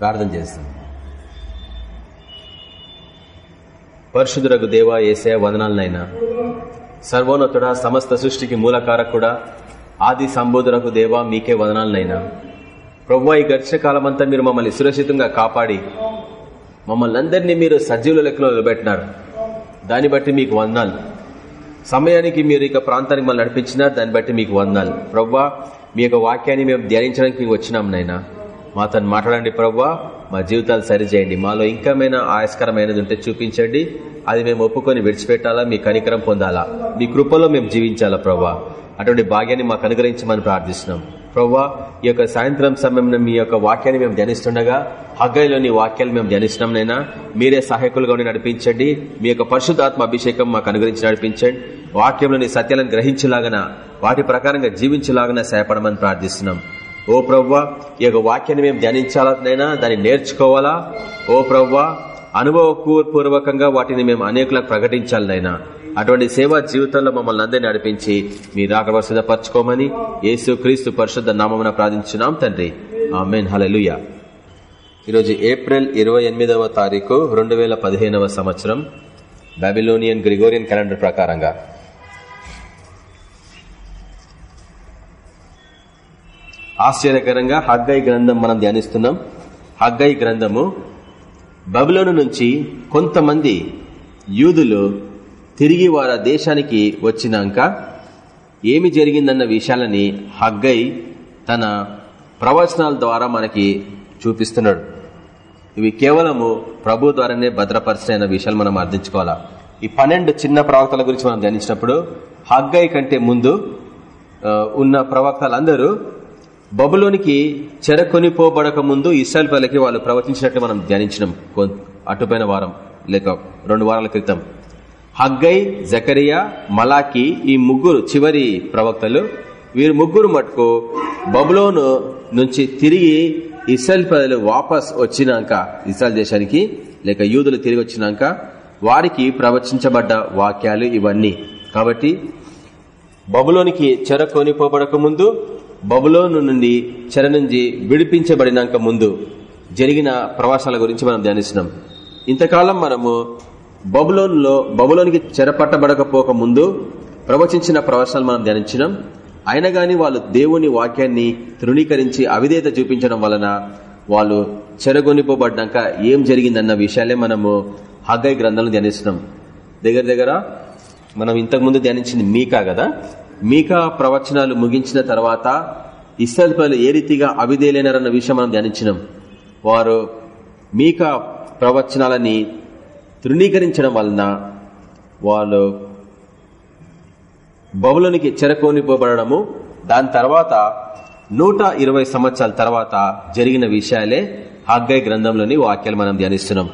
ప్రార్థన చేస్తాం. పరిశుద్ధులకు దేవ ఏసే వదనాలనైనా సర్వోన్నతుడ సమస్త సృష్టికి మూలకారకుడా ఆది సంబోధులకు దేవా మీకే వదనాలనైనా. ప్రభు ఈ గడిచిన కాలమంతా మీరు మమ్మల్ని సురక్షితంగా కాపాడి మమ్మల్ని అందరినీ మీరు సజీవుల లెక్కలో నిలబెట్టినారు. దాన్ని బట్టి మీకు వందాలు సమయానికి మీరు ఇక ప్రాంతానికి మమ్మల్ని నడిపించినారు దాన్ని బట్టి మీకు వందాలు ప్రవ్వా మీ యొక్క వాక్యాన్ని మేము ధ్యానించడానికి మేము వచ్చినాం నైనా. మాతో మాట్లాడండి ప్రవ్వా. మా జీవితాలు సరిచేయండి. మాలో ఇంకేమైనా ఆయాస్కరమైనది ఉంటే చూపించండి. అది మేము ఒప్పుకొని విడిచిపెట్టాలా? మీ కనికరం పొందాలా? మీ కృపలో మేము జీవించాలా ప్రవ్వా? అటువంటి భాగ్యాన్ని మాకు అనుగ్రహించమని ప్రార్థిస్తున్నాం. ప్రవ్వా ఈ యొక్క సాయంత్రం సమయంలో మీ యొక్క వాక్యాన్ని మేము ధ్యానిస్తుండగా హగ్గైలోని వాక్యాలు మేము ధ్యానిస్తున్నాం నైనా. మీరే సహాయకులుగా ఉండి నడిపించండి. మీ యొక్క పరిశుద్ధాత్మ అభిషేకం మాకు అనుగ్రహించి నడిపించండి. వాక్యంలోని సత్యాలను గ్రహించలాగన వాటి ప్రకారంగా జీవించలాగన సహాయపడమని ప్రార్థిస్తున్నాం. ఓ ప్రవ్వా ఈ యొక్క వాక్యాన్ని మేము ధ్యానించాలనైనా దాన్ని నేర్చుకోవాలా? ఓ ప్రవ్వా అనుభవపూర్వకంగా వాటిని మేము అనేకులకు ప్రకటించాలనైనా అటువంటి సేవా జీవితంలో మమ్మల్ని అందరినీ నడిపించి మీ రాకడ సిద్ధపరచుకోమని యేసు క్రీస్తు పరిశుద్ధ నామమున ప్రార్థించున్నాం తండ్రి. ఆమెన్. హలలుయ ఈరోజు ఏప్రిల్ ఇరవై ఎనిమిదవ తారీఖు రెండు వేల పదిహేనవ సంవత్సరం బాబిలోనియన్ గ్రిగోరియన్ క్యాలెండర్ ప్రకారంగా. ఆశ్చర్యకరంగా హగ్గై గ్రంథం మనం ధ్యానిస్తున్నాం. హగ్గై గ్రంథము బబులోను నుంచి కొంతమంది యూదులు తిరిగి వారి దేశానికి వచ్చినాక ఏమి జరిగిందన్న విషయాలని హగ్గై తన ప్రవచనాల ద్వారా మనకి చూపిస్తున్నాడు. ఇవి కేవలము ప్రభు ద్వారానే భద్రపరిచిన విషయాలు మనం అర్థించుకోవాలా? ఈ పన్నెండు చిన్న ప్రవక్తల గురించి మనం ధ్యానించినప్పుడు హగ్గై కంటే ముందు ఉన్న ప్రవక్తలందరూ బబులోనికి చెరకొనిపోబడక ముందు ఇస్రాయల్ పల్లకి వాళ్ళు ప్రవచించినట్టు మనం ధ్యానించినాం అటుపోయిన వారం లేక రెండు వారాల క్రితం. హగ్గై జకరియా మలాకి ఈ ముగ్గురు చివరి ప్రవక్తలు వీరు ముగ్గురు మటుకు బబులోను నుంచి తిరిగి ఇస్రాయల్ ప్రజలు వాపస్ వచ్చినాక ఇస్రాయల్ దేశానికి లేక యూదులు తిరిగి వచ్చినాక వారికి ప్రవచించబడ్డ వాక్యాలు ఇవన్నీ. కాబట్టి బబులోనికి చెర కొనిపోబడక ముందు బబులోను నుండి చెర నుంచి విడిపించబడినాక ముందు జరిగిన ప్రవాసాల గురించి మనం ధ్యానిస్తున్నాం. ఇంతకాలం మనము బబులోన్లో బబులోనికి చెరపట్టబడకపోక ముందు ప్రవచించిన ప్రవాసాలు మనం ధ్యానించినాం. అయినా గాని వాళ్ళు దేవుని వాక్యాన్ని తృణీకరించి అవిధేత చూపించడం వలన వాళ్ళు చెరగొనిపోబడ్డాక ఏం జరిగిందన్న విషయాలే మనము హగ్గై గ్రంథాలను ధ్యానిస్తున్నాం. దగ్గర దగ్గర మనం ఇంతకు ముందు ధ్యానించింది మీకా కదా? మీకా ప్రవచనాలు ముగించిన తర్వాత ఇస్రాయల్ ప్రజలు ఏ రీతిగా అవిధేలేనారన్న విషయం మనం ధ్యానించినాం. వారు మీకా ప్రవచనాలని తృణీకరించడం వలన వాళ్ళు బబులోనికి చెరకోనిపోబడము దాని తర్వాత నూట ఇరవై సంవత్సరాల తర్వాత జరిగిన విషయాలే హగ్గై గ్రంథంలోని వాక్యాలు మనం ధ్యానిస్తున్నాం.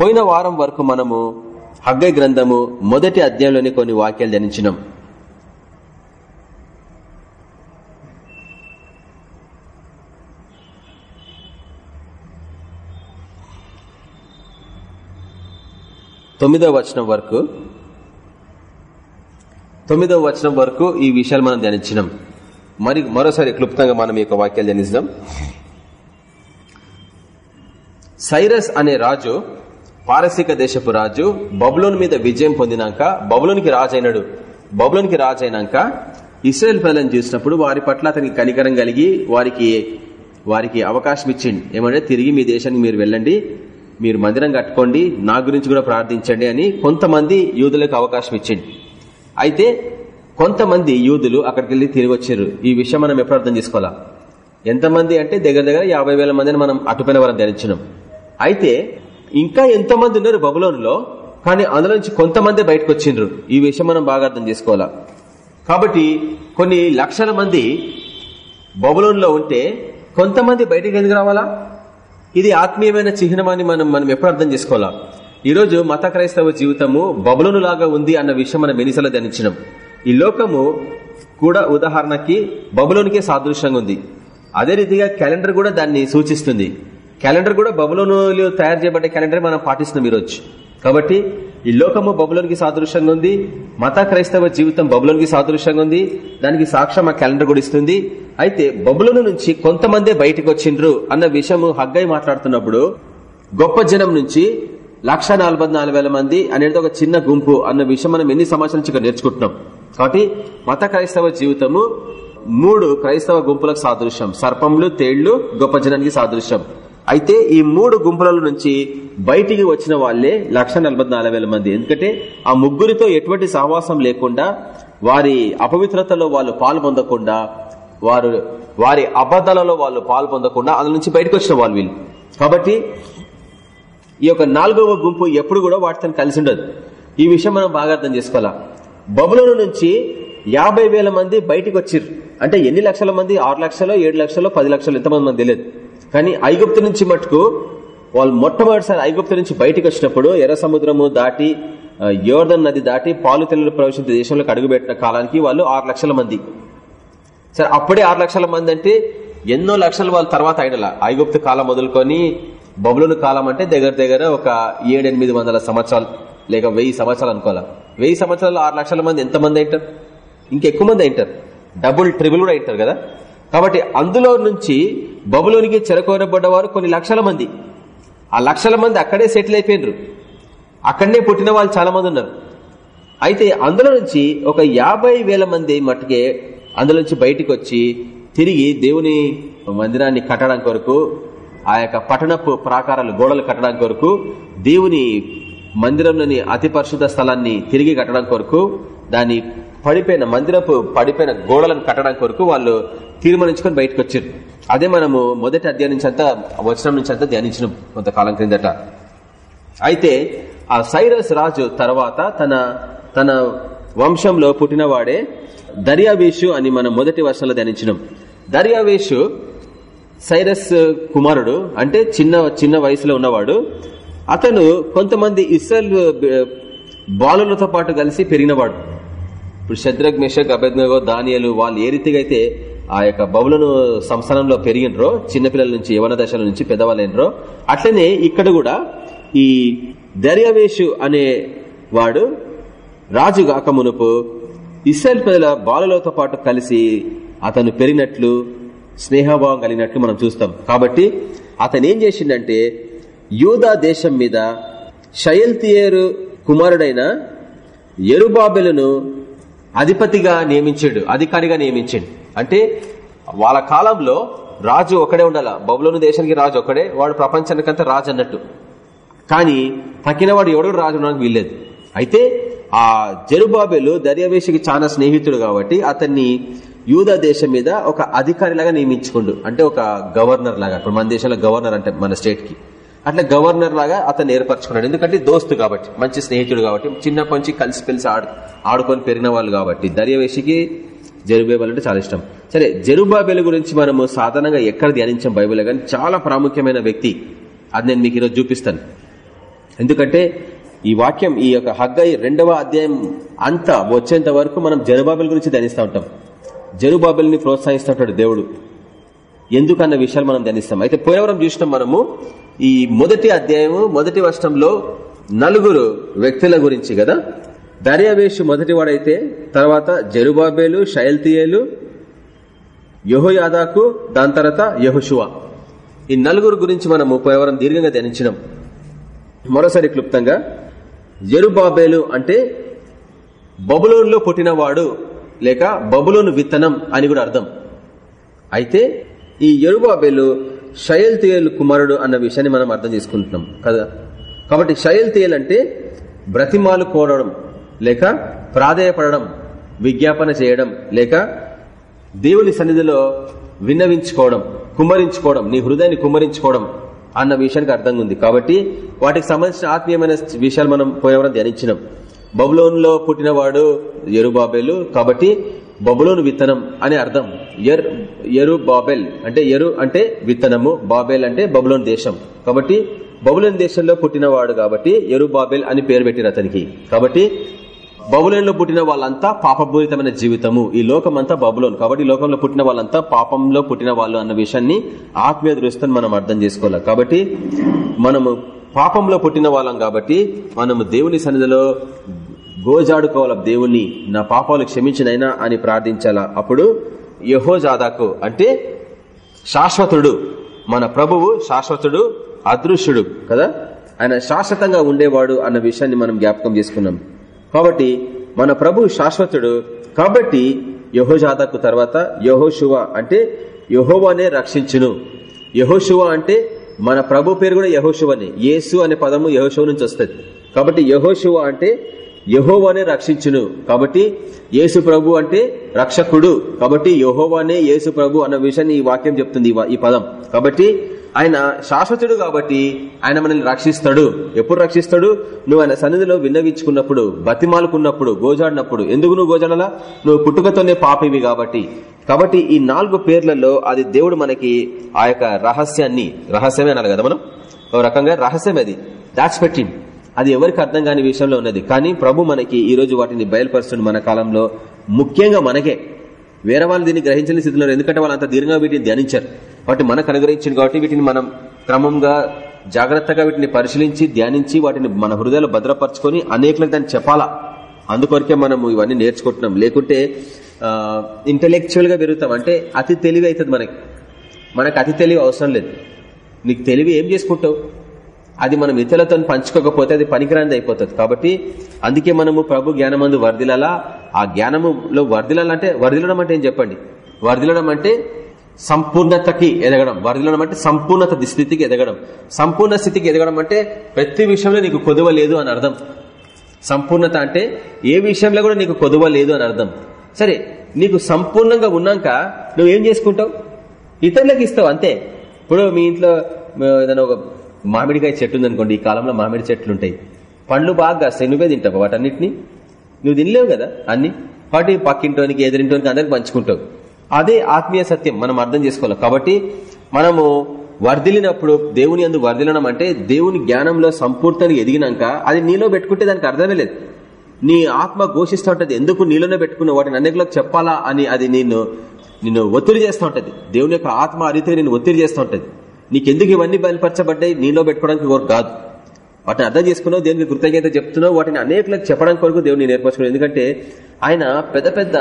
పోయిన వారం వరకు మనము హగ్గై గ్రంథము మొదటి అధ్యాయంలోని కొన్ని వాక్యాలు ధ్యానించినాం. తొమ్మిదవ వచనం వరకు తొమ్మిదవ వచనం వరకు ఈ విషయాలు మనం ధ్యానించినాం. మరి మరోసారి క్లుప్తంగా మనం ఈ యొక్క వాక్యాలు ధ్యానిస్తాం సైరస్ అనే రాజు పారసీక దేశపు రాజు బబులోన్ మీద విజయం పొందినాక బబులోనికి రాజైనడు. బబులోనికి రాజైనాక ఇస్రాయల్ ప్రజలను చూసినప్పుడు వారి పట్ల అతనికి కనికరం కలిగి వారికి వారికి అవకాశం ఇచ్చింది ఏమంటే తిరిగి మీ దేశానికి మీరు వెళ్ళండి. మీరు మందిరం కట్టుకోండి నా గురించి కూడా ప్రార్థించండి అని కొంతమంది యూదులకు అవకాశం ఇచ్చింది అయితే కొంతమంది యూదులు అక్కడికి వెళ్ళి తిరిగి వచ్చారు ఈ విషయం మనం ఎప్పుడు అర్థం చేసుకోవాలా? ఎంతమంది అంటే దగ్గర దగ్గర యాభై వేల మందిని మనం అటుపోయిన వారం ధరించినాం అయితే ఇంకా ఎంతమంది ఉన్నారు బబులోనులో కానీ అందులో నుంచి కొంతమంది బయటకు వచ్చిండ్రు. ఈ విషయం మనం బాగా అర్థం చేసుకోవాలా? కాబట్టి కొన్ని లక్షల మంది బబులోన్లో ఉంటే కొంతమంది బయటికి ఎందుకు రావాలా? ఇది ఆత్మీయమైన చిహ్నమని మనం మనం ఎప్పుడు అర్థం చేసుకోవాలా? ఈరోజు మత క్రైస్తవ జీవితము బబులోను లాగా ఉంది అన్న విషయం మనం వెనిసల ధ్యానించినాం. ఈ లోకము కూడా ఉదాహరణకి బబులోనికే సాదృశ్యంగా ఉంది. అదే రీతిగా క్యాలెండర్ కూడా దాన్ని సూచిస్తుంది. క్యాలెండర్ కూడా బబులోనులో తయారు చేయబడ్డ క్యాలెండర్ మనం పాటిస్తున్నాం ఈరోజు. కాబట్టి ఈ లోకము బబులోనికి సాదృశ్యంగా ఉంది. మత క్రైస్తవ జీవితం బబులోనికి సాదృశ్యంగా ఉంది. దానికి సాక్ష్యం ఆ క్యాలెండర్ కూడా ఇస్తుంది. అయితే బబులోను నుంచి కొంతమందే బయటకు వచ్చిండ్రు అన్న విషయము హగ్గై మాట్లాడుతున్నప్పుడు గొప్ప జనం నుంచి లక్ష మంది అనేది ఒక చిన్న గుంపు అన్న విషయం మనం ఎన్ని సంవత్సరాల నుంచి నేర్చుకుంటున్నాం. కాబట్టి మత క్రైస్తవ జీవితము మూడు క్రైస్తవ గుంపులకు సాదృశ్యం. సర్పంలు తేళ్ళు గొప్ప జనానికి సాదృశ్యం. అయితే ఈ మూడు గుంపుల నుంచి బయటికి వచ్చిన వాళ్ళే లక్ష మంది. ఎందుకంటే ఆ ముగ్గురితో ఎటువంటి సహవాసం లేకుండా వారి అపవిత్రతలో వాళ్ళు పాలు పొందకుండా వారు వారి అబద్దాలలో వాళ్ళు పాలు పొందకుండా అందులో నుంచి బయటకు వచ్చిన వాళ్ళు వీళ్ళు. కాబట్టి ఈ యొక్క నాలుగవ గుంపు ఎప్పుడు కూడా వాటితో కలిసి ఉండదు. ఈ విషయం మనం బాగా అర్థం చేసుకోవాలా? బబులోను నుంచి యాభై వేల మంది బయటకు వచ్చిర్రు. అంటే ఎన్ని లక్షల మంది? ఆరు లక్షలు ఏడు లక్షలు పది లక్షలు ఎంతమంది మంది తెలియదు. కానీ ఐగుప్తు నుంచి మటుకు వాళ్ళు మొట్టమొదటిసారి ఐగుప్తు నుంచి బయటకు వచ్చినప్పుడు ఎర్ర సముద్రము దాటి యోర్ధన్ నది దాటి పాలు తెల్లు ప్రవేశించే దేశంలోకి అడుగుపెట్టిన కాలానికి వాళ్ళు ఆరు లక్షల మంది. సరే అప్పుడే ఆరు లక్షల మంది అంటే ఎన్నో లక్షలు వాళ్ళ తర్వాత అయినలా ఐగుప్తు కాలం మొదలుకొని బబులోని కాలం అంటే దగ్గర దగ్గర ఒక ఏడెనిమిది వందల సంవత్సరాలు లేక వెయ్యి సంవత్సరాలు అనుకోవాలా. వెయ్యి సంవత్సరాలు ఆరు లక్షల మంది ఎంతమంది అయింటారు ఇంకెక్కువ మంది అయింటారు డబుల్ ట్రిబుల్ కూడా అయింటారు కదా? కాబట్టి అందులో నుంచి బబులోనికి చెరకోరబడ్డవారు కొన్ని లక్షల మంది. ఆ లక్షల మంది అక్కడే సెటిల్ అయిపోయినరు. అక్కడనే పుట్టిన వాళ్ళు చాలా మంది ఉన్నారు. అయితే అందులో నుంచి ఒక యాభై వేల మంది మట్టుకే అందులో నుంచి బయటికి వచ్చి తిరిగి దేవుని మందిరాన్ని కట్టడం కొరకు ఆ యొక్క పట్టణపు ప్రాకారాలు గోడలు కట్టడం కొరకు దేవుని మందిరంలోని అతి పరిశుద్ధ స్థలాన్ని తిరిగి కట్టడం కొరకు దాని పడిపోయిన మందిరపు పడిపోయిన గోడలను కట్టడం కొరకు వాళ్ళు తీర్మానించుకొని బయటకు వచ్చారు. అదే మనము మొదటి అధ్యాయం నుంచి అంతా వచనం నుంచి అంతా ధ్యానించిన కొంతకాలం క్రిందట. అయితే ఆ సైరస్ రాజు తర్వాత తన తన వంశంలో పుట్టినవాడే దర్యావేషు అని మనం మొదటి వర్షంలో ధ్యానించినాం. దర్యావేషు సైరస్ కుమారుడు అంటే చిన్న చిన్న వయసులో ఉన్నవాడు. అతను కొంతమంది ఇస్రాయల్ బాలులతో పాటు కలిసి పెరిగినవాడు. ఇప్పుడు శద్రగ్ మెషక్ అభెజ్ఞగో దానియలు వాళ్ళు ఏ రీతిగా అయితే ఆ యొక్క బబులను సంస్థానంలో పెరిగినరో చిన్నపిల్లల నుంచి యవన దశల నుంచి పెద్దవాళ్ళైనరో అట్లనే ఇక్కడ కూడా ఈ దర్యావేషు అనే వాడు రాజు గాక మునుపు ఇస్రాయల్ ప్రజల బాలలతో పాటు కలిసి అతను పెరిగినట్లు స్నేహభావం కలిగినట్లు మనం చూస్తాం. కాబట్టి అతను ఏం చేసిండంటే యూదా దేశం మీద షయల్తియేరు కుమారుడైన ఎరుబాబెలను అధిపతిగా నియమించాడు అధికారిగా నియమించాడు. అంటే వాళ్ళ కాలంలో రాజు ఒకడే ఉండాల. బబులోని దేశానికి రాజు ఒకడే వాడు ప్రపంచానికంతా రాజు అన్నట్టు. కానీ తక్కిన వాడు ఎవడు రాజు ఉండడానికి వీల్లేదు. అయితే ఆ జరుబాబేలు దర్యావేషికి చాలా స్నేహితుడు కాబట్టి అతన్ని యూదా దేశం మీద ఒక అధికారిలాగా నియమించుకుండు. అంటే ఒక గవర్నర్ లాగా ఇప్పుడు మన దేశంలో గవర్నర్ అంటే మన స్టేట్కి అట్లా గవర్నర్ లాగా అతను ఏర్పరచుకున్నాడు. ఎందుకంటే దోస్తు కాబట్టి మంచి స్నేహితుడు కాబట్టి చిన్నప్పటి నుంచి కలిసి పిలిచి ఆడు ఆడుకొని పెరిగిన వాళ్ళు కాబట్టి దర్యావేషికి జరుబాబెల్ అంటే చాలా ఇష్టం. సరే జరుబాబెల్ గురించి మనము సాధారణంగా ఎక్కడ ధ్యానించాం బైబిల్ కానీ చాలా ప్రాముఖ్యమైన వ్యక్తి. అది నేను మీకు ఈరోజు చూపిస్తాను. ఎందుకంటే ఈ వాక్యం ఈ యొక్క హగ్గై రెండవ అధ్యాయం అంతా వచ్చేంత వరకు మనం జరుబాబెల్ గురించి ధ్యానిస్తూ ఉంటాం. జరుబాబెల్ని ప్రోత్సహిస్తుంటాడు దేవుడు. ఎందుకన్న విషయాలు మనం ధ్యానిస్తాం. అయితే పోయవరం చూసినాం మనము. ఈ మొదటి అధ్యాయము మొదటి వర్షంలో నలుగురు వ్యక్తుల గురించి కదా? దర్యావేషు మొదటి వాడైతే తర్వాత జరుబాబేలు షయల్తియేలు యహోయాదాకు దాని తర్వాత యహుషువా. ఈ నలుగురు గురించి మనము పోయవరం దీర్ఘంగా ధ్యానించినాం. మరోసారి క్లుప్తంగా జరుబాబేలు అంటే బబులోన్లో పుట్టినవాడు లేక బబులోను విత్తనం అని కూడా అర్థం. అయితే ఈ ఎరుబాబేలు షయల్ తేయల్ కుమారుడు అన్న విషయాన్ని మనం అర్థం చేసుకుంటున్నాం కదా? కాబట్టి షయల్ తేయల్ అంటే బ్రతిమాలు కోరడం లేక ప్రాధేయపడడం విజ్ఞాపన చేయడం లేక దేవుని సన్నిధిలో విన్నవించుకోవడం కుమ్మరించుకోవడం నీ హృదయాన్ని కుమ్మరించుకోవడం అన్న విషయానికి అర్థంగా ఉంది. కాబట్టి వాటికి సంబంధించిన ఆత్మీయమైన విషయాలు మనం పోయేవరం ధ్యానించినాం. బబులోన్లో పుట్టినవాడు ఎరుబాబేలు కాబట్టి బబులోను విత్తనం అని అర్థం. ఎర్ ఎరు బాబెల్ అంటే ఎరు అంటే విత్తనము బాబెల్ అంటే బబులోన్ దేశం. కాబట్టి బబులోన్ దేశంలో పుట్టినవాడు కాబట్టి ఎరు బాబెల్ అని పేరు పెట్టిన అతనికి. కాబట్టి బబులోన్లో పుట్టిన వాళ్ళంతా పాపపూరితమైన జీవితము. ఈ లోకం అంతా బబులోన్. కాబట్టి లోకంలో పుట్టిన వాళ్ళంతా పాపంలో పుట్టిన వాళ్ళు అన్న విషయాన్ని ఆత్మీయ దృష్టిని మనం అర్థం చేసుకోవాలి? కాబట్టి మనము పాపంలో పుట్టిన వాళ్ళం కాబట్టి మనము దేవుని సన్నిధిలో గోజాడుకోవాల దేవుణ్ణి నా పాపాలు క్షమించినైనా అని ప్రార్థించాలా? అప్పుడు యహోజాదాకు అంటే శాశ్వతుడు మన ప్రభువు శాశ్వతుడు అదృశ్యుడు కదా? ఆయన శాశ్వతంగా ఉండేవాడు అన్న విషయాన్ని మనం జ్ఞాపకం చేసుకున్నాం. కాబట్టి మన ప్రభు శాశ్వతుడు కాబట్టి యహోజాదాకు తర్వాత యహోశువ అంటే యహోవానే రక్షించును. యహోశువ అంటే మన ప్రభు పేరు కూడా యహోశువనే యేసు అనే పదము యహోశువ నుంచి వస్తుంది. కాబట్టి యహోశువ అంటే యహోవానే రక్షించును. కాబట్టి యేసు ప్రభు అంటే రక్షకుడు. కాబట్టి యహోవానే యేసు ప్రభు అన్న విషయాన్ని ఈ వాక్యం చెప్తుంది ఈ పదం. కాబట్టి ఆయన శాశ్వతుడు కాబట్టి ఆయన మనల్ని రక్షిస్తాడు. ఎప్పుడు రక్షిస్తాడు? నువ్వు ఆయన సన్నిధిలో విన్నవించుకున్నప్పుడు బతిమాలుకున్నప్పుడు గోజాడినప్పుడు. ఎందుకు నువ్వు గోజాడలా? నువ్వు పుట్టుకతోనే పాపివి కాబట్టి. కాబట్టి ఈ నాలుగు పేర్లలో అది దేవుడు మనకి ఆ యొక్క రహస్యాన్ని రహస్యమే అనాలి కదా మనం? ఒక రకంగా రహస్యం అది. దాచిపెట్టింది అది ఎవరికి అర్థం కాని విషయంలో ఉన్నది. కానీ ప్రభు మనకి ఈ రోజు వాటిని బయలుపరుస్తుంది మన కాలంలో. ముఖ్యంగా మనకే. వేరే వాళ్ళు దీన్ని గ్రహించని స్థితిలో ఎందుకంటే వాళ్ళు అంత దీర్ఘంగా వీటిని ధ్యానించారు. వాటి మనకు అనుగ్రహించింది కాబట్టి వీటిని మనం క్రమంగా జాగ్రత్తగా వీటిని పరిశీలించి ధ్యానించి వాటిని మన హృదయాలు భద్రపరచుకొని అనేకలకు దాన్ని చెప్పాలా? అందుకొరకే మనం ఇవన్నీ నేర్చుకుంటున్నాం. లేకుంటే ఇంటలెక్చువల్గా పెరుగుతాం. అంటే అతి తెలివి అవుతుంది మనకి. మనకు అతి తెలివి అవసరం లేదు. నీకు తెలివి ఏం చేసుకుంటావు? అది మనం ఇతరులతో పంచుకోకపోతే అది పనికిరాంది అయిపోతుంది. కాబట్టి అందుకే మనము ప్రభు జ్ఞానమందు వర్దిలలా ఆ జ్ఞానములో వర్దిలాలంటే వర్దిలడం అంటే ఏం చెప్పండి? వర్దిలడం అంటే సంపూర్ణతకి ఎదగడం. వర్దిలడం అంటే సంపూర్ణత స్థితికి ఎదగడం. సంపూర్ణ స్థితికి ఎదగడం అంటే ప్రతి విషయంలో నీకు కొదువ లేదు అని అర్థం. సంపూర్ణత అంటే ఏ విషయంలో కూడా నీకు కొదువ లేదు అని అర్థం. సరే నీకు సంపూర్ణంగా ఉన్నాక నువ్వేం చేసుకుంటావు? ఇతరులకు ఇస్తావు అంతే. ఇప్పుడు మీ ఇంట్లో ఏదైనా ఒక మామిడికాయ చెట్టు ఉందనుకోండి ఈ కాలంలో మామిడి చెట్లు ఉంటాయి పండ్లు బాగా కాస్తాయి నువ్వే తింటావు వాటన్నిటిని. నువ్వు తినలేవు కదా అన్ని? వాటి పక్కింటోనికి ఎదురింటోనికి అందరికి పంచుకుంటావు. అదే ఆత్మీయ సత్యం మనం అర్థం చేసుకోవాలి. కాబట్టి మనము వర్ధిలినప్పుడు దేవుని అందు వర్ధిలనం అంటే దేవుని జ్ఞానంలో సంపూర్తంగా ఎదిగినాక అది నీలో పెట్టుకుంటే దానికి అర్థమే లేదు. నీ ఆత్మ ఘోషిస్తూ ఉంటది. ఎందుకు నీలోనే పెట్టుకున్న వాటిని అనేకలకు చెప్పాలా అని అది నిన్ను నిన్ను ఒత్తిడి చేస్తూ ఉంటది. దేవుని యొక్క ఆత్మ అరితే నేను ఒత్తిడి చేస్తూ ఉంటది. నీకెందుకు ఇవన్నీ బయలుపరచబడ్డాయి? నీలో పెట్టుకోవడానికి కోరు కాదు. వాటిని అర్థం చేసుకున్నావు దేవునికి కృతజ్ఞత చెప్తున్నావు వాటిని అనేకలకు చెప్పడానికి కొరకు దేవుని నేర్పరచుకున్నావు ఎందుకంటే ఆయన పెద్ద పెద్ద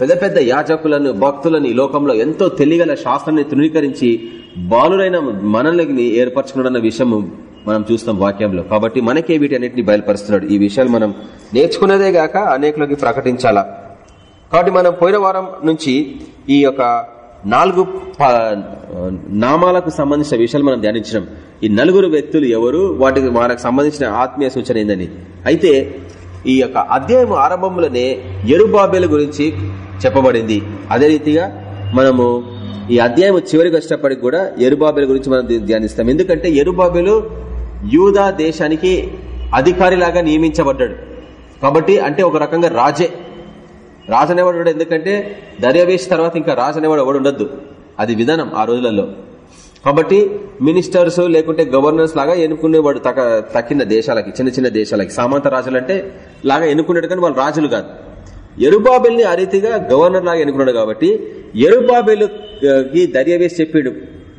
పెద్ద పెద్ద యాజకులను భక్తులను ఈ లోకంలో ఎంతో తెలియగల శాస్త్రాన్ని తృణీకరించి బాలురైన మనల్ని ఏర్పరచుకున్న విషయం మనం చూస్తాం వాక్యంలో. కాబట్టి మనకే వీటన్నిటిని బయలుపరుస్తున్నాడు. ఈ విషయాలు మనం నేర్చుకున్నదే గాక అనేకలోకి ప్రకటించాలా. కాబట్టి మనం పోయిన వారం నుంచి ఈ యొక్క నాలుగు నామాలకు సంబంధించిన విషయాలు మనం ధ్యానించడం ఈ నలుగురు వ్యక్తులు ఎవరు? వాటికి మనకు సంబంధించిన ఆత్మీయ సూచన ఏందని. అయితే ఈ యొక్క అధ్యాయం ఆరంభంలోనే ఎరుబాబేల గురించి చెప్పబడింది. అదే రీతిగా మనము ఈ అధ్యాయం చివరికి వచ్చినప్పటికి కూడా ఎరుబాబేల గురించి మనం ధ్యానిస్తాం. ఎందుకంటే ఎరుబాబేలు యూదా దేశానికి అధికారిలాగా నియమించబడ్డాడు. కాబట్టి అంటే ఒక రకంగా రాజే. రాజు అనేవాడు ఎందుకంటే దర్యావేష్ తర్వాత ఇంకా రాజు అనేవాడు ఎవడు ఉండద్దు. అది విధానం ఆ రోజులలో. కాబట్టి మినిస్టర్స్ లేకుంటే గవర్నర్స్ లాగా ఎన్నుకునేవాడు తక్కిన దేశాలకి చిన్న చిన్న దేశాలకి. సామంత రాజులు అంటే లాగా ఎన్నుకునేడు కానీ వాళ్ళు రాజులు కాదు. ఎరుబాబెల్ని ఆ రీతిగా గవర్నర్ లాగా ఎన్నుకున్నాడు కాబట్టి ఎరుబాబెలుకి దర్యావేసి చెప్పాడు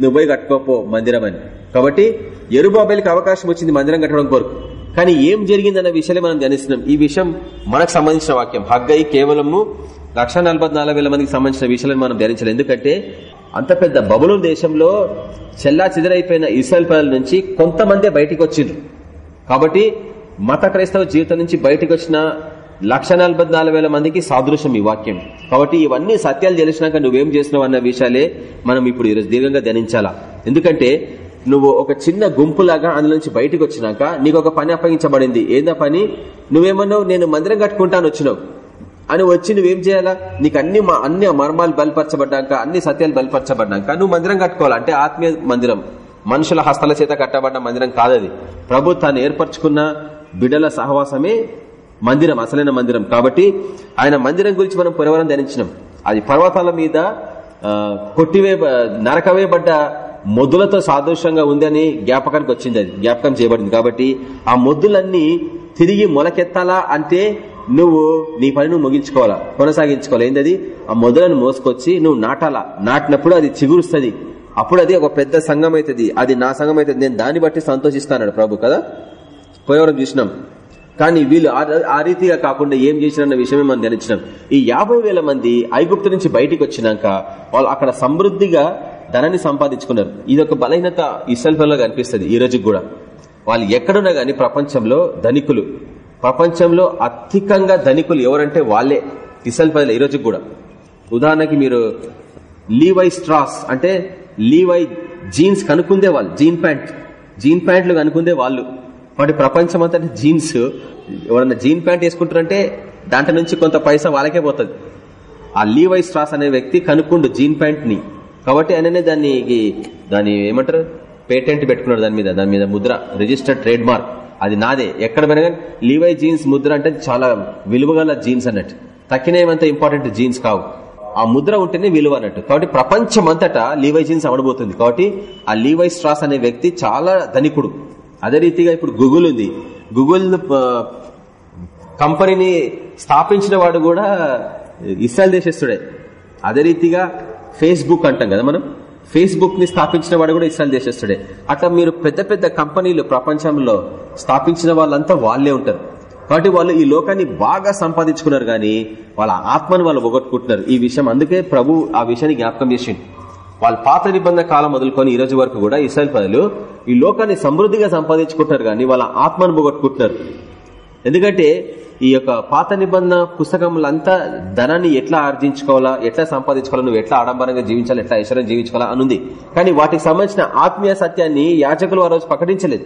నువ్వు పోయి కట్టుకోపో మందిరం అని. కాబట్టి ఎరుబాబెల్కి అవకాశం వచ్చింది మందిరం కట్టడం కొరకు. కానీ ఏం జరిగిందన్న విషయాలే మనం ధ్యానిస్తున్నాం. ఈ విషయం మనకు సంబంధించిన వాక్యం. హగ్గై కేవలము లక్ష మందికి సంబంధించిన విషయాలను మనం ధ్యానించాలి. ఎందుకంటే అంత పెద్ద బబులు దేశంలో చెల్లా చెదరైపోయిన ఇస్రాయల్ ప్రజల నుంచి కొంతమందే బయటికి వచ్చిండ్రు కాబట్టి మత క్రైస్తవ జీవితం నుంచి బయటకు వచ్చిన లక్ష మందికి సాదృశ్యం ఈ వాక్యం. కాబట్టి ఇవన్నీ సత్యాలు తెలిసినాక నువ్వేం చేసినావు అన్న విషయాలే మనం ఇప్పుడు ఈరోజు దీర్ఘంగా ధ్యానించాలా? ఎందుకంటే నువ్వు ఒక చిన్న గుంపులాగా అందులో నుంచి బయటకు వచ్చినాక నీకు ఒక పని అప్పగించబడింది. ఏందా పని? నువ్వేమన్నావు? నేను మందిరం కట్టుకుంటాను వచ్చినావు. అని వచ్చి నువ్వేం చేయాలా? నీకు అన్ని అన్ని మర్మాలు బలపరచబడ్డాక అన్ని సత్యాలు బలపరచబడ్డాక నువ్వు మందిరం కట్టుకోవాలి? అంటే ఆత్మీయ మందిరం. మనుషుల హస్తల చేత కట్టబడ్డ మందిరం కాదది. ప్రభు తాను ఏర్పరచుకున్న బిడల సహవాసమే మందిరం అసలైన మందిరం. కాబట్టి ఆయన మందిరం గురించి మనం పురవరం ధరించినాం అది పర్వతాల మీద కొట్టివే నరకవేయబడ్డ మొద్దులతో సాదృశ్యంగా ఉందని జ్ఞాపకానికి వచ్చింది అది జ్ఞాపకం చేయబడింది. కాబట్టి ఆ మొద్దులన్నీ తిరిగి మొలకెత్తాలా అంటే నువ్వు నీ పని నువ్వు ముగించుకోవాలా కొనసాగించుకోవాలి? ఏంటది ఆ మొదలను మోసుకొచ్చి నువ్వు నాటాలా? నాటినప్పుడు అది చిగురుస్తుంది. అప్పుడు అది ఒక పెద్ద సంఘం అవుతుంది. అది నా సంఘం అవుతుంది. నేను దాన్ని బట్టి సంతోషిస్తాను ప్రభు కదా? పోయవరం చూసినాం. కానీ వీళ్ళు ఆ రీతిగా కాకుండా ఏం చేసినన్న విషయమే మనం ధ్యానించినాం. ఈ యాభై వేల మంది ఐగుప్తు నుంచి బయటికి వచ్చినాక వాళ్ళు అక్కడ సమృద్ధిగా ధనాన్ని సంపాదించుకున్నారు. ఇది ఒక బలహీనత ఇసల్ఫల్లో కనిపిస్తుంది. ఈ రోజు కూడా. వాళ్ళు ఎక్కడున్నా గానీ ప్రపంచంలో ధనికులు. ప్రపంచంలో అధికంగా ధనికులు ఎవరంటే వాళ్ళే. ఇసల్ఫల్ ఈ రోజు కూడా. ఉదాహరణకి మీరు లీవై స్ట్రాస్ అంటే లీవై జీన్స్ కనుక్కుందే వాళ్ళు. జీన్ ప్యాంట్ జీన్ ప్యాంట్లు కనుక్కుందే వాళ్ళు. వాటి ప్రపంచం అంతా జీన్స్ ఎవరన్నా జీన్ ప్యాంట్ వేసుకుంటారంటే దాంట్లో నుంచి కొంత పైసా వాళ్ళకే పోతుంది. ఆ లీవై స్ట్రాస్ అనే వ్యక్తి కనుక్కుండు జీన్ ప్యాంట్ని. కాబట్టి ఆయననే దాన్ని దాన్ని ఏమంటారు? పేటెంట్ పెట్టుకున్నాడు దాని మీద దాని మీద ముద్ర రిజిస్టర్డ్ ట్రేడ్ మార్క్ అది నాదే. ఎక్కడ పోయినా లీవై జీన్స్ ముద్ర అంటే చాలా విలువగల జీన్స్ అన్నట్టు. తక్కినేమంత ఇంపార్టెంట్ జీన్స్ కావు. ఆ ముద్ర ఉంటేనే విలువ అన్నట్టు. కాబట్టి ప్రపంచం అంతటా లీవై జీన్స్ అమడబోతుంది కాబట్టి ఆ లీవై స్ట్రాస్ అనే వ్యక్తి చాలా ధనికుడు. అదే రీతిగా ఇప్పుడు గూగుల్ ఉంది. గూగుల్ కంపెనీని స్థాపించిన వాడు కూడా ఇస్రాయల్ దేశస్తుడే అదే రీతిగా ఫేస్బుక్ అంటాం కదా మనం? ఫేస్బుక్ని స్థాపించిన వాడు కూడా ఇస్రాయల్ దేశస్తుడే అట్లా మీరు పెద్ద పెద్ద కంపెనీలు ప్రపంచంలో స్థాపించిన వాళ్ళంతా వాళ్ళే ఉంటారు. కాబట్టి వాళ్ళు ఈ లోకాన్ని బాగా సంపాదించుకున్నారు గాని వాళ్ళ ఆత్మను వాళ్ళు ఒగొట్టుకుంటున్నారు ఈ విషయం అందుకే ప్రభు ఆ విషయాన్ని జ్ఞాపకం చేసిండు. వాళ్ళ పాత నిబంధన కాలం మొదలుకొని ఈ రోజు వరకు కూడా ఇస్రాయల్ ప్రజలు ఈ లోకాన్ని సమృద్ధిగా సంపాదించుకుంటున్నారు కానీ వాళ్ళ ఆత్మను పోగొట్టుకుంటున్నారు. ఎందుకంటే ఈ యొక్క పాత నిబంధన పుస్తకములంతా ధనాన్ని ఎట్లా ఆర్జించుకోవాలా ఎట్లా సంపాదించుకోవాలా నువ్వు ఎట్లా ఆడంబరంగా జీవించాలి ఎట్లా ఐశ్వర్యం జీవించుకోవాలా అనుంది. కానీ వాటికి సంబంధించిన ఆత్మీయ సత్యాన్ని యాచకులు ఆ రోజు ప్రకటించలేదు.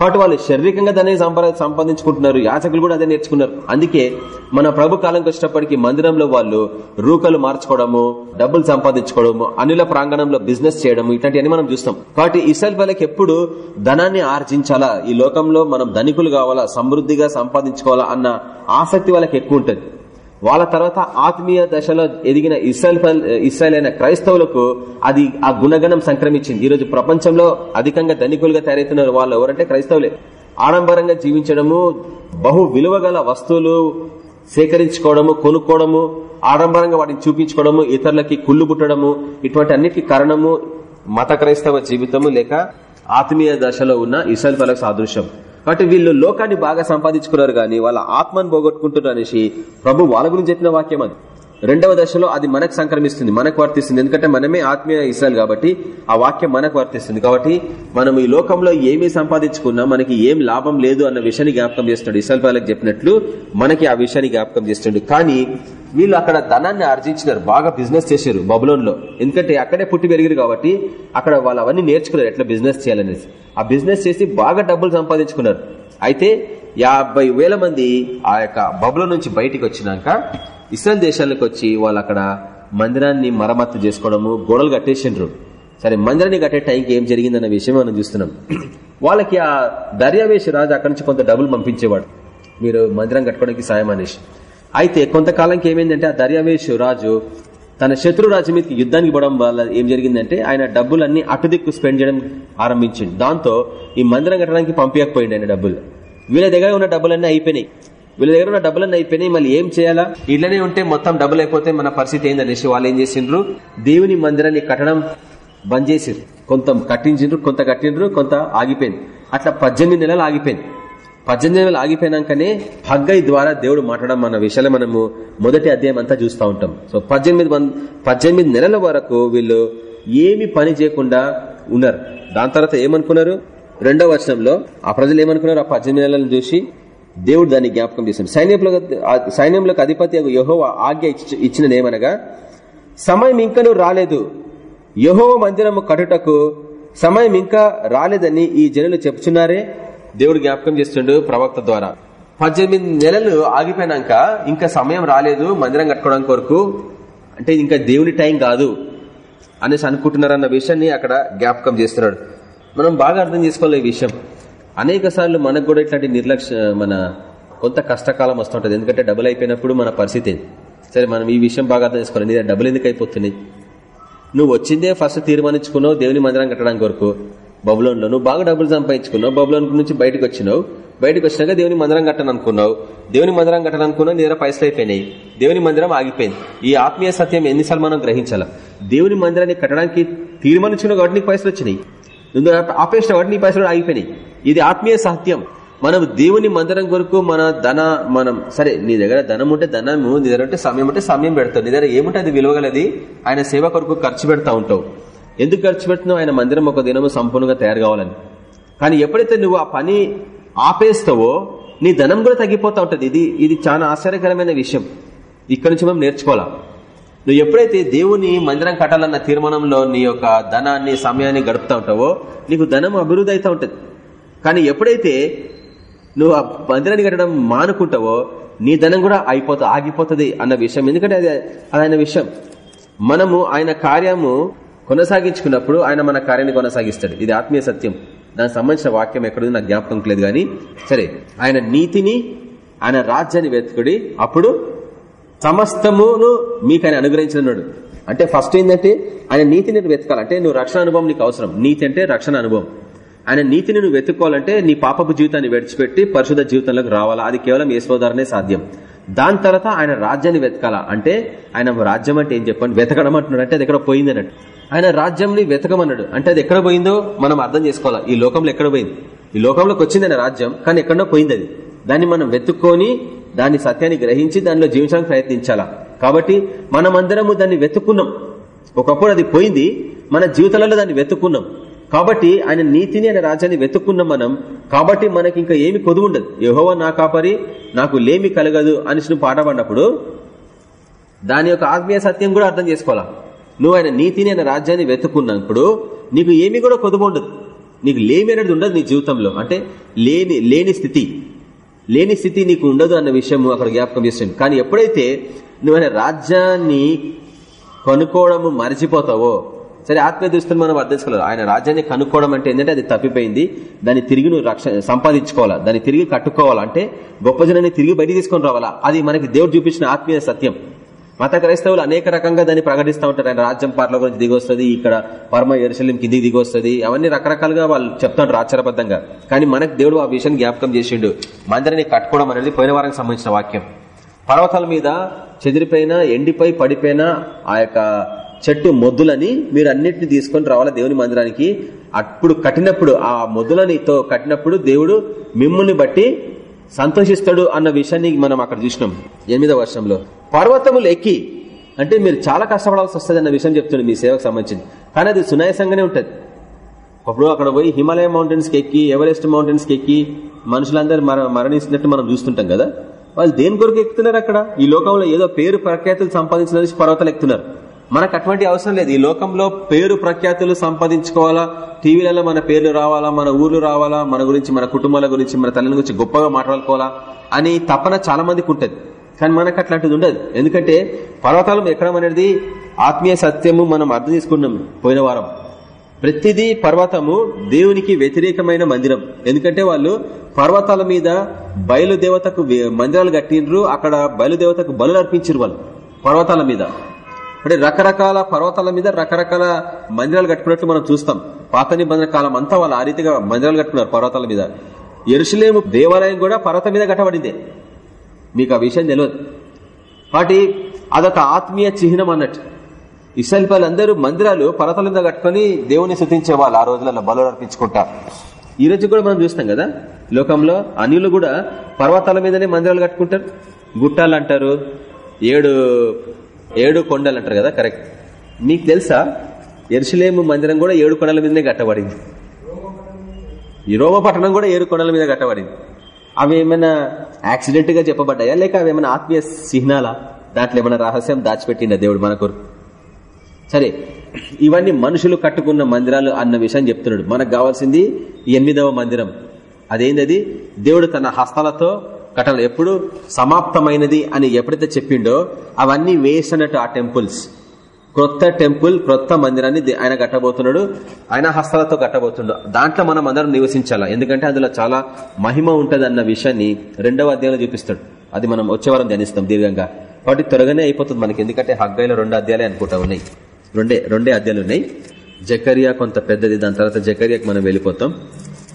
కాబట్టి వాళ్ళు శారీరకంగా దాన్ని సంపాదించుకుంటున్నారు. యాచకులు కూడా అదే నేర్చుకున్నారు. అందుకే మన ప్రభు కాలంకి వచ్చినప్పటికీ మందిరంలో వాళ్ళు రూకలు మార్చుకోవడము డబ్బులు సంపాదించుకోవడము అనిల ప్రాంగణంలో బిజినెస్ చేయడము ఇట్లాంటివన్నీ మనం చూస్తాం. కాబట్టి ఇసల్ వాళ్ళకి ఎప్పుడు ధనాన్ని ఆర్జించాలా? ఈ లోకంలో మనం ధనికులు కావాలా? సమృద్ధిగా సంపాదించుకోవాలా? అన్న ఆసక్తి వాళ్ళకి ఎక్కువ ఉంటుంది. వాళ్ళ తర్వాత ఆత్మీయ దశలో ఎదిగిన ఇస్రాయల్ ఇస్రాయల్ అయిన క్రైస్తవులకు అది ఆ గుణగణం సంక్రమించింది. ఈరోజు ప్రపంచంలో అధికంగా ధనికులుగా తయారైతున్న వాళ్ళు ఎవరంటే క్రైస్తవులే. ఆడంబరంగా జీవించడము బహు విలువగల వస్తువులు సేకరించుకోవడము కొనుక్కోవడము ఆడంబరంగా వాటిని చూపించుకోవడము ఇతరులకి కుళ్ళు పుట్టడము ఇటువంటి అన్నిటికీ కారణము మత క్రైస్తవ జీవితము లేక ఆత్మీయ దశలో ఉన్న ఇసల్ ఫలకు సాదృశ్యం. కాబట్టి వీళ్ళు లోకాన్ని బాగా సంపాదించుకున్నారు గాని వాళ్ళ ఆత్మను పోగొట్టుకుంటున్నారు అనేసి ప్రభు వాళ్ళ గురించి చెప్పిన వాక్యం అది. రెండవ దశలో అది మనకు సంక్రమిస్తుంది మనకు వర్తిస్తుంది. ఎందుకంటే మనమే ఆత్మీయ ఇస్రాయల్ కాబట్టి ఆ వాక్యం మనకు వర్తిస్తుంది. కాబట్టి మనం ఈ లోకంలో ఏమి సంపాదించుకున్నా మనకి ఏం లాభం లేదు అన్న విషయాన్ని జ్ఞాపకం చేస్తున్నాడు. ఇస్రాయల్ వాళ్ళకి చెప్పినట్లు మనకి ఆ విషయాన్ని జ్ఞాపకం చేస్తున్నాడు. కానీ వీళ్ళు అక్కడ ధనాన్ని ఆర్జించినారు బాగా బిజినెస్ చేశారు బబులోన్లో ఎందుకంటే అక్కడే పుట్టి పెరిగారు కాబట్టి అక్కడ వాళ్ళు అవన్నీ నేర్చుకున్నారు ఎట్లా బిజినెస్ చేయాలనేసి. ఆ బిజినెస్ చేసి బాగా డబ్బులు సంపాదించుకున్నారు. అయితే యాభై వేల మంది ఆ యొక్క బబులో నుంచి బయటికి వచ్చినాక ఇస్రాయల్ దేశాలకు వచ్చి వాళ్ళు అక్కడ మందిరాన్ని మరమ్మత్తు చేసుకోవడము గోడలు కట్టేసిండ్రు. సరే మందిరాన్ని కట్టే టైంకి ఏం జరిగిందన్న విషయం మనం చూస్తున్నాం. వాళ్ళకి ఆ దర్యావేశ రాజు అక్కడి నుంచి కొంత డబ్బులు పంపించేవాడు. మీరు మందిరం కట్టుకోవడానికి సాయం అనేసి. అయితే కొంతకాలంకి ఏమైందంటే ఆ దర్యావేషు రాజు తన శత్రు రాజు మీదకి యుద్ధానికి పోవడం వల్ల ఏం జరిగిందంటే ఆయన డబ్బులన్నీ అటుదిక్కు స్పెండ్ చేయడం ఆరంభించింది దాంతో ఈ మందిరం కట్టడానికి పంపించకపోయింది ఆయన డబ్బులు. వీళ్ళ దగ్గర ఉన్న డబ్బులన్నీ అయిపోయినాయి. వీళ్ళ దగ్గర ఉన్న డబ్బులన్నీ అయిపోయినాయి. మళ్ళీ ఏం చేయాలా? ఇట్లనే ఉంటే మొత్తం డబ్బులు అయిపోతే మన పరిస్థితి ఏందనేసి వాళ్ళు ఏం చేసిండ్రు? దేవుని మందిరాన్ని కట్టడం బంద్ చేసిండ్రు. కొంత కట్టించిండ్రు కొంత కట్టిండ్రు కొంత ఆగిపోయింది. అట్లా పద్దెనిమిది నెలలు ఆగిపోయింది. పద్దెనిమిది నెలలు ఆగిపోయినాకనే హగ్గై ద్వారా దేవుడు మాట్లాడడం మన విషయాలు మనము మొదటి అధ్యాయం అంతా చూస్తూ ఉంటాం. సో పద్దెనిమిది పద్దెనిమిది నెలల వరకు వీళ్ళు ఏమి పని చేయకుండా ఉన్నారు. దాని తర్వాత ఏమనుకున్నారు? రెండవ వచనంలో ఆ ప్రజలు ఏమనుకున్నారు? ఆ పద్దెనిమిది నెలలను చూసి దేవుడు దాన్ని జ్ఞాపకం చేశాడు. సైన్యంలో సైన్యంలోకి అధిపతి యహో ఆజ్ఞ ఇచ్చినదేమనగా సమయం ఇంకనూ రాలేదు. యహో మందిరము కటుటకు సమయం ఇంకా రాలేదని ఈ జనులు చెప్తున్నారే దేవుడు జ్ఞాపకం చేస్తుండు ప్రవక్త ద్వారా. పద్దెనిమిది నెలలు ఆగిపోయినాక ఇంకా సమయం రాలేదు మందిరం కట్టుకోవడానికి కొరకు. అంటే ఇంకా దేవుని టైం కాదు అనేసి అనుకుంటున్నారన్న విషయాన్ని అక్కడ జ్ఞాపకం చేస్తున్నాడు. మనం బాగా అర్థం చేసుకోవాలి ఈ విషయం. అనేక సార్లు మనకు కూడా ఇట్లాంటి నిర్లక్ష్య మన కొంత కష్టకాలం వస్తుంటది. ఎందుకంటే డబ్బులు అయిపోయినప్పుడు మన పరిస్థితి. సరే మనం ఈ విషయం బాగా అర్థం చేసుకోవాలి. నీ డబ్బులు ఎందుకు అయిపోతున్నాయి నువ్వు వచ్చిందే ఫస్ట్ తీర్మానించుకున్నావు దేవుని మందిరం కట్టడానికి వరకు బబులోన్లో నువ్వు బాగా డబ్బులు సంపాదించుకున్నావు. బబులోన్ నుంచి బయటకు వచ్చినావు. బయటకు వచ్చినాక దేవుని మందిరం కట్టను అనుకున్నావు దేవుని మందిరం కట్టను అనుకున్నావు నీ దగ్గర పైసలు అయిపోయినాయి. దేవుని మందిరం ఆగిపోయింది. ఈ ఆత్మీయ సత్యం ఎన్నిసార్లు మనం గ్రహించాలా? దేవుని మందిరాన్ని కట్టడానికి తీర్మానించిన కాబట్టి నీకు పైసలు వచ్చినాయి. నువ్వు ఆపేసిన కాబట్టి నీ పైసలు ఆగిపోయినాయి. ఇది ఆత్మీయ సత్యం. మనం దేవుని మందిరం కొరకు మన ధన మనం సరే నీ దగ్గర ధనం ఉంటే ధనము నీ దగ్గర ఉంటే సమయం ఉంటే సమయం పెడతావు. నీ దగ్గర ఏముంటే అది విలువగలది? ఆయన సేవ కొరకు ఖర్చు పెడతా ఉంటావు. ఎందుకు ఖర్చు పెట్టినావు? ఆయన మందిరం ఒక దినము సంపూర్ణంగా తయారు కావాలని. కానీ ఎప్పుడైతే నువ్వు ఆ పని ఆపేస్తావో నీ ధనం కూడా తగ్గిపోతా ఉంటది. ఇది ఇది చాలా ఆశ్చర్యకరమైన విషయం. ఇక్కడి నుంచి మనం నేర్చుకోవాలా? నువ్వు ఎప్పుడైతే దేవుని మందిరం కట్టాలన్న తీర్మానంలో నీ యొక్క ధనాన్ని సమయాన్ని గడుపుతా ఉంటావో నీకు ధనం అభివృద్ధి అవుతా ఉంటది. కానీ ఎప్పుడైతే నువ్వు ఆ మందిరాన్ని కట్టడం మానుకుంటావో నీ ధనం కూడా అయిపోతా ఆగిపోతుంది అన్న విషయం. ఎందుకంటే అది అదైన విషయం. మనము ఆయన కార్యము కొనసాగించుకున్నప్పుడు ఆయన మన కార్యాన్ని కొనసాగిస్తాడు. ఇది ఆత్మీయ సత్యం. దానికి సంబంధించిన వాక్యం ఎక్కడుంది నాకు జ్ఞాపకం లేదు కానీ సరే ఆయన నీతిని ఆయన రాజ్యాన్ని వెతుకుడి అప్పుడు సమస్తమును మీకు ఆయన అనుగ్రహించనున్నాడు. అంటే ఫస్ట్ ఏంటంటే ఆయన నీతిని వెతకాలంటే నువ్వు రక్షణ అనుభవం నీకు అవసరం. నీతి అంటే రక్షణ అనుభవం. ఆయన నీతిని నువ్వు వెతుక్కోవాలంటే నీ పాపపు జీవితాన్ని విడిచిపెట్టి పరిశుద్ధ జీవితంలోకి రావాలా? అది కేవలం యశ్వధారనే సాధ్యం. దాని తర్వాత ఆయన రాజ్యాన్ని వెతకాలా? అంటే ఆయన రాజ్యం అంటే ఏం చెప్పండి? వెతకడం అంటున్నాడు. అంటే అది ఎక్కడ పోయింది అన్నట్టు. ఆయన రాజ్యంని వెతకమన్నాడు. అంటే అది ఎక్కడ పోయిందో మనం అర్థం చేసుకోవాలా? ఈ లోకంలో ఎక్కడ పోయింది? ఈ లోకంలోకి వచ్చింది ఆయన రాజ్యం కానీ ఎక్కడో పోయింది అది. దాన్ని మనం వెతుక్కొని దాని సత్యాన్ని గ్రహించి దానిలో జీవించడానికి ప్రయత్నించాలా? కాబట్టి మనమందరము దాన్ని వెతుక్కున్నాం. ఒకప్పుడు అది పోయింది మన జీవితాలలో దాన్ని వెతుక్కున్నాం. కాబట్టి ఆయన నీతిని ఆయన రాజ్యాన్ని వెతుక్కున్నాం మనం. కాబట్టి మనకి ఇంకా ఏమి కొదువు ఉండదు. యహోవ నా కాపరి నాకు లేమి కలగదు అని నువ్వు పాట పడినప్పుడు దాని యొక్క ఆత్మీయ సత్యం కూడా అర్థం చేసుకోవాలా? నువ్వు ఆయన నీతిని ఆయన రాజ్యాన్ని వెతుక్కున్నప్పుడు నీకు ఏమి కూడా కొదువు ఉండదు. నీకు లేమి అనేది ఉండదు నీ జీవితంలో. అంటే లేని లేని స్థితి. లేని స్థితి నీకు ఉండదు అన్న విషయం అక్కడ జ్ఞాపకం చేస్తుంది. కానీ ఎప్పుడైతే నువ్వు ఆయన రాజ్యాన్ని కనుక్కోవడము మర్చిపోతావో సరే ఆత్మీయ దృష్టిని మనం అర్థం చేసుకోలేదు. ఆయన రాజ్యాన్ని కనుక్కోవడం అంటే ఏంటంటే అది తప్పిపోయింది. దాన్ని తిరిగి నువ్వు రక్ష సంపాదించుకోవాలా? దాన్ని తిరిగి కట్టుకోవాలంటే గొప్ప జనాన్ని తిరిగి బయట తీసుకొని రావాలా? అది మనకి దేవుడు చూపించిన ఆత్మీయ సత్యం. మత క్రైస్తవులు అనేక రకంగా దాన్ని ప్రకటిస్తూ ఉంటారు. ఆయన రాజ్యం పార్ల గురించి దిగొస్తుంది ఇక్కడ పరమ ఎరుసలిం కిందికి దిగొస్తుంది అవన్నీ రకరకాలుగా వాళ్ళు చెప్తాడు ఆచారబద్ధంగా కానీ మనకు దేవుడు ఆ విషయాన్ని జ్ఞాపకం చేసిండు. మందిరాన్ని కట్టుకోవడం అనేది పోయిన వారానికి సంబంధించిన వాక్యం. పర్వతాల మీద చెదిరిపోయిన ఎండిపోయి పడిపోయిన ఆ యొక్క చెట్టు మొద్దులని మీరు అన్నిటిని తీసుకొని రావాలా దేవుని మందిరానికి? అప్పుడు కట్టినప్పుడు ఆ మొద్దులనితో కట్టినప్పుడు దేవుడు మిమ్ముని బట్టి సంతోషిస్తాడు అన్న విషయాన్ని మనం అక్కడ చూసినాం. ఎనిమిదో వర్షంలో. పర్వతములు ఎక్కి అంటే మీరు చాలా కష్టపడాల్సి వస్తుంది అన్న విషయం చెప్తుంది మీ సేవకు సంబంధించింది. కానీ అది సునాయసంగానే ఉంటుంది. అప్పుడు అక్కడ పోయి హిమాలయ మౌంటైన్స్కి ఎక్కి ఎవరెస్ట్ మౌంటైన్స్కి ఎక్కి మనుషులందరూ మర మరణిస్తున్నట్టు మనం చూస్తుంటాం కదా. వాళ్ళు దేని కొరకు ఎక్కుతున్నారు అక్కడ? ఈ లోకంలో ఏదో పేరు ప్రఖ్యాతులు సంపాదించిన పర్వతాలు ఎక్కుతున్నారు. మనకు అటువంటి అవసరం లేదు. ఈ లోకంలో పేరు ప్రఖ్యాతులు సంపాదించుకోవాలా? టీవీలలో మన పేర్లు రావాలా? మన ఊర్లు రావాలా? మన గురించి మన కుటుంబాల గురించి మన తల్లిని గురించి గొప్పగా మాట్లాడుకోవాలా? అని తపన చాలా మందికి ఉంటుంది. కానీ మనకు అట్లాంటిది ఉండదు. ఎందుకంటే పర్వతాలం ఎక్కడం అనేది ఆత్మీయ సత్యము మనం అర్థం తీసుకున్నాం పోయిన వారం. ప్రతిదీ పర్వతము దేవునికి వ్యతిరేకమైన మందిరం. ఎందుకంటే వాళ్ళు పర్వతాల మీద బయలుదేవతకు మందిరాలు కట్టినరు అక్కడ బయలుదేవతకు బలు అర్పించారు వాళ్ళు పర్వతాల మీద. అంటే రకరకాల పర్వతాల మీద రకరకాల మందిరాలు కట్టుకున్నట్లు మనం చూస్తాం. పాత నిబంధన కాలం అంతా వాళ్ళు ఆ రీతిగా మందిరాలు కట్టుకున్నారు పర్వతాల మీద. ఎరుసలేము దేవాలయం కూడా పర్వతం మీద కట్టబడిందే. మీకు ఆ విషయం తెలియదు వాటి అదొక ఆత్మీయ చిహ్నం అన్నట్టు. ఇసల్ అందరూ మందిరాలు పర్వతాల మీద కట్టుకుని దేవుని శుతించే వాళ్ళు ఆ రోజులలో బలు అర్పించుకుంటారు. ఈ రోజు కూడా మనం చూస్తాం కదా లోకంలో అనిలు కూడా పర్వతాల మీదనే మందిరాలు కట్టుకుంటారు. గుట్టాలు అంటారు ఏడు ఏడు కొండలు అంటారు కదా కరెక్ట్ మీకు తెలుసా ఎరుసలేము మందిరం కూడా ఏడు కొండల మీదనే కట్టబడింది. ఈ రోమ పట్టణం కూడా ఏడు కొండల మీద కట్టబడింది. అవి ఏమైనా యాక్సిడెంట్గా చెప్పబడ్డాయా? లేక అవి ఏమైనా ఆత్మీయ చిహ్నాలా దాంట్లో ఏమైనా రహస్యం దాచిపెట్టిండ దేవుడు మన కొరకు? సరే ఇవన్నీ మనుషులు కట్టుకున్న మందిరాలు అన్న విషయం చెప్తున్నాడు. మనకు కావాల్సింది ఎనిమిదవ మందిరం. అదేంటది దేవుడు తన హస్తాలతో కట్టాలి ఎప్పుడు? సమాప్తమైనది అని ఎప్పుడైతే చెప్పిండో అవన్నీ వేస్ట్ అన్నట్టు ఆ టెంపుల్స్. క్రొత్త టెంపుల్ క్రొత్త మందిరాన్ని ఆయన కట్టబోతున్నాడు. ఆయన హస్తాలతో కట్టబోతున్నాడు. దాంట్లో మనం అందరం నివసించాలా? ఎందుకంటే అందులో చాలా మహిమ ఉంటది అన్న విషయాన్ని రెండవ అధ్యాయంలో చూపిస్తాడు. అది మనం వచ్చేవారం ధ్యానిస్తాం దీర్ఘంగా. కాబట్టి త్వరగానే అయిపోతుంది మనకి. ఎందుకంటే హగ్గైలో రెండు అధ్యాయాలే అనుకుంటా ఉన్నాయి. రెండే రెండే అధ్యాయులు ఉన్నాయి. జకరియా కొంత పెద్దది. దాని తర్వాత జకరియాకి మనం వెళ్ళిపోతాం.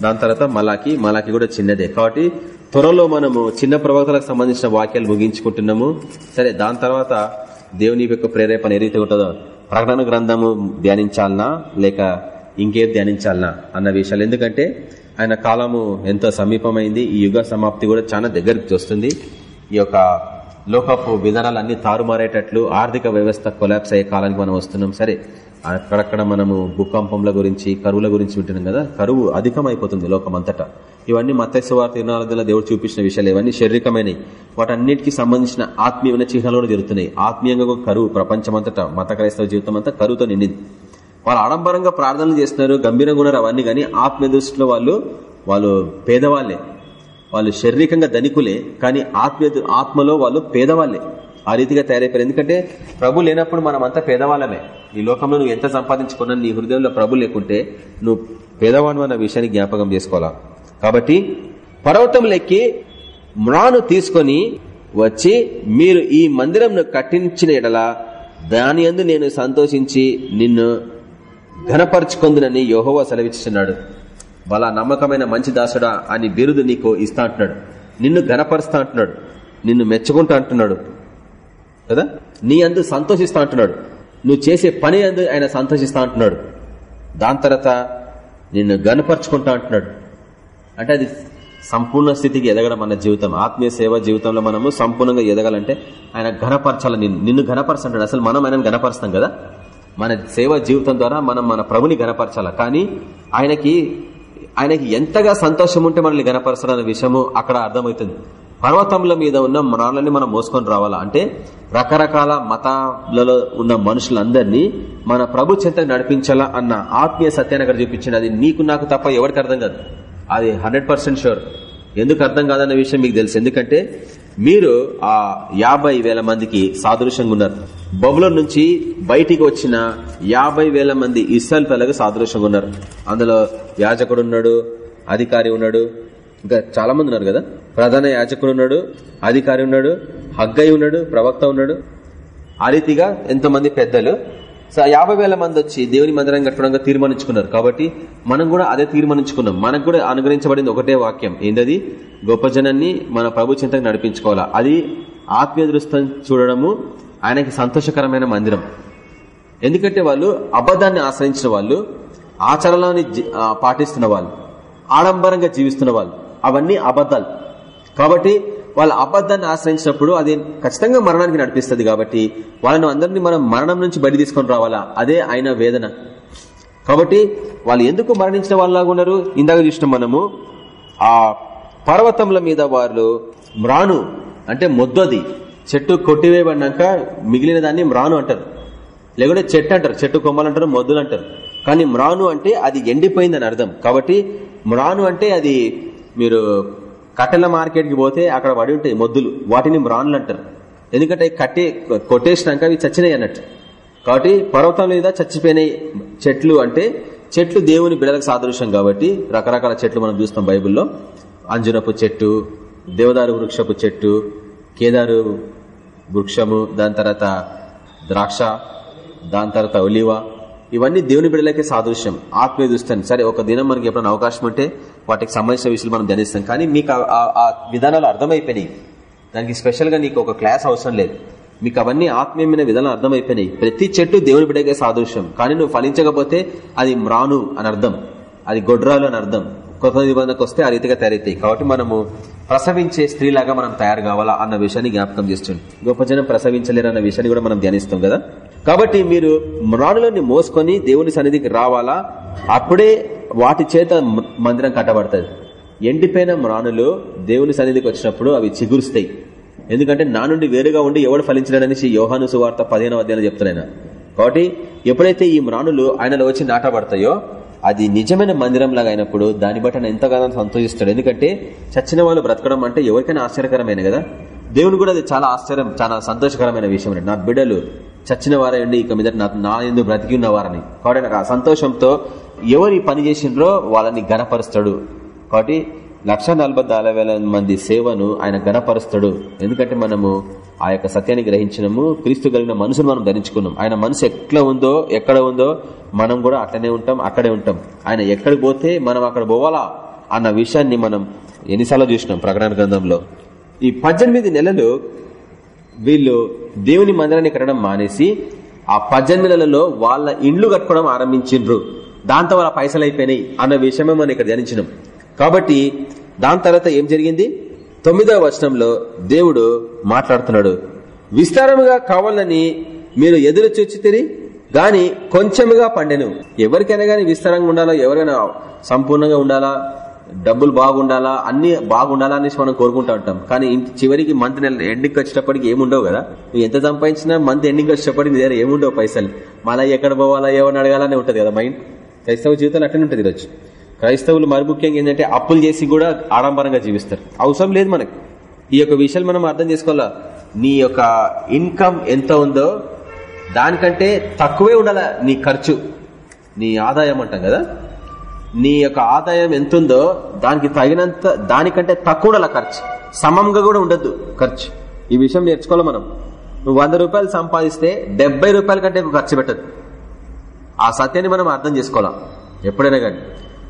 దాని తర్వాత మలాకి. మలాకి కూడా చిన్నదే. కాబట్టి త్వరలో మనము చిన్న ప్రవక్తలకు సంబంధించిన వాక్యాలు ముగించుకుంటున్నాము. సరే దాని తర్వాత దేవుని యొక్క ప్రేరేపణ ఏదైతే ఉంటుందో ప్రకటన గ్రంథము ధ్యానించాలనా లేక ఇంకేం ధ్యానించాలనా అన్న విషయాలు. ఎందుకంటే ఆయన కాలము ఎంతో సమీపమైంది ఈ యుగ సమాప్తి కూడా చాలా దగ్గరికి వస్తుంది. ఈ యొక్క లోకపు విధానాలన్నీ తారుమారేటట్లు ఆర్థిక వ్యవస్థ కొలాప్స్ అయ్యే కాలానికి మనం వస్తున్నాం. సరే అక్కడక్కడ మనము భూకంపంల గురించి కరువుల గురించి వింటున్నాం కదా? కరువు అధికమైపోతుంది లోకమంతటా. ఇవన్నీ మత్స్య వార్త ఇరవై దేవుడు చూపించిన విషయాలు. ఇవన్నీ శారీరకమైనవి. వాటన్నిటికీ సంబంధించిన ఆత్మీయమైన చిహ్నాలు కూడా జరుగుతున్నాయి. ఆత్మీయంగా కరువు ప్రపంచమంతటా మత క్రైస్తవ జీవితం అంతా కరువుతో నిండింది. వాళ్ళు ఆడంబరంగా ప్రార్థనలు చేస్తున్నారు గంభీరంగా ఉన్నారు అవన్నీ కానీ ఆత్మీయ దృష్టిలో వాళ్ళు వాళ్ళు పేదవాళ్ళే వాళ్ళు శారీరకంగా ధనికులే కానీ ఆత్మీయ ఆత్మలో వాళ్ళు పేదవాళ్ళే ఆ రీతిగా తయారైపోయారు. ఎందుకంటే ప్రభు లేనప్పుడు మనం అంతా పేదవాళ్ళమే. ఈ లోకంలో నువ్వు ఎంత సంపాదించుకున్నా నీ హృదయంలో ప్రభు లేకుంటే నువ్వు పేదవాడు అన్న విషయాన్ని జ్ఞాపకం చేసుకోవాలా? కాబట్టి పర్వతం లెక్కి మ్రాను తీసుకొని వచ్చి మీరు ఈ మందిరంను కట్టించిన ఎడల దాని అందు నేను సంతోషించి నిన్ను ఘనపరుచుకుందునని యోహోవా సెలవిస్తున్నాడు వాళ్ళ నమ్మకమైన మంచి దాసుడా అని బిరుదు నీకు ఇస్తా అంటున్నాడు. నిన్ను ఘనపరుస్తా అంటున్నాడు. నిన్ను మెచ్చుకుంటా అంటున్నాడు. కదా? నీ అందు సంతోషిస్తా అంటున్నాడు. నువ్వు చేసే పని అందు ఆయన సంతోషిస్తా అంటున్నాడు. దాని తర్వాత నిన్ను గనపరుచుకుంటా అంటున్నాడు. అంటే అది సంపూర్ణ స్థితికి ఎదగడం మన జీవితం. ఆత్మీయ సేవ జీవితంలో మనము సంపూర్ణంగా ఎదగాలంటే ఆయన ఘనపరచాలి నిన్ను. నిన్ను ఘనపరచంటాడు. అసలు మనం ఆయన ఘనపరుస్తాం కదా? మన సేవ జీవితం ద్వారా మనం మన ప్రభుని ఘనపరచాల? కానీ ఆయనకి ఆయనకి ఎంతగా సంతోషం ఉంటే మనల్ని గనపరచాలన్న విషయము అక్కడ అర్థమవుతుంది. పర్వతముల మీద ఉన్న మనాలని మనం మోసుకొని రావాలా? అంటే రకరకాల మతాలలో ఉన్న మనుషులందరినీ మన ప్రభు చెంత నడిపించాలా అన్న ఆత్మీయ సత్యాన్ని అక్కడ చూపించండి అది నీకు నాకు తప్ప ఎవరికి అర్థం కాదు. అది హండ్రెడ్ పర్సెంట్ షూర్. ఎందుకు అర్థం కాదన్న విషయం మీకు తెలుసు. ఎందుకంటే మీరు ఆ యాభై వేల మందికి సాదృశ్యంగా ఉన్నారు. బొబులో నుంచి బయటికి వచ్చిన యాభై వేల మంది ఇస్రాయల్ పిల్లలకు సాదృశ్యంగా ఉన్నారు. అందులో యాజకుడు ఉన్నాడు అధికారి ఉన్నాడు ఇంకా చాలా మంది ఉన్నారు కదా? ప్రధాన యాజకుడు ఉన్నాడు అధికారి ఉన్నాడు హగ్గై ఉన్నాడు ప్రవక్త ఉన్నాడు. ఆ రీతిగా ఎంతమంది పెద్దలు. యాభై వేల మంది వచ్చి దేవుని మందిరం కట్టడంగా తీర్మానించుకున్నారు. కాబట్టి మనం కూడా అదే తీర్మానించుకున్నాం. మనకు కూడా అనుగ్రహించబడింది ఒకటే వాక్యం. ఏంటది గొప్ప జనాన్ని మన ప్రభు చింతకు నడిపించుకోవాలా? అది ఆత్మీయ దృష్టం చూడడము ఆయనకి సంతోషకరమైన మందిరం. ఎందుకంటే వాళ్ళు అబద్ధాన్ని ఆశ్రయించిన వాళ్ళు ఆచరణలోని పాటిస్తున్న వాళ్ళు ఆడంబరంగా జీవిస్తున్న వాళ్ళు. అవన్నీ అబద్ధాలు. కాబట్టి వాళ్ళ అబద్ధాన్ని ఆశ్రయించినప్పుడు అది ఖచ్చితంగా మరణానికి నడిపిస్తుంది కాబట్టి వాళ్ళను అందరినీ మనం మరణం నుంచి బయట తీసుకొని రావాలా? అదే ఆయన వేదన. కాబట్టి వాళ్ళు ఎందుకు మరణించిన వాళ్ళలాగా ఉన్నారు? ఇందాక చూసిన మనము. ఆ పర్వతముల మీద వాళ్ళు మ్రాను అంటే మొద్దది చెట్టు కొట్టివేయబడినాక మిగిలిన దాన్ని మ్రాను అంటారు. లేకుంటే చెట్టు అంటారు చెట్టు కొమ్మలు అంటారు మొద్దులు అంటారు. కానీ మ్రాను అంటే అది ఎండిపోయిందని అర్థం. కాబట్టి మ్రాను అంటే అది మీరు కట్టెల మార్కెట్కి పోతే అక్కడ పడి ఉంటాయి మొద్దులు. వాటిని మ్రాన్లు అంటారు. ఎందుకంటే కట్టే కొట్టేసినాక అవి చచ్చినాయి అన్నట్టు. కాబట్టి పర్వతం మీద చచ్చిపోయినాయి చెట్లు అంటే చెట్లు దేవుని బిడలకు సాదృశ్యం కాబట్టి రకరకాల చెట్లు మనం చూస్తాం బైబుల్లో. అంజునపు చెట్టు దేవదారు వృక్షపు చెట్టు కేదారు వృక్షము దాని తర్వాత ద్రాక్ష దాని తర్వాత ఒలివ ఇవన్నీ దేవుని బిడ్డలకే సాదృశ్యం ఆత్మీయ దృష్టాన్ని సరే ఒక దినం మనకి ఎప్పుడైనా అవకాశం ఉంటే వాటికి సంబంధించిన విషయాలు మనం ధ్యానిస్తాం. కానీ మీకు ఆ విధానాలు అర్థమైపోయినాయి. దానికి స్పెషల్గా నీకు ఒక క్లాస్ అవసరం లేదు. మీకు అవన్నీ ఆత్మీయమైన విధానం అర్థమైపోయినాయి. ప్రతి చెట్టు దేవుని బిడ్డకే సాదృశ్యం. కానీ నువ్వు ఫలించకపోతే అది మ్రాను అని అర్థం. అది గొడ్రాలు అని అర్థం. కొత్త నిబంధనకు వస్తే ఆ రీతిగా తయారైతాయి. కాబట్టి మనము ప్రసవించే స్త్రీలాగా మనం తయారు కావాలా అన్న విషయాన్ని జ్ఞాపకం చేస్తుంది. గొప్ప జనం ప్రసవించలేరు అన్న విషయాన్ని కూడా మనం ధ్యానిస్తాం కదా? కాబట్టి మీరు మ్రాణులని మోసుకొని దేవుని సన్నిధికి రావాలా? అప్పుడే వాటి చేత మందిరం కట్టబడుతుంది. ఎండిపోయిన మ్రాణులు దేవుని సన్నిధికి వచ్చినప్పుడు అవి చిగురుస్తాయి. ఎందుకంటే నా నుండి వేరుగా ఉండి ఎవడు ఫలించలేడనేసి యోహాను సువార్త పదిహేనవ అధ్యాయం చెప్తున్నాయన కాబట్టి ఎప్పుడైతే ఈ మ్రాణులు ఆయనలో వచ్చి నాటబడతాయో అది నిజమైన మందిరం లాగా అయినప్పుడు దాన్ని బట్టి ఆయన ఎంతగానో సంతోషిస్తాడు. ఎందుకంటే చచ్చిన వాళ్ళు బ్రతకడం అంటే ఎవరికైనా ఆశ్చర్యకరమైన కదా? దేవుని కూడా అది చాలా ఆశ్చర్యం చాలా సంతోషకరమైన విషయం నా బిడ్డలు చచ్చిన వారండి ఇక మీద నా ఎందుకు బ్రతికి ఉన్నవారని. కాబట్టి నాకు ఆ సంతోషంతో ఎవరి పని చేసిండ్రో వాళ్ళని గణపరుస్తాడు కాబట్టి లక్ష మంది సేవను ఆయన గణపరుస్తాడు ఎందుకంటే మనము ఆ యొక్క సత్యాన్ని గ్రహించినము క్రీస్తు కలిగిన మనసును మనం ధరించుకున్నాం. ఆయన మనసు ఎట్లా ఉందో ఎక్కడ ఉందో మనం కూడా అట్లనే ఉంటాం అక్కడే ఉంటాం. ఆయన ఎక్కడికి పోతే మనం అక్కడ పోవాలా అన్న విషయాన్ని మనం ఎన్నిసార్లు చూసినాం ప్రకటన గ్రంథంలో. ఈ పద్దెనిమిది నెలలు వీళ్ళు దేవుని మందిరాన్ని కట్టడం మానేసి ఆ పద్దెనిమిది వాళ్ళ ఇండ్లు కట్టుకోవడం ఆరంభించిండ్రు. దాంతో వాళ్ళ పైసలు అయిపోయినాయి అన్న విషయమే మనం ఇక్కడ ధ్యానించినాం. కాబట్టి దాని తర్వాత ఏం జరిగింది? తొమ్మిదవ వచనంలో దేవుడు మాట్లాడుతున్నాడు. విస్తారముగా కావాలని మీరు ఎదురు చూచితిరి గాని కొంచెముగా పండెను. ఎవరికైనా గానీ విస్తారంగా ఉండాలా? ఎవరైనా సంపూర్ణంగా ఉండాలా? డబ్బులు బాగుండాలా అన్ని బాగుండాలా అనేసి మనం కోరుకుంటా ఉంటాం. కానీ ఇంటి చివరికి మంత్ నెల ఎండింగ్ వచ్చేటప్పటికి ఏముండవు కదా? నువ్వు ఎంత సంపాదించినా మంత్ ఎండింగ్ వచ్చేటప్పటికి నీ దగ్గర ఏముండవు పైసలు. మళ్ళీ ఎక్కడ పోవాలా ఏమని అడగాలని ఉంటుంది కదా మైండ్ క్రైస్తవ జీవితాలు అట్లనే ఉంటుంది ఈరోజు. క్రైస్తవులు మరి ముఖ్యంగా ఏంటంటే అప్పులు చేసి కూడా ఆడంబరంగా జీవిస్తారు. అవసరం లేదు మనకి. ఈ యొక్క విషయాలు మనం అర్థం చేసుకోవాలా? నీ యొక్క ఇన్కమ్ ఎంత ఉందో దానికంటే తక్కువే ఉండాల నీ ఖర్చు? నీ ఆదాయం అంటాం కదా? నీ యొక్క ఆదాయం ఎంతుందో దానికి తగినంత దానికంటే తక్కువ ఉండాల ఖర్చు. సమంగా కూడా ఉండద్దు ఖర్చు. ఈ విషయం నేర్చుకోవాలి మనం. నువ్వు వంద రూపాయలు సంపాదిస్తే డెబ్బై రూపాయల కంటే ఎక్కువ ఖర్చు పెట్టదు ఆ సత్యాన్ని మనం అర్థం చేసుకోవాలా? ఎప్పుడైనా కానీ.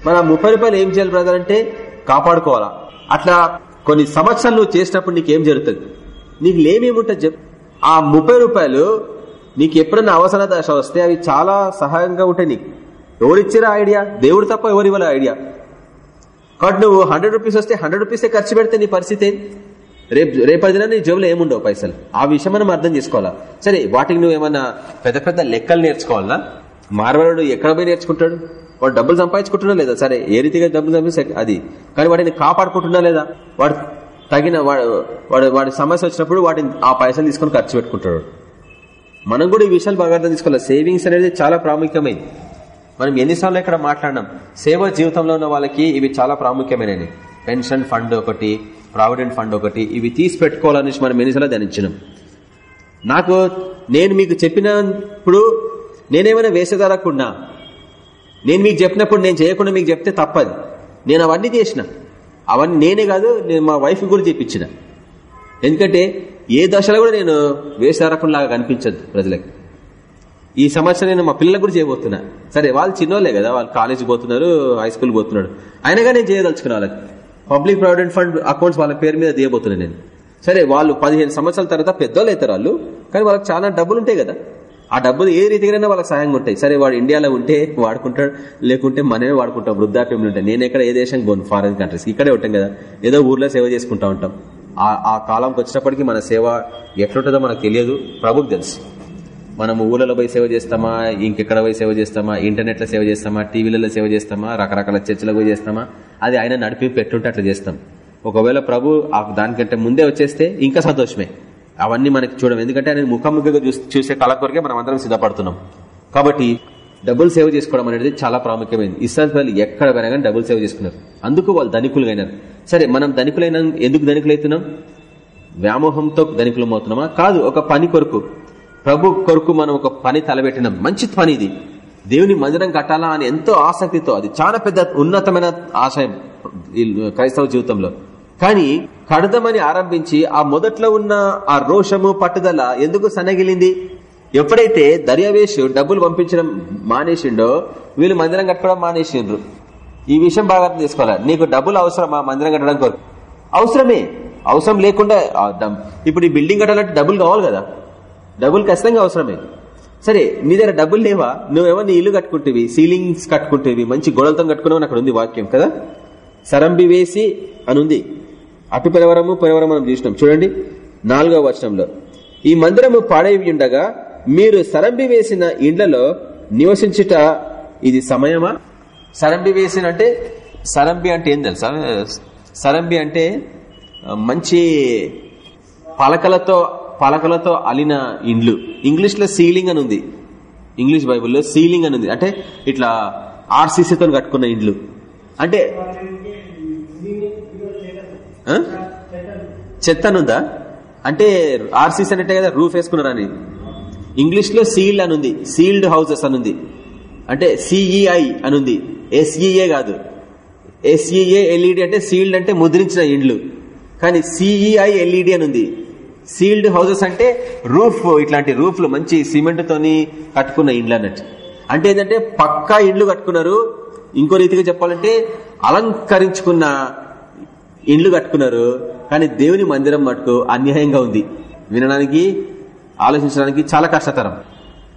మన ముప్పై రూపాయలు ఏం చేయాలి బ్రదర్ అంటే కాపాడుకోవాలా? అట్లా కొన్ని సంవత్సరాలు నువ్వు చేసినప్పుడు నీకేం జరుగుతుంది? నీకు లేమేముంటుంది చెప్ ఆ ముప్పై రూపాయలు నీకు ఎప్పుడన్నా అవసర దశ వస్తే అవి చాలా సహాయంగా ఉంటాయి నీకు. ఎవరిచ్చారా ఐడియా? దేవుడు తప్ప ఎవరు ఇవ్వాలి ఐడియా? కాబట్టి నువ్వు హండ్రెడ్ రూపీస్ వస్తే హండ్రెడ్ రూపీసే ఖర్చు పెడితే నీ పరిస్థితి ఏంటి రేపు రేపటి దిన నీ జోబులో ఏముండవు పైసలు? ఆ విషయం మనం అర్థం చేసుకోవాలా? సరే వాటికి నువ్వు ఏమన్నా పెద్ద పెద్ద లెక్కలు నేర్చుకోవాలా? మార్వాడు ఎక్కడ పోయి నేర్చుకుంటాడు? వాడు డబ్బులు సంపాదించుకుంటున్నా లేదా? సరే ఏ రీతిగా డబ్బులు సంపాదించి అది. కానీ వాటిని కాపాడుకుంటున్నా లేదా? వాడు తగిన వాడు వాడు వాడి సమస్య వచ్చినప్పుడు వాటిని ఆ పైసలు తీసుకొని ఖర్చు పెట్టుకుంటాడు. మనం కూడా ఈ విషయాలు బాగా అర్థం తీసుకోవాలి సేవింగ్స్ అనేది చాలా ప్రాముఖ్యమైంది మనం ఎన్నిసార్లు ఇక్కడ మాట్లాడినాం? సేవ జీవితంలో ఉన్న వాళ్ళకి ఇవి చాలా ప్రాముఖ్యమైనవి. పెన్షన్ ఫండ్ ఒకటి ప్రావిడెంట్ ఫండ్ ఒకటి ఇవి తీసి పెట్టుకోవాలని మనం ఎన్నిసార్లు ధ్యానించినాం. నాకు నేను మీకు చెప్పినప్పుడు నేనేమైనా వేసేదారకుండా నేను మీకు చెప్పినప్పుడు నేను చేయకుండా మీకు చెప్తే తప్పది. నేను అవన్నీ చేసిన. అవన్నీ నేనే కాదు నేను మా వైఫ్ కూడా చెప్పించిన. ఎందుకంటే ఏ దశలో కూడా నేను వేసారకుండా కనిపించదు ప్రజలకు. ఈ సంవత్సరం నేను మా పిల్లలకు కూడా చేయబోతున్నా. సరే వాళ్ళు చిన్నోళ్ళే కదా వాళ్ళు కాలేజ్ పోతున్నారు హై స్కూల్ పోతున్నాడు. అయినగా నేను చేయదలుచుకున్నా వాళ్ళకి. పబ్లిక్ ప్రావిడెంట్ ఫండ్ అకౌంట్స్ వాళ్ళ పేరు మీద తీయబోతున్నాను నేను. సరే వాళ్ళు పదిహేను సంవత్సరాల తర్వాత పెద్దోళ్ళు అవుతారు వాళ్ళు కానీ వాళ్ళకి చాలా డబ్బులు ఉంటాయి కదా. ఆ డబ్బులు ఏ రీతిగానైనా వాళ్ళకి సాయంగా ఉంటాయి. సరే వాడు ఇండియాలో ఉంటే వాడుకుంటాడు లేకుంటే మనమే వాడుకుంటాం వృద్ధాప్యంలో ఉంటాయి. నేను ఎక్కడ ఏ దేశం పోను ఫారెన్ కంట్రీస్ ఇక్కడే ఉంటాం కదా ఏదో ఊర్లో సేవ చేసుకుంటా ఉంటాం. ఆ కాలంకి వచ్చినప్పటికీ మన సేవ ఎట్లుంటుందో మనకు తెలియదు ప్రభుకి తెలుసు. మనం ఊళ్ళలో పోయి సేవ చేస్తామా? ఇంకెక్కడ పోయి సేవ చేస్తామా? ఇంటర్నెట్లో సేవ చేస్తామా? టీవీలలో సేవ చేస్తామా? రకరకాల చర్చలకు పోయి చేస్తామా? అది ఆయన నడిపి పెట్టుంటే అట్లా చేస్తాం. ఒకవేళ ప్రభు దానికంటే ముందే వచ్చేస్తే ఇంకా సంతోషమే. అవన్నీ మనకి చూడం ఎందుకంటే ఆయన ముఖాముఖిగా చూసే కళ కొరకే మనం అందరం సిద్ధపడుతున్నాం. కాబట్టి డబ్బులు సేవ చేసుకోవడం అనేది చాలా ప్రాముఖ్యమైనది ఇస్రాయల్ వాళ్ళు ఎక్కడ పోయినా కానీ డబ్బులు సేవ చేసుకున్నారు. అందుకు వాళ్ళు ధనికులు అయినారు సరే మనం ధనికులైన ఎందుకు ధనికులైతున్నాం? వ్యామోహంతో ధనికులం అవుతున్నామా? కాదు ఒక పని కొరకు. ప్రభు కొరకు మనం ఒక పని తలబెట్టినాం మంచి పని ఇది. దేవుని మందిరం కట్టాలా అని ఎంతో ఆసక్తితో అది చాలా పెద్ద ఉన్నతమైన ఆశయం క్రైస్తవ జీవితంలో. కానీ కడదమని ఆరంభించి ఆ మొదట్లో ఉన్న ఆ రోషము పట్టుదల ఎందుకు సన్నగిలింది? ఎప్పుడైతే దర్యావేషు డబ్బులు పంపించడం మానేసిండో వీళ్ళు మందిరం కట్టుకోవడం మానేసిండ్రు. ఈ విషయం బాగా అర్థం చేసుకోవాలి? నీకు డబ్బులు అవసరమా మందిరం కట్టడం కొరకు? అవసరమే. అవసరం లేకుండా ఇప్పుడు ఈ బిల్డింగ్ కట్టాలంటే డబ్బులు కావాలి కదా. డబ్బులు ఖచ్చితంగా అవసరమే. సరే నీ దగ్గర డబ్బులు లేవా? నువ్వేమో నీ ఇల్లు కట్టుకుంటేవి సీలింగ్స్ కట్టుకుంటేవి మంచి గోడలతో కట్టుకున్నావు అక్కడ ఉంది వాక్యం కదా? సరంబి వేసి అని ఉంది అటు పెరవరము పిలవరం మనం చూసినాం. చూడండి నాలుగవ వచనంలో. ఈ మందిరము పాడై ఉండగా మీరు సరంబి వేసిన ఇండ్లలో నివసించుట ఇది సమయమా? సరంబి వేసిన అంటే సరంబి అంటే ఏం తెలుసా? సరంబి అంటే మంచి పలకలతో పలకలతో అలిన ఇండ్లు. ఇంగ్లీష్లో సీలింగ్ అని ఉంది. ఇంగ్లీష్ బైబుల్లో సీలింగ్ అని ఉంది. అంటే ఇట్లా ఆర్సీసీతో కట్టుకున్న ఇండ్లు. అంటే చెత్తనుందా? అంటే ఆర్సీసీ అంటే కదా రూఫ్ వేసుకున్నారని. ఇంగ్లీష్లో సీల్డ్ అనుంది సీల్డ్ హౌసెస్ అనుంది అంటే సిఈఐ అనుంది ఎస్ఈఏ కాదు. ఎస్ఈఏ ఎల్ఈడి అంటే సీల్డ్ అంటే ముద్రించిన ఇండ్లు. కానీ సిఈఐ ఎల్ఈడి అని ఉంది. సీల్డ్ హౌసెస్ అంటే రూఫ్ ఇట్లాంటి రూఫ్లు మంచి సిమెంట్ తోని కట్టుకున్న ఇండ్లు అన్నట్టు. అంటే ఏంటంటే పక్కా ఇండ్లు కట్టుకున్నారు. ఇంకో రీతిగా చెప్పాలంటే అలంకరించుకున్న ఇండ్లు కట్టుకున్నారు. కానీ దేవుని మందిరం మటుకు అన్యాయంగా ఉంది. వినడానికి ఆలోచించడానికి చాలా కష్టతరం.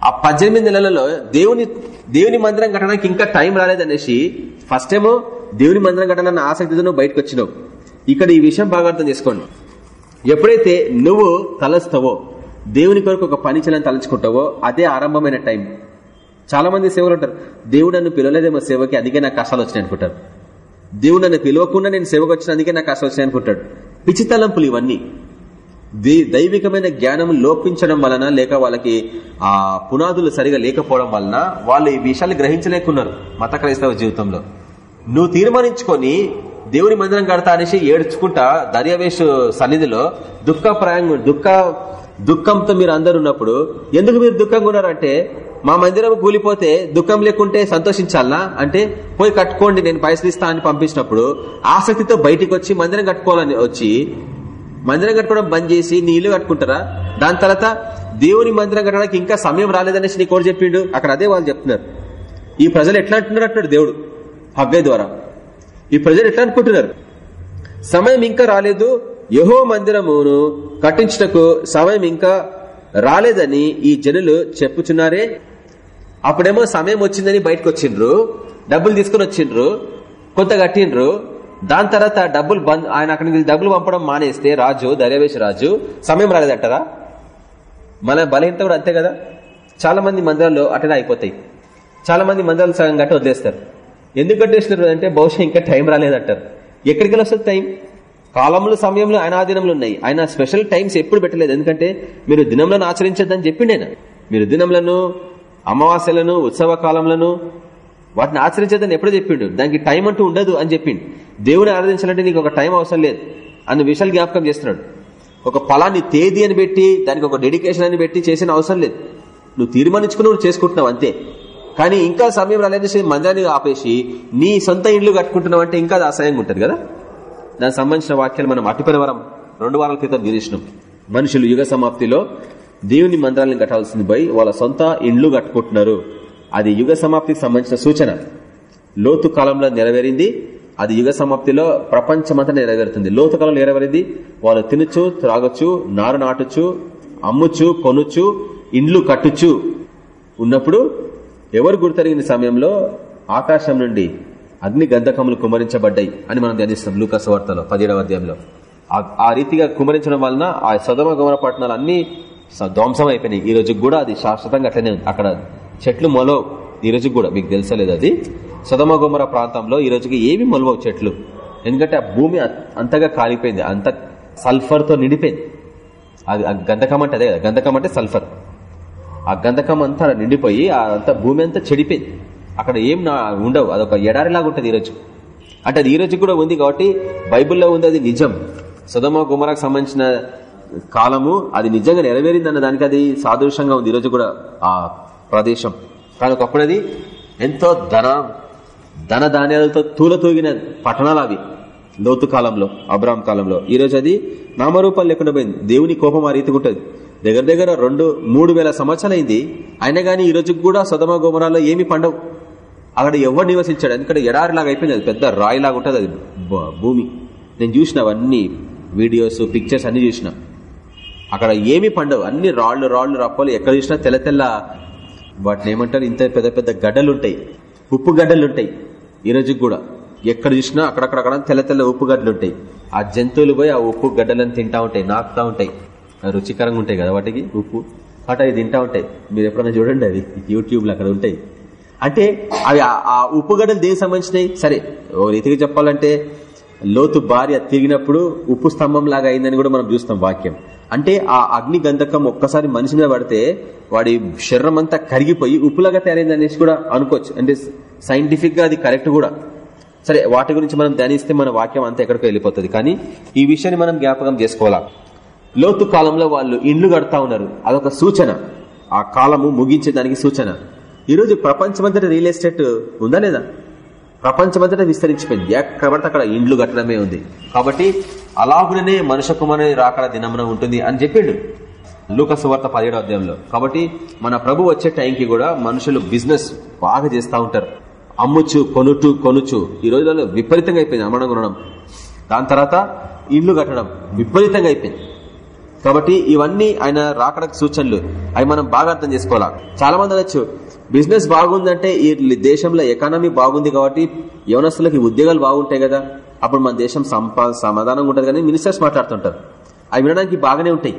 ఆ పద్దెనిమిది నెలలలో దేవుని దేవుని మందిరం కట్టడానికి ఇంకా టైం రాలేదనేసి ఫస్ట్ టైము దేవుని మందిరం కట్టాలన్న ఆసక్తితో బయటకు వచ్చినావు ఇక్కడ ఈ విషయం బాగా అర్థం చేసుకోండి. ఎప్పుడైతే నువ్వు తలస్తావో దేవుని కొరకు ఒక పని చేయాలని తలుచుకుంటావో అదే ఆరంభమైన టైం. చాలా మంది సేవలు ఉంటారు దేవుడు నన్ను పిలవలేదేమో సేవకి అందుకే నాకు కష్టాలు వచ్చినాయి అనుకుంటారు. దేవుడు నన్ను పిలవకుండా నేను సేవకు వచ్చిన అందుకే నాకు కష్టాలు వచ్చినాయి అనుకుంటాడు. పిచ్చి తలంపులు ఇవన్నీ. దైవికమైన జ్ఞానం లోపించడం వలన లేక వాళ్ళకి ఆ పునాదులు సరిగా లేకపోవడం వలన వాళ్ళు ఈ విషయాలు గ్రహించలేకున్నారు మత క్రైస్తవ జీవితంలో. నువ్వు తీర్మానించుకొని దేవుని మందిరం కడతా అనేసి ఏడ్చుకుంటా దర్యావేష్ సన్నిధిలో దుఃఖప్రాయం దుఃఖ దుఃఖంతో మీరు అందరు ఉన్నప్పుడు ఎందుకు మీరు దుఃఖంగా ఉన్నారంటే మా మందిరం కూలిపోతే దుఃఖం లేకుంటే సంతోషించాలా? అంటే పోయి కట్టుకోండి నేను పైసలు ఇస్తా అని పంపించినప్పుడు ఆసక్తితో బయటికి వచ్చి మందిరం కట్టుకోవాలని వచ్చి మందిరం కట్టుకోవడం బంద్ చేసి నీ ఇల్లు కట్టుకుంటారా? దాని తర్వాత దేవుని మందిరం కట్టడానికి ఇంకా సమయం రాలేదనేసి నీకోరు చెప్పిండు? అక్కడ అదే వాళ్ళు చెప్తున్నారు. ఈ ప్రజలు ఎట్లా అంటున్నారు అంటున్నాడు దేవుడు హగ్గై ద్వారా. ఈ ప్రజలు ఎట్లా అనుకుంటున్నారు? సమయం ఇంకా రాలేదు. యహో మందిరమును కట్టించుటకు సమయం ఇంకా రాలేదని ఈ జనులు చెప్పుచున్నారే. అప్పుడేమో సమయం వచ్చిందని బయటకు వచ్చిండ్రు డబ్బులు తీసుకుని వచ్చిండ్రు. కొంత కట్టిండ్రు. దాని తర్వాత డబ్బులు బంద్ ఆయన అక్కడికి డబ్బులు పంపడం మానేస్తే రాజు దర్యావేశ రాజు సమయం రాలేదంటారా? మన బలహీనత కూడా అంతే కదా? చాలా మంది మందిరాల్లో అటనే అయిపోతాయి. చాలా మంది మందిరాలు సగం గట్ట వదిలేస్తారు. ఎందుకు కట్టేసినారు అంటే బహుశా ఇంకా టైం రాలేదంటారు. ఎక్కడికి వస్తుంది టైం? కాలంలో సమయంలో ఆయన ఆధీనంలో ఉన్నాయి. ఆయన స్పెషల్ టైమ్స్ ఎప్పుడు పెట్టలేదు. ఎందుకంటే మీరు దినంలను ఆచరించద్దని చెప్పిండేనా మీరు దినంలను అమావాస్యలను ఉత్సవ కాలంలను వాటిని ఆచరించదని ఎప్పుడో చెప్పిండు? దానికి టైం అంటూ ఉండదు అని చెప్పిండు. దేవుని ఆరాధించాలంటే నీకు ఒక టైం అవసరం లేదు. అన్న విషయాలు జ్ఞాపకం చేస్తున్నాడు. ఒక ఫలాన్ని తేదీ అని పెట్టి దానికి ఒక డెడికేషన్ అని పెట్టి చేసిన అవసరం లేదు. నువ్వు తీర్మానించుకుని నువ్వు చేసుకుంటున్నావు అంతే. కానీ ఇంకా సమయం రాలేదేసి మందాన్ని ఆపేసి నీ సొంత ఇండ్లు కట్టుకుంటున్నావు అంటే ఇంకా అది అసహ్యంగా ఉంటుంది కదా? దానికి సంబంధించిన వాక్యాలు మనం అటుపరి వరం రెండు వారాల క్రితం చూసినాం మనుషులు యుగ సమాప్తిలో దేవుని మందిరాలను కట్టాల్సింది పోయి వాళ్ళ సొంత ఇండ్లు కట్టుకుంటున్నారు. అది యుగ సమాప్తికి సంబంధించిన సూచన. లోతు కాలంలో నెరవేరింది అది యుగ సమాప్తిలో ప్రపంచమంతా నెరవేరుతుంది. లోతు కాలంలో నెరవేరింది వాళ్ళు తినచ్చు త్రాగొచ్చు నారు నాటుచు అమ్ముచు కొనుచు ఇండ్లు కట్టుచు ఉన్నప్పుడు ఎవరు గుర్తరిగిన సమయంలో ఆకాశం నుండి అగ్ని గంధకములు కుమరించబడ్డాయి అని మనం ధ్యానిస్తాం లూకస్ వార్తలో పదిహేడవ అధ్యాయంలో. ఆ రీతిగా కుమరించడం వలన ఆ సదమ గమన పట్టణాలు అన్ని ధ్వంసం అయిపోయినాయి ఈ రోజు కూడా అది శాశ్వతంగా అట్లనే అక్కడ చెట్లు మొలవు. ఈ రోజు కూడా మీకు తెలుసలేదు అది? సదమ గుమర ప్రాంతంలో ఈ రోజుకి ఏమి మొలవవు చెట్లు. ఎందుకంటే ఆ భూమి అంతగా కాలిపోయింది. అంత సల్ఫర్తో నిండిపోయింది అది గంధకం అంటే అదే కదా. గంధకం అంటే సల్ఫర్. ఆ గంధకం అంతా నిండిపోయి అంతా భూమి అంతా చెడిపోయింది. అక్కడ ఏం ఉండవు. అదొక ఎడారిలాగా ఉంటుంది ఈరోజు అంటే అది ఈరోజు కూడా ఉంది కాబట్టి బైబుల్లో ఉంది అది నిజం. సుధమ కుమారకు సంబంధించిన కాలము అది నిజంగా నెరవేరింది అన్న దానికి అది సాదృశ్యంగా ఉంది ఈరోజు కూడా ఆ ప్రదేశం. కానీ ఒకప్పుడు అది ఎంతో ధన ధన ధాన్యాలతో తూలతూగిన పట్టణాలు అవి. లోతు కాలంలో అబ్రామ్ కాలంలో. ఈరోజు అది నామరూపాలు లేకుండా పోయింది. దేవుని కోపం ఆ రీతిగా ఉంటుంది. దగ్గర దగ్గర రెండు మూడు వేల సంవత్సరాలైంది. అయినా కానీ ఈ రోజు కూడా సదమ గోమరాల్లో ఏమి పండవు. అక్కడ ఎవరు నివసించాడు? ఎందుకంటే ఎడారిలాగా అయిపోయింది. అది పెద్ద రాయిలాగా ఉంటుంది. అది భూమి. నేను చూసిన అవన్నీ వీడియోస్ పిక్చర్స్ అన్ని చూసిన. అక్కడ ఏమి పండవు. అన్ని రాళ్ళు రాళ్ళు రప్పలు ఎక్కడ చూసినా తెల్ల తెల్ల వాటిని ఏమంటారు? ఇంత పెద్ద పెద్ద గడ్డలు ఉంటాయి ఉప్పు గడ్డలు ఉంటాయి ఈ రోజుకి కూడా ఎక్కడ చూసినా అక్కడక్కడ తెల్ల తెల్ల ఉప్పు గడ్డలు ఉంటాయి ఆ జంతువులు పోయి ఆ ఉప్పు గడ్డలను తింటా ఉంటాయి నాకుతా ఉంటాయి. రుచికరంగా ఉంటాయి కదా వాటికి? ఉప్పు. అటు అవి తింటా ఉంటాయి. మీరు ఎప్పుడైనా చూడండి అది యూట్యూబ్లో అక్కడ ఉంటాయి. అంటే అవి ఆ ఉప్పుగడ్డలు దేనికి సంబంధించినాయి సరే ఓ రీతిగా చెప్పాలంటే లోతు భార్య తిరిగినప్పుడు ఉప్పు స్తంభం లాగా అయిందని కూడా మనం చూస్తాం వాక్యం. అంటే ఆ అగ్ని గంధకం ఒక్కసారి మనిషి మీద పడితే వాడి శరీరం అంతా కరిగిపోయి ఉప్పులాగా తయారైంది అనేసి కూడా అనుకోవచ్చు. అంటే సైంటిఫిక్గా అది కరెక్ట్ కూడా. సరే వాటి గురించి మనం ధ్యానిస్తే మన వాక్యం అంతా ఎక్కడికో వెళ్ళిపోతుంది. కానీ ఈ విషయాన్ని మనం జ్ఞాపకం చేసుకోవాలా? లోతు కాలంలో వాళ్ళు ఇండ్లు కడతా ఉన్నారు. అదొక సూచన. ఆ కాలము ముగించేదానికి సూచన. ఈరోజు ప్రపంచమంతట రియల్ ఎస్టేట్ ఉందా లేదా? ప్రపంచమంతటా విస్తరించిపోయింది. ఎక్కడ పడితే అక్కడ ఇండ్లు కట్టడమే ఉంది. కాబట్టి అలాగునే మనుష్య కుమారుని రాకడ దినమున ఉంటుంది అని చెప్పిండు. లూకస్ వార్త పదిహేడో అధ్యాయంలో. కాబట్టి మన ప్రభు వచ్చే టైంకి కూడా మనుషులు బిజినెస్ బాగా చేస్తూ ఉంటారు. అమ్ముచు కొనుచు కొనుచు. ఈ రోజులలో విపరీతంగా అయిపోయింది అమ్మడం కొనడం. దాని తర్వాత ఇండ్లు కట్టడం విపరీతంగా అయిపోయింది. కాబట్టి ఇవన్నీ ఆయన రాకడకు సూచనలు. అవి మనం బాగా అర్థం చేసుకోవాలా? చాలా మంది అనొచ్చు బిజినెస్ బాగుందంటే ఈ దేశంలో ఎకానమీ బాగుంది కాబట్టి యవనస్తులకి ఉద్యోగాలు బాగుంటాయి కదా. అప్పుడు మన దేశం సంపా సమాధానంగా ఉంటుంది కానీ మినిస్టర్స్ మాట్లాడుతుంటారు. అవి వినడానికి బాగానే ఉంటాయి.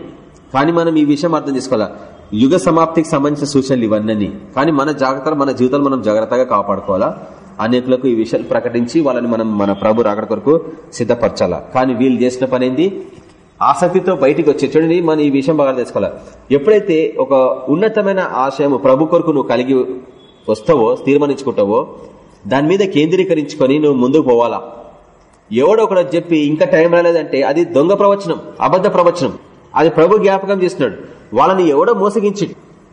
కానీ మనం ఈ విషయం అర్థం చేసుకోవాలా? యుగ సమాప్తికి సంబంధించిన సూచనలు ఇవన్నీ కానీ మన జాగ్రత్తలు మన జీవితాలు మనం జాగ్రత్తగా కాపాడుకోవాలా? అనేకులకు ఈ విషయాలు ప్రకటించి వాళ్ళని మనం మన ప్రభు రాకడ కొరకు సిద్ధపరచాలా? కానీ వీళ్ళు చేసిన పని ఆసక్తితో బయటికి వచ్చే చూడండి మనం ఈ విషయం బాగా తెలుసుకోవాలి ఎప్పుడైతే ఒక ఉన్నతమైన ఆశయం ప్రభు కొరకు నువ్వు కలిగి వస్తావో తీర్మానించుకుంటావో దాని మీద కేంద్రీకరించుకొని నువ్వు ముందుకు పోవాలా? ఎవడో ఒకటి చెప్పి ఇంకా టైం రాలేదంటే అది దొంగ ప్రవచనం అబద్ధ ప్రవచనం. అది ప్రభు జ్ఞాపకం చేస్తున్నాడు. వాళ్ళని ఎవడో మోసగించి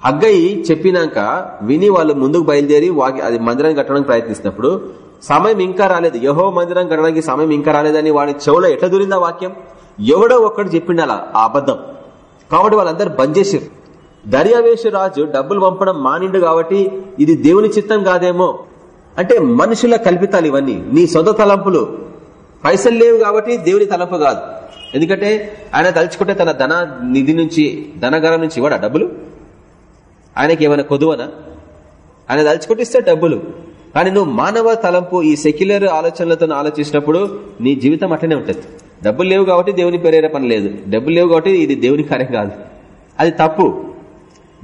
హగ్గయి చెప్పినాక విని వాళ్ళు ముందుకు బయలుదేరి వాకి అది మందిరం కట్టడానికి ప్రయత్నిస్తున్నప్పుడు సమయం ఇంకా రాలేదు. యహో మందిరం కట్టడానికి సమయం ఇంకా రాలేదని వాడి చెవులో ఎట్లా దూరిందా వాక్యం? ఎవడో ఒక్కడు చెప్పిండాల ఆ అబద్ధం. కాబట్టి వాళ్ళందరూ బంద్ చేసిరు దర్యావేశ రాజు డబ్బులు పంపడం మానిండు కాబట్టి ఇది దేవుని చిత్తం కాదేమో. అంటే మనుషుల కల్పితాలు ఇవన్నీ. నీ సొంత తలంపులు. పైసలు లేవు కాబట్టి దేవుని తలంపు కాదు. ఎందుకంటే ఆయన తలుచుకుంటే తన ధన నిధి నుంచి ధనగరం నుంచి ఇవ్వడా డబ్బులు? ఆయనకి ఏమైనా కొదువనా? ఆయన తలుచుకుంటే ఇస్తే డబ్బులు. కానీ నువ్వు మానవ తలంపు ఈ సెక్యులర్ ఆలోచనలతో ఆలోచించినప్పుడు నీ జీవితం అట్లనే ఉంటుంది. డబ్బులు లేవు కాబట్టి దేవుని పేరేరే పని లేదు. డబ్బులు లేవు కాబట్టి ఇది దేవుని కార్యం కాదు. అది తప్పు.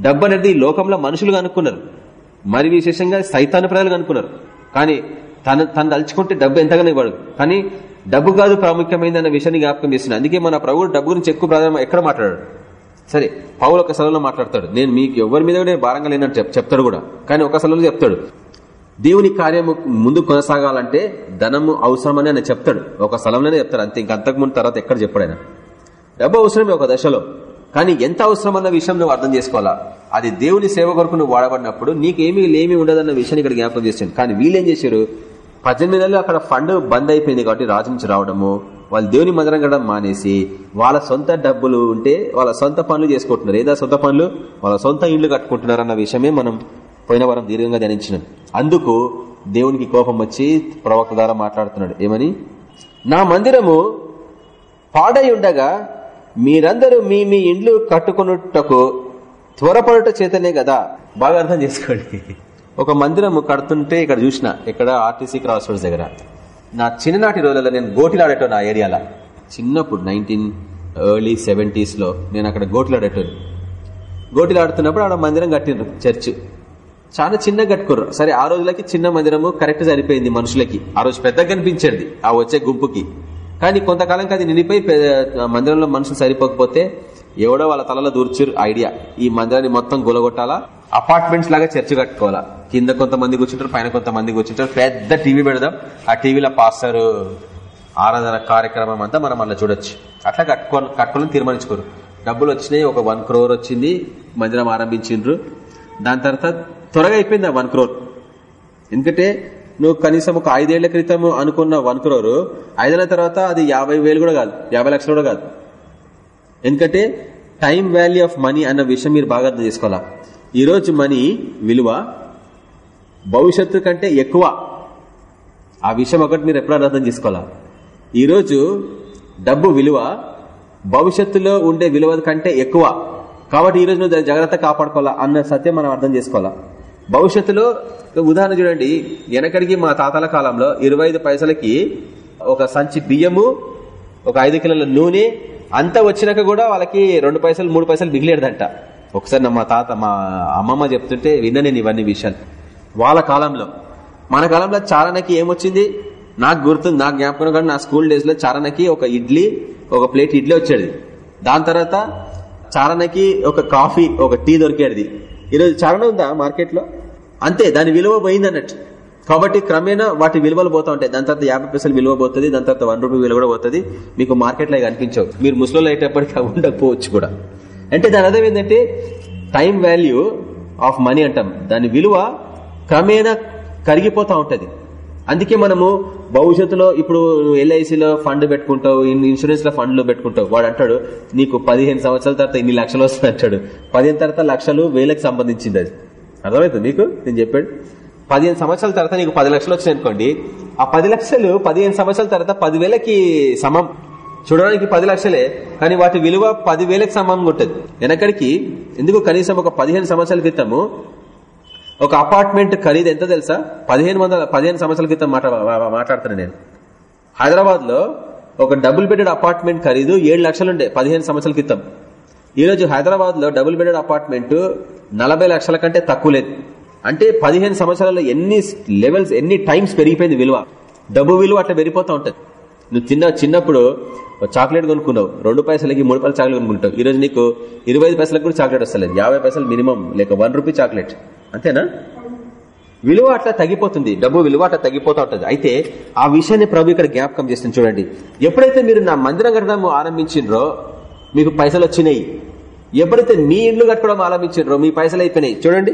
డబ్బు అనేది లోకంలో మనుషులు కనుక్కున్నారు మరి విశేషంగా సైతాన్ని ప్రజలు కనుక్కున్నారు కానీ తను తను తలుచుకుంటే డబ్బు ఎంతగానో ఇవ్వడు. కానీ డబ్బు కాదు ప్రాముఖ్యమైనది అన్న విషయాన్ని జ్ఞాపకం చేస్తున్నాను అందుకే మన ప్రభు డబ్బు గురించి ఎక్కువ ప్రాధాన్యం ఎక్కడ మాట్లాడాడు? సరే పావులు ఒక సెలవులో మాట్లాడతాడు. నేను మీకు ఎవరి మీద నేను భారంగా లేనట్టు చెప్తాడు కూడా. కానీ ఒక సెలవులో చెప్తాడు. దేవుని కార్యము ముందు కొనసాగాలంటే ధనము అవసరమని ఆయన చెప్తాడు. ఒక స్థలంలోనే చెప్తాడు. అంతే ఇంకంతకు ముందు తర్వాత ఎక్కడ చెప్పాడు ఆయన. డబ్బు అవసరమే ఒక దశలో. కానీ ఎంత అవసరమన్న విషయం నువ్వు అర్థం చేసుకోవాలా? అది దేవుని సేవ కొరకు నువ్వు వాడబడినప్పుడు నీకేమీ లేమి ఉండదన్న విషయాన్ని ఇక్కడ జ్ఞాపకం చేశాను కానీ వీళ్ళేం చేశారు? పద్దెనిమిది నెలలు అక్కడ ఫండ్ బంద్ అయిపోయింది కాబట్టి రాజు నుంచి రావడము వాళ్ళు దేవుని మందిరం కడడం మానేసి వాళ్ళ సొంత డబ్బులు ఉంటే వాళ్ళ సొంత పనులు చేసుకుంటున్నారు. ఏదా సొంత పనులు? వాళ్ళ సొంత ఇండ్లు కట్టుకుంటున్నారు అన్న విషయమే మనం పోయిన వారం దీర్ఘంగా ధ్యానించినాం. అందుకు దేవునికి కోపం వచ్చి ప్రవక్త ద్వారా మాట్లాడుతున్నాడు. ఏమని? నా మందిరము పాడై ఉండగా మీరందరూ మీ మీ ఇండ్లు కట్టుకున్నటకు త్వరపడట చేతనే కదా బాగా అర్థం చేసుకోండి. ఒక మందిరము కడుతుంటే ఇక్కడ చూసిన ఇక్కడ ఆర్టీసీ క్రాస్ రోడ్స్ దగ్గర. నా చిన్ననాటి రోజులలో నేను గోటిలాడేటో నా ఏరియాలో. చిన్నప్పుడు నైన్టీన్ ఎర్లీ సెవెంటీస్లో నేను అక్కడ గోటిలాడేటోని గోటిలాడుతున్నప్పుడు ఆడ మందిరం కట్టిండ్రు చర్చ్. చాలా చిన్న కట్టుకుర్రు సరే ఆ రోజులకి చిన్న మందిరము కరెక్ట్ సరిపోయింది మనుషులకి. ఆ రోజు పెద్దగా కనిపించేది ఆ వచ్చే గుంపుకి. కానీ కొంతకాలంకి అది నిండిపోయి మందిరంలో మనుషులు సరిపోకపోతే ఎవడో వాళ్ళ తలలో దూర్చురు ఐడియా. ఈ మందిరాన్ని మొత్తం గులగొట్టాలా? అపార్ట్మెంట్స్ లాగా చర్చి కట్టుకోవాలా? కింద కొంతమంది కూర్చుంటారు పైన కొంతమంది కూర్చుంటారు. పెద్ద టీవీ పెడదాం. ఆ టీవీలో పాస్తారు ఆరాధన కార్యక్రమం అంతా మనం అలా చూడొచ్చు. అట్లా కట్టుకో కట్టుకోవాలని తీర్మానించుకోరు. డబ్బులు వచ్చినాయి ఒక వన్ క్రోర్ వచ్చింది మందిరం ఆరంభించిండ్రు. దాని తర్వాత త్వరగా అయిపోయింది ఆ వన్ క్రోర్. ఎందుకంటే నువ్వు కనీసం ఒక ఐదేళ్ళ క్రితం అనుకున్న వన్ క్రోర్ ఐదేళ్ళ తర్వాత అది యాభై వేలు కూడా కాదు యాభై లక్షలు కూడా కాదు. ఎందుకంటే టైం వాల్యూ ఆఫ్ మనీ అన్న విషయం మీరు బాగా అర్థం చేసుకోవాలా? ఈరోజు మనీ విలువ భవిష్యత్తు కంటే ఎక్కువ. ఆ విషయం ఒకటి మీరు ఎప్పుడైనా అర్థం చేసుకోవాలా? ఈరోజు డబ్బు విలువ భవిష్యత్తులో ఉండే విలువ కంటే ఎక్కువ. కాబట్టి ఈరోజు నువ్వు జాగ్రత్త కాపాడుకోవాలా అన్న సత్యం మనం అర్థం చేసుకోవాలా? భవిష్యత్తులో ఉదాహరణ చూడండి వెనకడికి మా తాతల కాలంలో ఇరవై పైసలకి ఒక సంచి బియ్యము ఒక ఐదు కిలోల నూనె అంతా వచ్చినాక కూడా వాళ్ళకి రెండు పైసలు మూడు పైసలు మిగిలేదంట ఒకసారి మా తాత మా అమ్మమ్మ చెప్తుంటే విన్న నేను ఇవన్నీ విషయాలు. వాళ్ళ కాలంలో మన కాలంలో చారణకి ఏమొచ్చింది? నాకు గుర్తుంది నాకు జ్ఞాపకం కానీ నా స్కూల్ డేస్లో చారణకి ఒక ఇడ్లీ ఒక ప్లేట్ ఇడ్లీ వచ్చేది. దాని తర్వాత చారణకి ఒక కాఫీ ఒక టీ దొరికేది. ఈరోజు చాలానే ఉందా మార్కెట్లో అంతే దాని విలువ పోయింది అన్నట్టు. కాబట్టి క్రమేణా వాటి విలువలు పోతా ఉంటాయి. దాని తర్వాత యాభై పైసలు విలువ పోతుంది దాని తర్వాత వన్ రూపీ విలువ కూడా పోతుంది. మీకు మార్కెట్లో కనిపించవు. మీరు ముసలిలో అయ్యేటప్పటికి ఉండకపోవచ్చు కూడా. అంటే దాని అర్థం ఏంటంటే టైం వాల్యూ ఆఫ్ మనీ అంటాం. దాని విలువ క్రమేణా కరిగిపోతా ఉంటుంది. అందుకే మనము భవిష్యత్తులో ఇప్పుడు ఎల్ఐసిలో ఫండ్ పెట్టుకుంటావు ఇన్సూరెన్స్లో ఫండ్లు పెట్టుకుంటావు. వాడు అంటాడు నీకు పదిహేను సంవత్సరాల తర్వాత ఇన్ని లక్షలు వస్తుంది అంటాడు. పదిహేను తర్వాత లక్షలు వేలకు సంబంధించింది అది. అర్థమవుతుంది నీకు? నేను చెప్పాడు పదిహేను సంవత్సరాల తర్వాత నీకు పది లక్షలు వచ్చినాయి అనుకోండి. ఆ పది లక్షలు పదిహేను సంవత్సరాల తర్వాత పదివేలకి సమం. చూడడానికి పది లక్షలే కానీ వాటి విలువ పదివేలకు సమంగా ఉంటుంది వెనకడికి ఎందుకు కనీసం ఒక పదిహేను సంవత్సరాల క్రితము ఒక అపార్ట్మెంట్ ఖరీదు ఎంత తెలుసా? పదిహేను వందల పదిహేను సంవత్సరాల క్రితం మాట్లాడుతున్నాను నేను. హైదరాబాద్లో ఒక డబుల్ బెడెడ్ అపార్ట్మెంట్ ఖరీదు ఏడు లక్షలుండే పదిహేను సంవత్సరాల క్రితం. ఈరోజు హైదరాబాద్లో డబుల్ బెడెడ్ అపార్ట్మెంట్ నలభై లక్షల కంటే తక్కువ లేదు. అంటే పదిహేను సంవత్సరాల్లో ఎన్ని లెవెల్స్ ఎన్ని టైమ్స్ పెరిగిపోయింది విలువ. డబ్బు విలువ అట్లా పెరిగిపోతూ ఉంటుంది. నువ్వు చిన్న చిన్నప్పుడు చాక్లెట్ కొనుక్కున్నావు. రెండు పైసలకి మూడు పైసలు చాక్లెట్ కొనుక్కుంటావు. ఈ రోజు నీకు ఇరవై ఐదు పైసలకు కూడా చాక్లెట్ వస్తలేదు. యాభై పైసలు మినిమం లేక వన్ రూపీ చాక్లెట్. అంతేనా? విలువ అట్లా తగ్గిపోతుంది. డబ్బు విలువ అట్లా తగ్గిపోతూ ఉంటుంది. అయితే ఆ విషయాన్ని ప్రభు ఇక్కడ జ్ఞాపకం చేస్తుంది చూడండి. ఎప్పుడైతే మీరు నా మందిరం కట్టడం ఆరంభించిండ్రో మీకు పైసలు వచ్చినాయి. ఎప్పుడైతే మీ ఇండ్లు కట్టుకోవడం ఆరంభించిండ్రో మీ పైసలు అయిపోయినాయి. చూడండి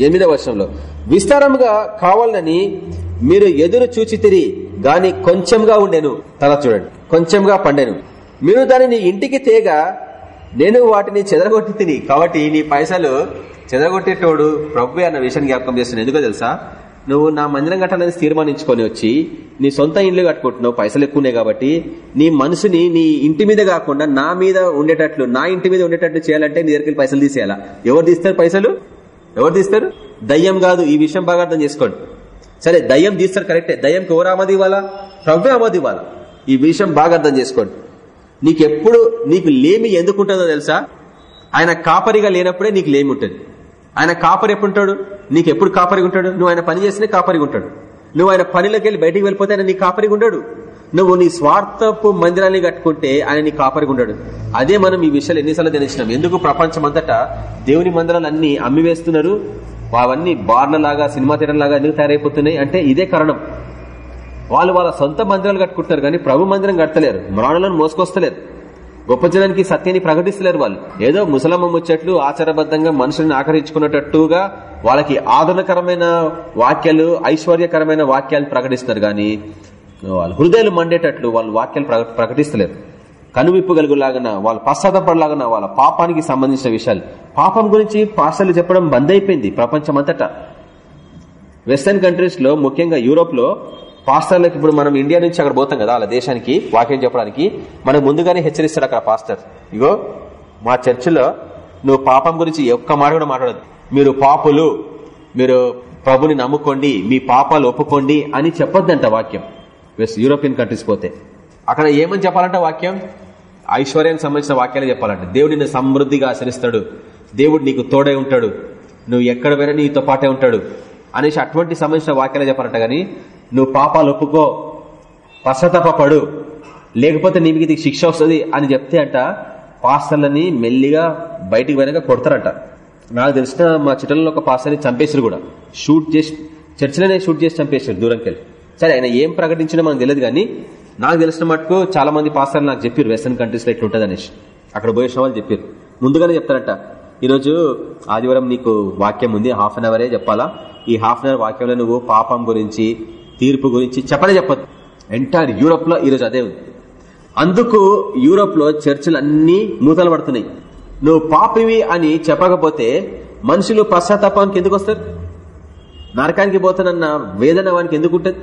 ఎనిమిదవ వర్షంలో విస్తారంగా కావాలని మీరు ఎదురు చూచి తిరిగి గాని కొంచెంగా ఉండేను. తర్వాత చూడండి. కొంచెంగా పండెను. మీరు దానిని ఇంటికి తేగా నేను వాటిని చెదరగొట్టి తిని. కాబట్టి నీ పైసలు చెదరగొట్టేటోడు ప్రభు అన్న విషయాన్ని జ్ఞాపకం చేస్తున్నాను ఎందుకో తెలుసా? నువ్వు నా మందిరం కట్టాలని తీర్మానించుకొని వచ్చి నీ సొంత ఇండ్లు కట్టుకుంటున్నావు పైసలు ఎక్కువనే కాబట్టి నీ మనసుని నీ ఇంటి మీద కాకుండా నా మీద ఉండేటట్లు నా ఇంటి మీద ఉండేటట్లు చేయాలంటే నీ దగ్గరికి పైసలు తీసేయాలా? ఎవరు తీస్తారు పైసలు? ఎవరు తీస్తారు? దయ్యం కాదు. ఈ విషయం బాగా అర్థం చేసుకోండి. సరే దయ్యం తీస్తారు కరెక్టే దయ్యంకి ఎవరు ఆమది ఇవ్వాలా? ప్రభు ఆమది ఇవ్వాలా? ఈ విషయం బాగా అర్థం చేసుకోండి. నీకెప్పుడు నీకు లేమి ఎందుకుంటుందో తెలుసా? ఆయన కాపరిగా లేనప్పుడే నీకు లేమి ఉంటుంది. ఆయన కాపరి ఎప్పుడు ఉంటాడు? నీకు ఎప్పుడు కాపరిగా ఉంటాడు? నువ్వు ఆయన పని చేస్తేనే కాపరిగా ఉంటాడు. నువ్వు ఆయన పనిలోకి వెళ్ళి బయటికి వెళ్ళిపోతే ఆయన నీ కాపరిగా ఉండడు. నువ్వు నీ స్వార్థపు మందిరాన్ని కట్టుకుంటే ఆయన నీ కాపరిగా ఉండడు. అదే మనం ఈ విషయాలు ఎన్నిసార్లు తెలిసినాం ఎందుకు ప్రపంచం అంతటా దేవుని మందిరాలు అమ్మివేస్తున్నారు? అవన్నీ బార్న లాగా సినిమా థియేటర్ లాగా ఎందుకు తయారైపోతున్నాయి అంటే ఇదే కారణం. వాళ్ళు వాళ్ళ సొంత మందిరాలు కట్టుకుంటారు కానీ ప్రభు మందిరం కట్టలేరు మ్రాణులను మోసుకొస్తలేరు. గొప్ప జనానికి సత్యాన్ని ప్రకటిస్తలేరు వాళ్ళు. ఏదో ముసలమ్మ ముచ్చట్లు ఆచారబద్ధంగా మనుషులను ఆకరించుకున్నట్టుగా వాళ్ళకి ఆదరణకరమైన వాక్యాలు ఐశ్వర్యకరమైన వాక్యాలు ప్రకటిస్తారు గాని వాళ్ళు హృదయాలు మండేటట్లు వాళ్ళు వాక్యాలు ప్రకటిస్తలేరు. కనువిప్పు కలుగులాగన వాళ్ళ పశ్చాత్తపడలాగన వాళ్ళ పాపానికి సంబంధించిన విషయాలు. పాపం గురించి పాస్టర్లు చెప్పడం బంద్ అయిపోయింది ప్రపంచం అంతటా వెస్టర్న్ కంట్రీస్లో ముఖ్యంగా యూరోప్లో పాస్టర్లకు ఇప్పుడు మనం ఇండియా నుంచి అక్కడ పోతాం కదా వాళ్ళ దేశానికి వాక్యం చెప్పడానికి. మనకు ముందుగానే హెచ్చరిస్తాడు అక్కడ పాస్టర్. ఇగో మా చర్చిలో నువ్వు పాపం గురించి ఒక్క మాట కూడా మాట్లాడదు మీరు పాపులు మీరు ప్రభుని నమ్ముకోండి మీ పాపాలు ఒప్పుకోండి అని చెప్పొద్దంట వాక్యం. వెస్ట్ యూరోపియన్ కంట్రీస్ పోతే. అక్కడ ఏమని చెప్పాలంట వాక్యం? ఐశ్వర్యానికి సంబంధించిన వాక్యాలు చెప్పాలంట దేవుడు నిన్ను సమృద్ధిగా ఆచరిస్తాడు. దేవుడు నీకు తోడై ఉంటాడు. నువ్వు ఎక్కడ పోయినా నీతో పాటే ఉంటాడు. అనేసి అటువంటి సంబంధించిన వాక్యాలు చెప్పాలంట గాని నువ్వు పాపాలు ఒప్పుకో. పశ్చాత్తాపడు లేకపోతే నీ ఇది శిక్ష వస్తుంది అని చెప్తే అంట పాస్టర్లని మెల్లిగా బయటికి పోయినాక కొడతారంట. నాకు తెలిసిన మా చిట్టలలో ఒక పాస్టర్ని చంపేశారు కూడా. షూట్ చేసి చర్చిలోనే షూట్ చేసి చంపేశారు దూరంకి వెళ్ళి సరే ఆయన ఏం ప్రకటించినా మనకు తెలియదు కానీ నాకు తెలిసిన మటుకు చాలా మంది పాస్టర్లు నాకు చెప్పారు వెస్టర్న్ కంట్రీస్లో ఇట్లుంటది అనేసి అక్కడ పోయేసిన వాళ్ళు చెప్పారు ముందుగానే చెప్తారంట ఈరోజు ఆదివారం నీకు వాక్యం ఉంది హాఫ్ అన్ అవరే చెప్పాలా? ఈ హాఫ్ అన్ అవర్ వాక్యంలో నువ్వు పాపం గురించి తీర్పు గురించి చెప్పనే చెప్పదు ఎంటైర్ యూరోప్లో ఈరోజు అదే ఉంది. అందుకు యూరోప్లో చర్చిలు అన్ని మూతలు పడుతున్నాయి. నువ్వు పాపివి అని చెప్పకపోతే మనుషులు పశ్చాత్తాపానికి ఎందుకు వస్తారు? నరకానికి పోతానన్న వేదన వానికి ఎందుకు ఉంటుంది?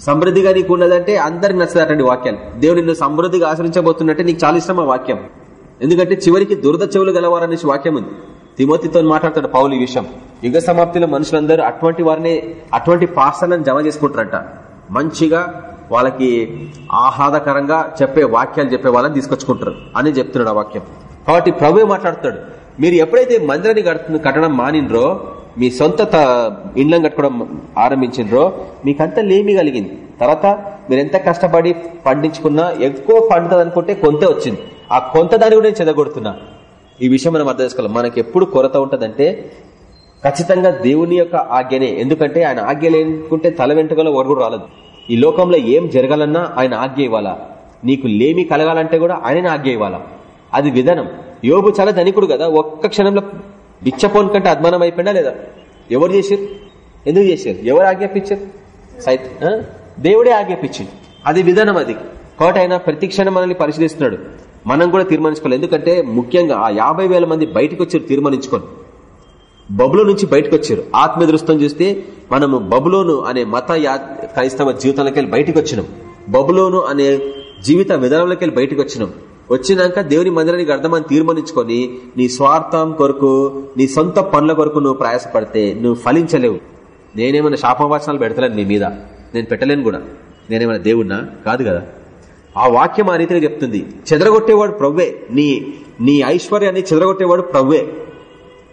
సమృద్ధిగా నీకు ఉన్నదంటే అందరికి నచ్చదటండి వాక్యాలు దేవుడు నిన్ను సమృద్ధిగా ఆశ్రయించబోతున్నట్టే నీకు చాలా ఇష్టం ఆ వాక్యం. ఎందుకంటే చివరికి దురద చెవులు గలవారనేసి వాక్యం ఉంది. తిమోతితో మాట్లాడతాడు పౌలు ఈ విషయం. యుగ సమాప్తిలో మనుషులందరూ అటువంటి వారిని అటువంటి పాసలను జమ చేసుకుంటారంట. మంచిగా వాళ్ళకి ఆహ్లాదకరంగా చెప్పే వాక్యాలు చెప్పే వాళ్ళని తీసుకొచ్చుకుంటారు అని చెప్తున్నాడు ఆ వాక్యం. కాబట్టి ప్రభు మాట్లాడుతాడు మీరు ఎప్పుడైతే మందిరాన్ని కట్టడం మానినరో మీ సొంత ఇండ్లం కట్టుకోవడం ఆరంభించినరో మీకంతా లేమి కలిగింది. తర్వాత మీరు ఎంత కష్టపడి పండించుకున్నా ఎక్కువ పండుతుంది అనుకుంటే కొంత వచ్చింది. ఆ కొంత దాన్ని కూడా నేను చెదగొడుతున్నా. ఈ విషయం మనం అర్థం చేసుకోవాలి. మనకి ఎప్పుడు కొరత ఉంటుందంటే ఖచ్చితంగా దేవుని యొక్క ఆజ్ఞనే. ఎందుకంటే ఆయన ఆజ్ఞ లేనుకుంటే తల వెంటకలో ఒరుగుడు రాలదు. ఈ లోకంలో ఏం జరగాలన్నా ఆయన ఆజ్ఞ ఇవ్వాలా? నీకు లేమి కలగాలంటే కూడా ఆయన ఆజ్ఞ ఇవ్వాలా? అది విధానం. యోబు చాలా ధనికుడు కదా. ఒక్క క్షణంలో బిచ్చపోన్ కంటే అద్మానం అయిపోయినా లేదా? ఎవరు చేశారు? ఎందుకు చేశారు? ఎవరు ఆజ్ఞాపించారు? సైత దేవుడే ఆజ్ఞాపించింది అది విధానం అది. కాబట్టి ఆయన ప్రతి క్షణం మనల్ని పరిశీలిస్తున్నాడు. మనం కూడా తీర్మానించుకోవాలి. ఎందుకంటే ముఖ్యంగా ఆ యాభై వేల మంది బయటకు వచ్చారు తీర్మానించుకొని. బబులో నుంచి బయటకు వచ్చారు. ఆత్మ దృష్టం చూస్తే మనము బబులోను అనే మత క్రైస్తవ జీవితంలోకి వెళ్ళి బయటకు వచ్చినాం. బబులోను అనే జీవిత విధానంలోకి వెళ్ళి బయటకు వచ్చినాం. వచ్చినాక దేవుని మందిరానికి అర్థమని తీర్మానించుకొని నీ స్వార్థం కొరకు నీ సొంత పనుల కొరకు నువ్వు ప్రయాసపడితే నువ్వు ఫలించలేవు. నేనేమైనా శాపవాచనాలు పెడతలేను నీ మీద? నేను పెట్టలేను కూడా. నేనేమైనా దేవుడినా కాదు కదా. ఆ వాక్యం ఆ రీతిగా చెప్తుంది. చెదరగొట్టేవాడు ప్రవ్వే. నీ నీ ఐశ్వర్యాన్ని చెదరగొట్టేవాడు ప్రవ్వే.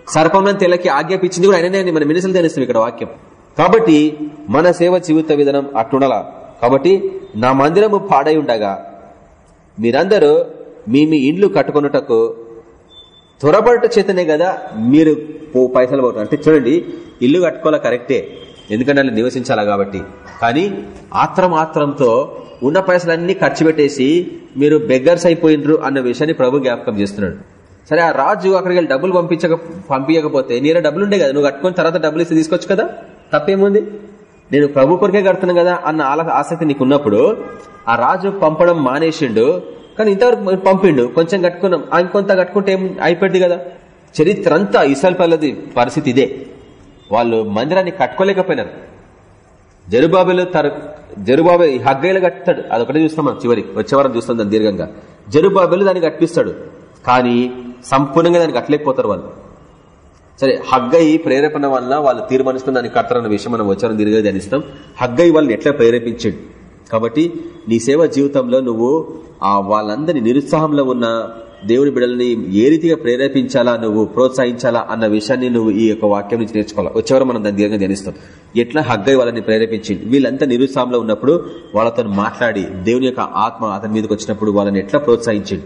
సర్పంలో తెల్లకి ఆజ్ఞాపించింది కూడా ఆయననే అని మన మినిసలు తెలుస్తుంది ఇక్కడ వాక్యం. కాబట్టి మన సేవ జీవిత విధానం అట్టుండాల? కాబట్టి నా మందిరము పాడై ఉండగా మీరందరూ మీ మీ ఇండ్లు కట్టుకున్నటకు త్వరపడట చేతనే కదా మీరు పైసలు పోతారు. అంటే చూడండి ఇల్లు కట్టుకోవాలా కరెక్టే ఎందుకంటే అలా నివసించాలా కాబట్టి. కానీ ఆత్రమాత్రంతో ఉన్న పైసలన్నీ ఖర్చు పెట్టేసి మీరు బెగ్గర్స్ అయిపోయినరు అన్న విషయాన్ని ప్రభు జ్ఞాపకం చేస్తున్నాడు. సరే ఆ రాజు అక్కడికి వెళ్ళి డబ్బులు పంపించక పంపించకపోతే నీర డబ్బులు ఉండే కదా నువ్వు కట్టుకుని తర్వాత డబ్బులు ఇస్తే తీసుకోవచ్చు కదా? తప్పేముంది? నేను ప్రభు కొరికే కడుతున్నాను కదా అన్న ఆసక్తి నీకున్నప్పుడు ఆ రాజు పంపడం మానేసిండు కానీ ఇంతవరకు పంపిండు. కొంచెం కట్టుకున్నాం. ఆయన కొంత కట్టుకుంటే ఏం అయిపోయింది కదా? చరిత్ర అంతా ఇసల్పల్లది పరిస్థితి ఇదే. వాళ్ళు మందిరాన్ని కట్టుకోలేకపోయినారు. జరుబాబులు తర జరుబాబు హగ్గైలు కట్టుతాడు. అదొకటే చూస్తాం మనం చివరికి వచ్చే వారం చూస్తాం దాన్ని దీర్ఘంగా. జరుబాబులు దాన్ని కట్టిస్తాడు. కానీ సంపూర్ణంగా దాన్ని కట్టలేకపోతారు వాళ్ళు. సరే హగ్గై ప్రేరేపణ వల్ల వాళ్ళు తీర్మానిస్తున్న దాన్ని కడతారన్న విషయం మనం వచ్చారని దీర్ఘంగా ధ్యానిస్తాం. హగ్గై వాళ్ళని ఎట్లా ప్రేరేపించాడు? కాబట్టి నీ సేవ జీవితంలో నువ్వు ఆ వాళ్ళందరి నిరుత్సాహంలో ఉన్న దేవుని బిడ్డల్ని ఏ రీతిగా ప్రేరేపించాలా నువ్వు ప్రోత్సహించాలా అన్న విషయాన్ని నువ్వు ఈ యొక్క వాక్యం నుంచి నేర్చుకోవాలి? వచ్చేవారు మనం దాని దీర్ఘంగా ధ్యానిస్తాం. ఎట్లా హగ్గై వాళ్ళని ప్రేరేపించింది? వీళ్ళంతా నిరుత్సాహంలో ఉన్నప్పుడు వాళ్ళతో మాట్లాడి దేవుని యొక్క ఆత్మ అతని మీదకి వచ్చినప్పుడు వాళ్ళని ఎట్లా ప్రోత్సహించింది?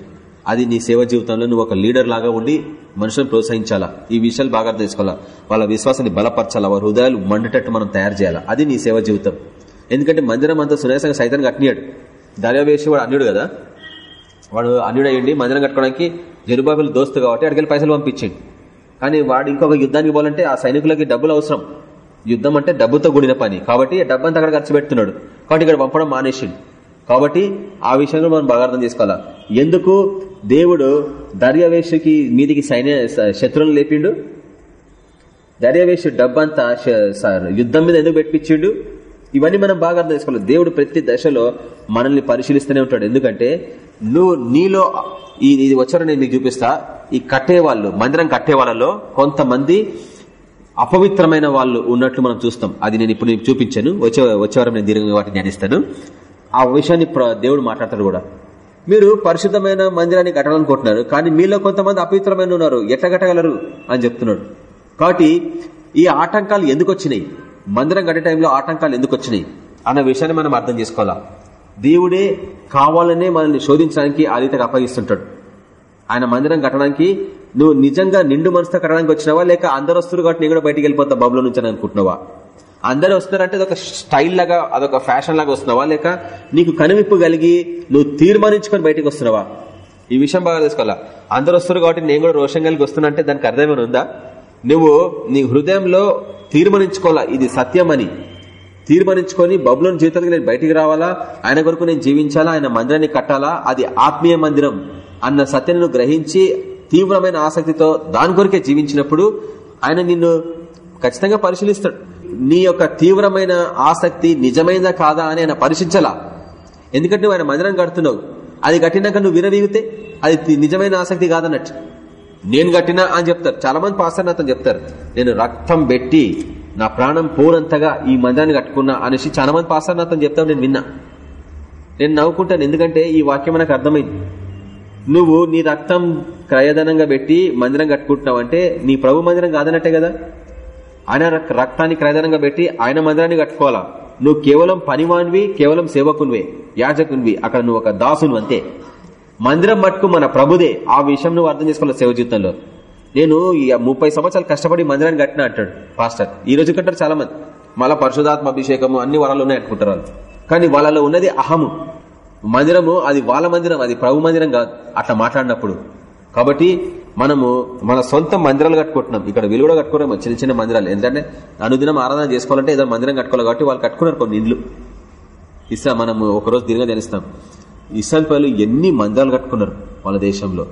అది నీ సేవ జీవితంలో నువ్వు ఒక లీడర్ లాగా ఉండి మనుషులను ప్రోత్సహించాలా? ఈ విషయాలు బాగా అర్థం చేసుకోవాలా? వాళ్ళ విశ్వాసాన్ని బలపరచాలా? వారి హృదయాలు మండేటట్టు మనం తయారు చేయాలా? అది నీ సేవ జీవితం. ఎందుకంటే మందిరం అంతా సునాయాసంగా సైతం కట్టినాడు. దర్యావేసి వాడు అన్యుడు కదా. వాడు అన్యుడు అయ్యండి మందిరం కట్టుకోవడానికి జరుబాబులు దోస్తు కాబట్టి అడిగి పైసలు పంపించండి. కానీ వాడు ఇంకొక యుద్ధానికి పోవాలంటే ఆ సైనికులకి డబ్బులు అవసరం. యుద్ధం అంటే డబ్బుతో కూడిన పని. కాబట్టి డబ్బంతా అక్కడ ఖర్చు పెడుతున్నాడు. కాబట్టి ఇక్కడ పంపడం మానేసిండు. కాబట్టి ఆ విషయంలో మనం బాగా అర్థం చేసుకోవాలా. ఎందుకు దేవుడు దర్యావేషుకి మీదికి సైన్య శత్రువులను లేపిండు? దర్యావేషు డబ్బంతా యుద్ధం మీద ఎందుకు పెట్టించిండు? ఇవన్నీ మనం బాగా అర్థం చేసుకోవాలి. దేవుడు ప్రతి దశలో మనల్ని పరిశీలిస్తూనే ఉంటాడు. ఎందుకంటే నువ్వు నీలో ఈ ఇది వచ్చారో నేను చూపిస్తా. ఈ కట్టే వాళ్ళు మందిరం కట్టే వాళ్ళలో కొంతమంది అపవిత్రమైన వాళ్ళు ఉన్నట్లు మనం చూస్తాం. అది నేను ఇప్పుడు నీకు చూపించాను. వచ్చే వచ్చేవారం నేను దీర్ఘంగా వాటిని ధ్యానిస్తాను. ఆ విషయాన్ని ప్ర- దేవుడు మాట్లాడతాడు కూడా. మీరు పరిశుద్ధమైన మందిరాన్ని కట్టాలనుకుంటున్నారు కానీ మీలో కొంతమంది అపవిత్రమైన ఉన్నారు. ఎట్లా కట్టగలరు అని చెప్తున్నాడు. కాబట్టి ఈ ఆటంకాలు ఎందుకు వచ్చినాయి? మందిరం కట్టే టైంలో ఆటంకాలు ఎందుకు వచ్చినాయి అన్న విషయాన్ని మనం అర్థం చేసుకోవాలా? దేవుడే కావాలనే మనల్ని శోధించడానికి ఆ రీతిగా అప్పగిస్తుంటాడు. ఆయన మందిరం కట్టడానికి నువ్వు నిజంగా నిండు మనసుతో కట్టడానికి వచ్చినావా? లేక అందరు వస్తున్నారు కాబట్టి నేను కూడా బయటికి వెళ్ళిపోతా బబులో నుంచి అని అనుకుంటున్నావా? అందరూ వస్తున్నారంటే అదొక స్టైల్ లాగా అదొక ఫ్యాషన్ లాగా వస్తున్నావా? లేక నీకు కనువిప్పు కలిగి నువ్వు తీర్మానించుకొని బయటకు వస్తున్నావా? ఈ విషయం బాగా తెలుసుకోవాలా? అందరు వస్తున్నారు కాబట్టి నేను కూడా రోషం కలిగి వస్తున్నా అంటే దానికి అర్థమేమైనా ఉందా? నువ్వు నీ హృదయంలో తీర్మానించుకోవాలా? ఇది సత్యమని. తీర్మానించుకొని బబులోని జీవితానికి నేను బయటికి రావాలా? ఆయన కొరకు నేను జీవించాలా? ఆయన మందిరాన్ని కట్టాలా? అది ఆత్మీయ మందిరం అన్న సత్యను గ్రహించి తీవ్రమైన ఆసక్తితో దాని కొరకే జీవించినప్పుడు ఆయన నిన్ను ఖచ్చితంగా పరిశీలిస్తాడు. నీ యొక్క తీవ్రమైన ఆసక్తి నిజమైందా కాదా అని ఆయన పరీక్షించాలా ఎందుకంటే నువ్వు ఆయన మందిరం కడుతున్నావు. అది కట్టినాక నువ్వు విరవీగితే అది నిజమైన ఆసక్తి కాదన్నట్టు. నేను కట్టినా అని చెప్తారు. చాలా మంది పాస్టర్ నాతో చెప్తారు. నేను రక్తం పెట్టి నా ప్రాణం పోరంతగా ఈ మందిరాన్ని కట్టుకున్నా అనేసి చాలా మంది పాస్టర్ నాతో చెప్తాను నేను విన్నా. నేను నవ్వుకుంటాను. ఎందుకంటే ఈ వాక్యం నాకు అర్థమైంది. నువ్వు నీ రక్తం క్రయధనంగా పెట్టి మందిరం కట్టుకుంటున్నావు అంటే నీ ప్రభు మందిరం కాదన్నట్టే కదా? ఆయన రక్- రక్తాన్ని క్రయధనంగా పెట్టి ఆయన మందిరాన్ని కట్టుకోవాలా? నువ్వు కేవలం పనివాన్వి కేవలం సేవకునివే యాజకునివి. అక్కడ నువ్వు ఒక దాసును అంతే. మందిరం మట్టుకు మన ప్రభుదే. ఆ విషయం నువ్వు అర్థం చేసుకోవాలి సేవ జీవితంలో. నేను ఈ ముప్పై సంవత్సరాలు కష్టపడి మందిరాన్ని కట్టిన అంటాడు పాస్టర్. ఈ రోజు కంటారు చాలా మంది మళ్ళీ పరిశుధాత్మ అభిషేకము అన్ని వరాలు ఉన్నాయి అనుకుంటారు వాళ్ళు. కానీ వాళ్ళలో ఉన్నది అహము. మందిరము అది వాళ్ళ మందిరం అది ప్రభు మందిరం కాదు. అట్లా మాట్లాడినప్పుడు. కాబట్టి మనము మన సొంత మందిరాలు కట్టుకుంటున్నాం. ఇక్కడ వీళ్ళు కూడా కట్టుకున్నాం చిన్న చిన్న మందిరాలు. ఎందుకంటే అనుదినం ఆరాధన చేసుకోవాలంటే ఏదైనా మందిరం కట్టుకోవాలి కాబట్టి వాళ్ళు కట్టుకున్నారు కొన్ని ఇండ్లు. ఇస్తా మనము ఒకరోజు దీనిగా తెలుస్తాం ఇస్రాయల్ ఎన్ని మందాలు కట్టుకున్నారు వాళ్ళ దేశంలో?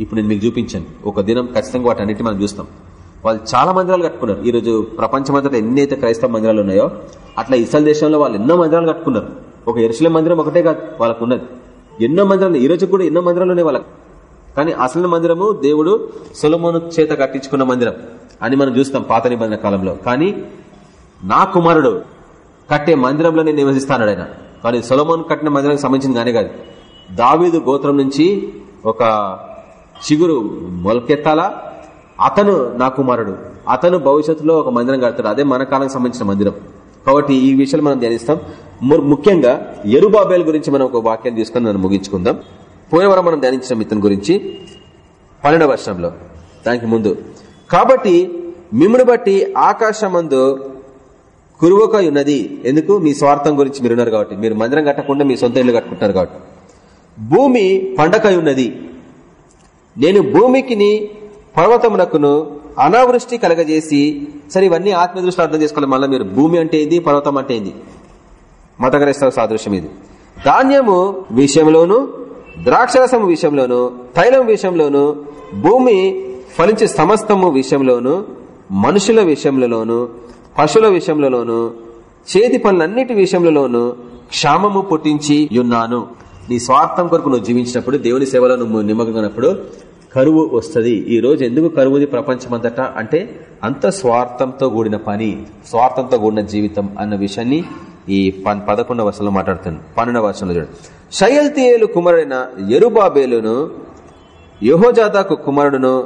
ఇప్పుడు నేను మీకు చూపించాను. ఒక దినం ఖచ్చితంగా వాటి అన్నిటి మనం చూస్తాం. వాళ్ళు చాలా మందిరాలు కట్టుకున్నారు. ఈరోజు ప్రపంచమంతటా ఎన్ని అయితే క్రైస్తవ మందిరాలు ఉన్నాయో అట్లా ఇస్రాయల్ దేశంలో వాళ్ళు ఎన్నో మందిరాలు కట్టుకున్నారు. ఒక ఎరుసలే మందిరం ఒకటే కాదు వాళ్ళకు ఉన్నది ఎన్నో మందిరాలు ఈరోజు కూడా ఎన్నో మందిరాలు ఉన్నాయి వాళ్ళకి. కానీ అసలు మందిరము దేవుడు సొలమోను చేత కట్టించుకున్న మందిరం అని మనం చూస్తాం పాత నిబంధన కాలంలో. కానీ నా కుమారుడు కట్టే మందిరంలో నేను నివసిస్తాను ఆయన. కానీ సొలమోన్ కట్టిన మందిరానికి సంబంధించింది కానీ కాదు. దావీదు గోత్రం నుంచి ఒక చిగురు మొలకెత్తాలా? అతను నా కుమారుడు. అతను భవిష్యత్తులో ఒక మందిరం కడతాడు. అదే మన కాలం సంబంధించిన మందిరం. కాబట్టి ఈ విషయాలు మనం ధ్యానిస్తాం. ముఖ్యంగా ఎరుబాబేల్ గురించి మనం ఒక వాక్యాన్ని తీసుకొని మనం ముగించుకుందాం. పోయేవరం మనం ధ్యానించిన ఇతని గురించి పన్నెండవ వర్షంలో దానికి ముందు. కాబట్టి మిమ్మల్ని బట్టి ఆకాశమందు కురువక ఉన్నది ఎందుకు? మీ స్వార్థం గురించి మీరున్నారు కాబట్టి. మీరు మందిరం కట్టకుండా మీ సొంత ఇల్లు కట్టుకుంటున్నారు కాబట్టి. భూమి పండకై ఉన్నది నేను భూమికిని పర్వతమునకును అనావృష్టి కలగజేసి సరే ఇవన్నీ ఆత్మదృష్టి అర్థం చేసుకోవాలి. మళ్ళీ మీరు భూమి అంటే ఏంది పర్వతం అంటే ఏంది? మతగరిస్తావు సాదృశ్యం ఇది. ధాన్యము విషయంలోను ద్రాక్షరసం విషయంలోను తైలం విషయంలోను భూమి ఫలించే సమస్తము విషయంలోను మనుషుల విషయంలోను పశువుల విషయంలోను చేతి పనులన్నిటి విషయంలోను క్షామము పుట్టించి ఉన్నాను. నీ స్వార్థం కొరకు నువ్వు జీవించినప్పుడు దేవుని సేవలో నువ్వు నిమగ్నప్పుడు కరువు వస్తుంది. ఈ రోజు ఎందుకు కరువుది ప్రపంచమంతటా? అంటే అంత స్వార్థంతో కూడిన పని స్వార్థంతో కూడిన జీవితం అన్న విషయాన్ని ఈ పదకొండవ వర్షంలో మాట్లాడుతాను పన్నెండవ వర్షంలో చూడు శయల్తియేలు కుమారుడైన ఎరుబాబేలును యహోజాదాకు కుమారుడును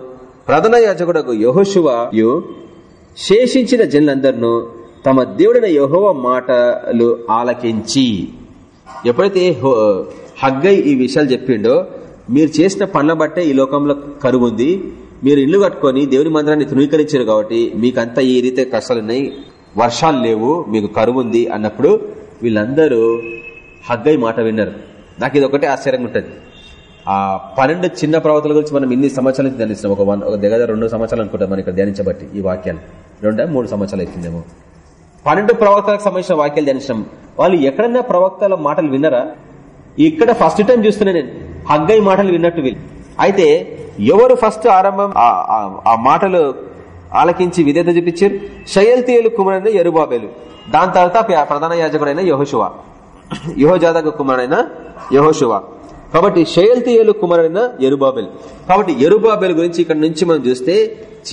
ప్రధాన యాజకుడకు యహోశువయు శేషించిన జనులందరినూ తమ దేవుడైన యహోవ మాటలు ఆలకించి. ఎప్పుడైతే హగ్గై ఈ విషయాలు చెప్పిండో మీరు చేసిన పనుల బట్టే ఈ లోకంలో కరువు ఉంది. మీరు ఇల్లు కట్టుకొని దేవుని మందిరాన్ని తృణీకరించారు కాబట్టి మీకంతా ఈ రీతి కష్టాలున్నాయి వర్షాలు లేవు మీకు కరువు ఉంది అన్నప్పుడు వీళ్ళందరూ హగ్గై మాట విన్నారు. నాకు ఇది ఒకటే ఆశ్చర్యంగా ఉంటుంది. ఆ పన్నెండు చిన్న ప్రవర్తల గురించి మనం ఇన్ని సంవత్సరాలు నుంచి ధ్యానిస్తాం ఒక వన్ ఒక దగ్గర రెండు సంవత్సరాలు అనుకుంటాం మనం ఇక్కడ ధ్యానించబట్టి ఈ వాక్యాన్ని. రెండా మూడు సంవత్సరాలు అవుతుందేమో పన్నెండు ప్రవక్తలకు సంబంధించిన వాక్యాలు ధ్యానించడం. వాళ్ళు ఎక్కడన్నా ప్రవక్తల మాటలు విన్నారా? ఇక్కడ ఫస్ట్ టైం చూస్తున్నా నేను. హగ్గై మాటలు విన్నట్టు వీళ్ళు. అయితే ఎవరు ఫస్ట్ ఆరంభం? ఆ మాటలు ఆలకించి విధేత చూపించారు. షయల్తీయులు కుమారుడైన ఎరుబాబేలు దాని తర్వాత ప్రధాన యాజకుడైన యహోశివ యహోజాదక కుమారుడైన యహోశివ కాబట్టి షయల్తీయులు కుమారుడైన ఎరుబాబేలు కాబట్టి ఎరుబాబేలు గురించి ఇక్కడ నుంచి మనం చూస్తే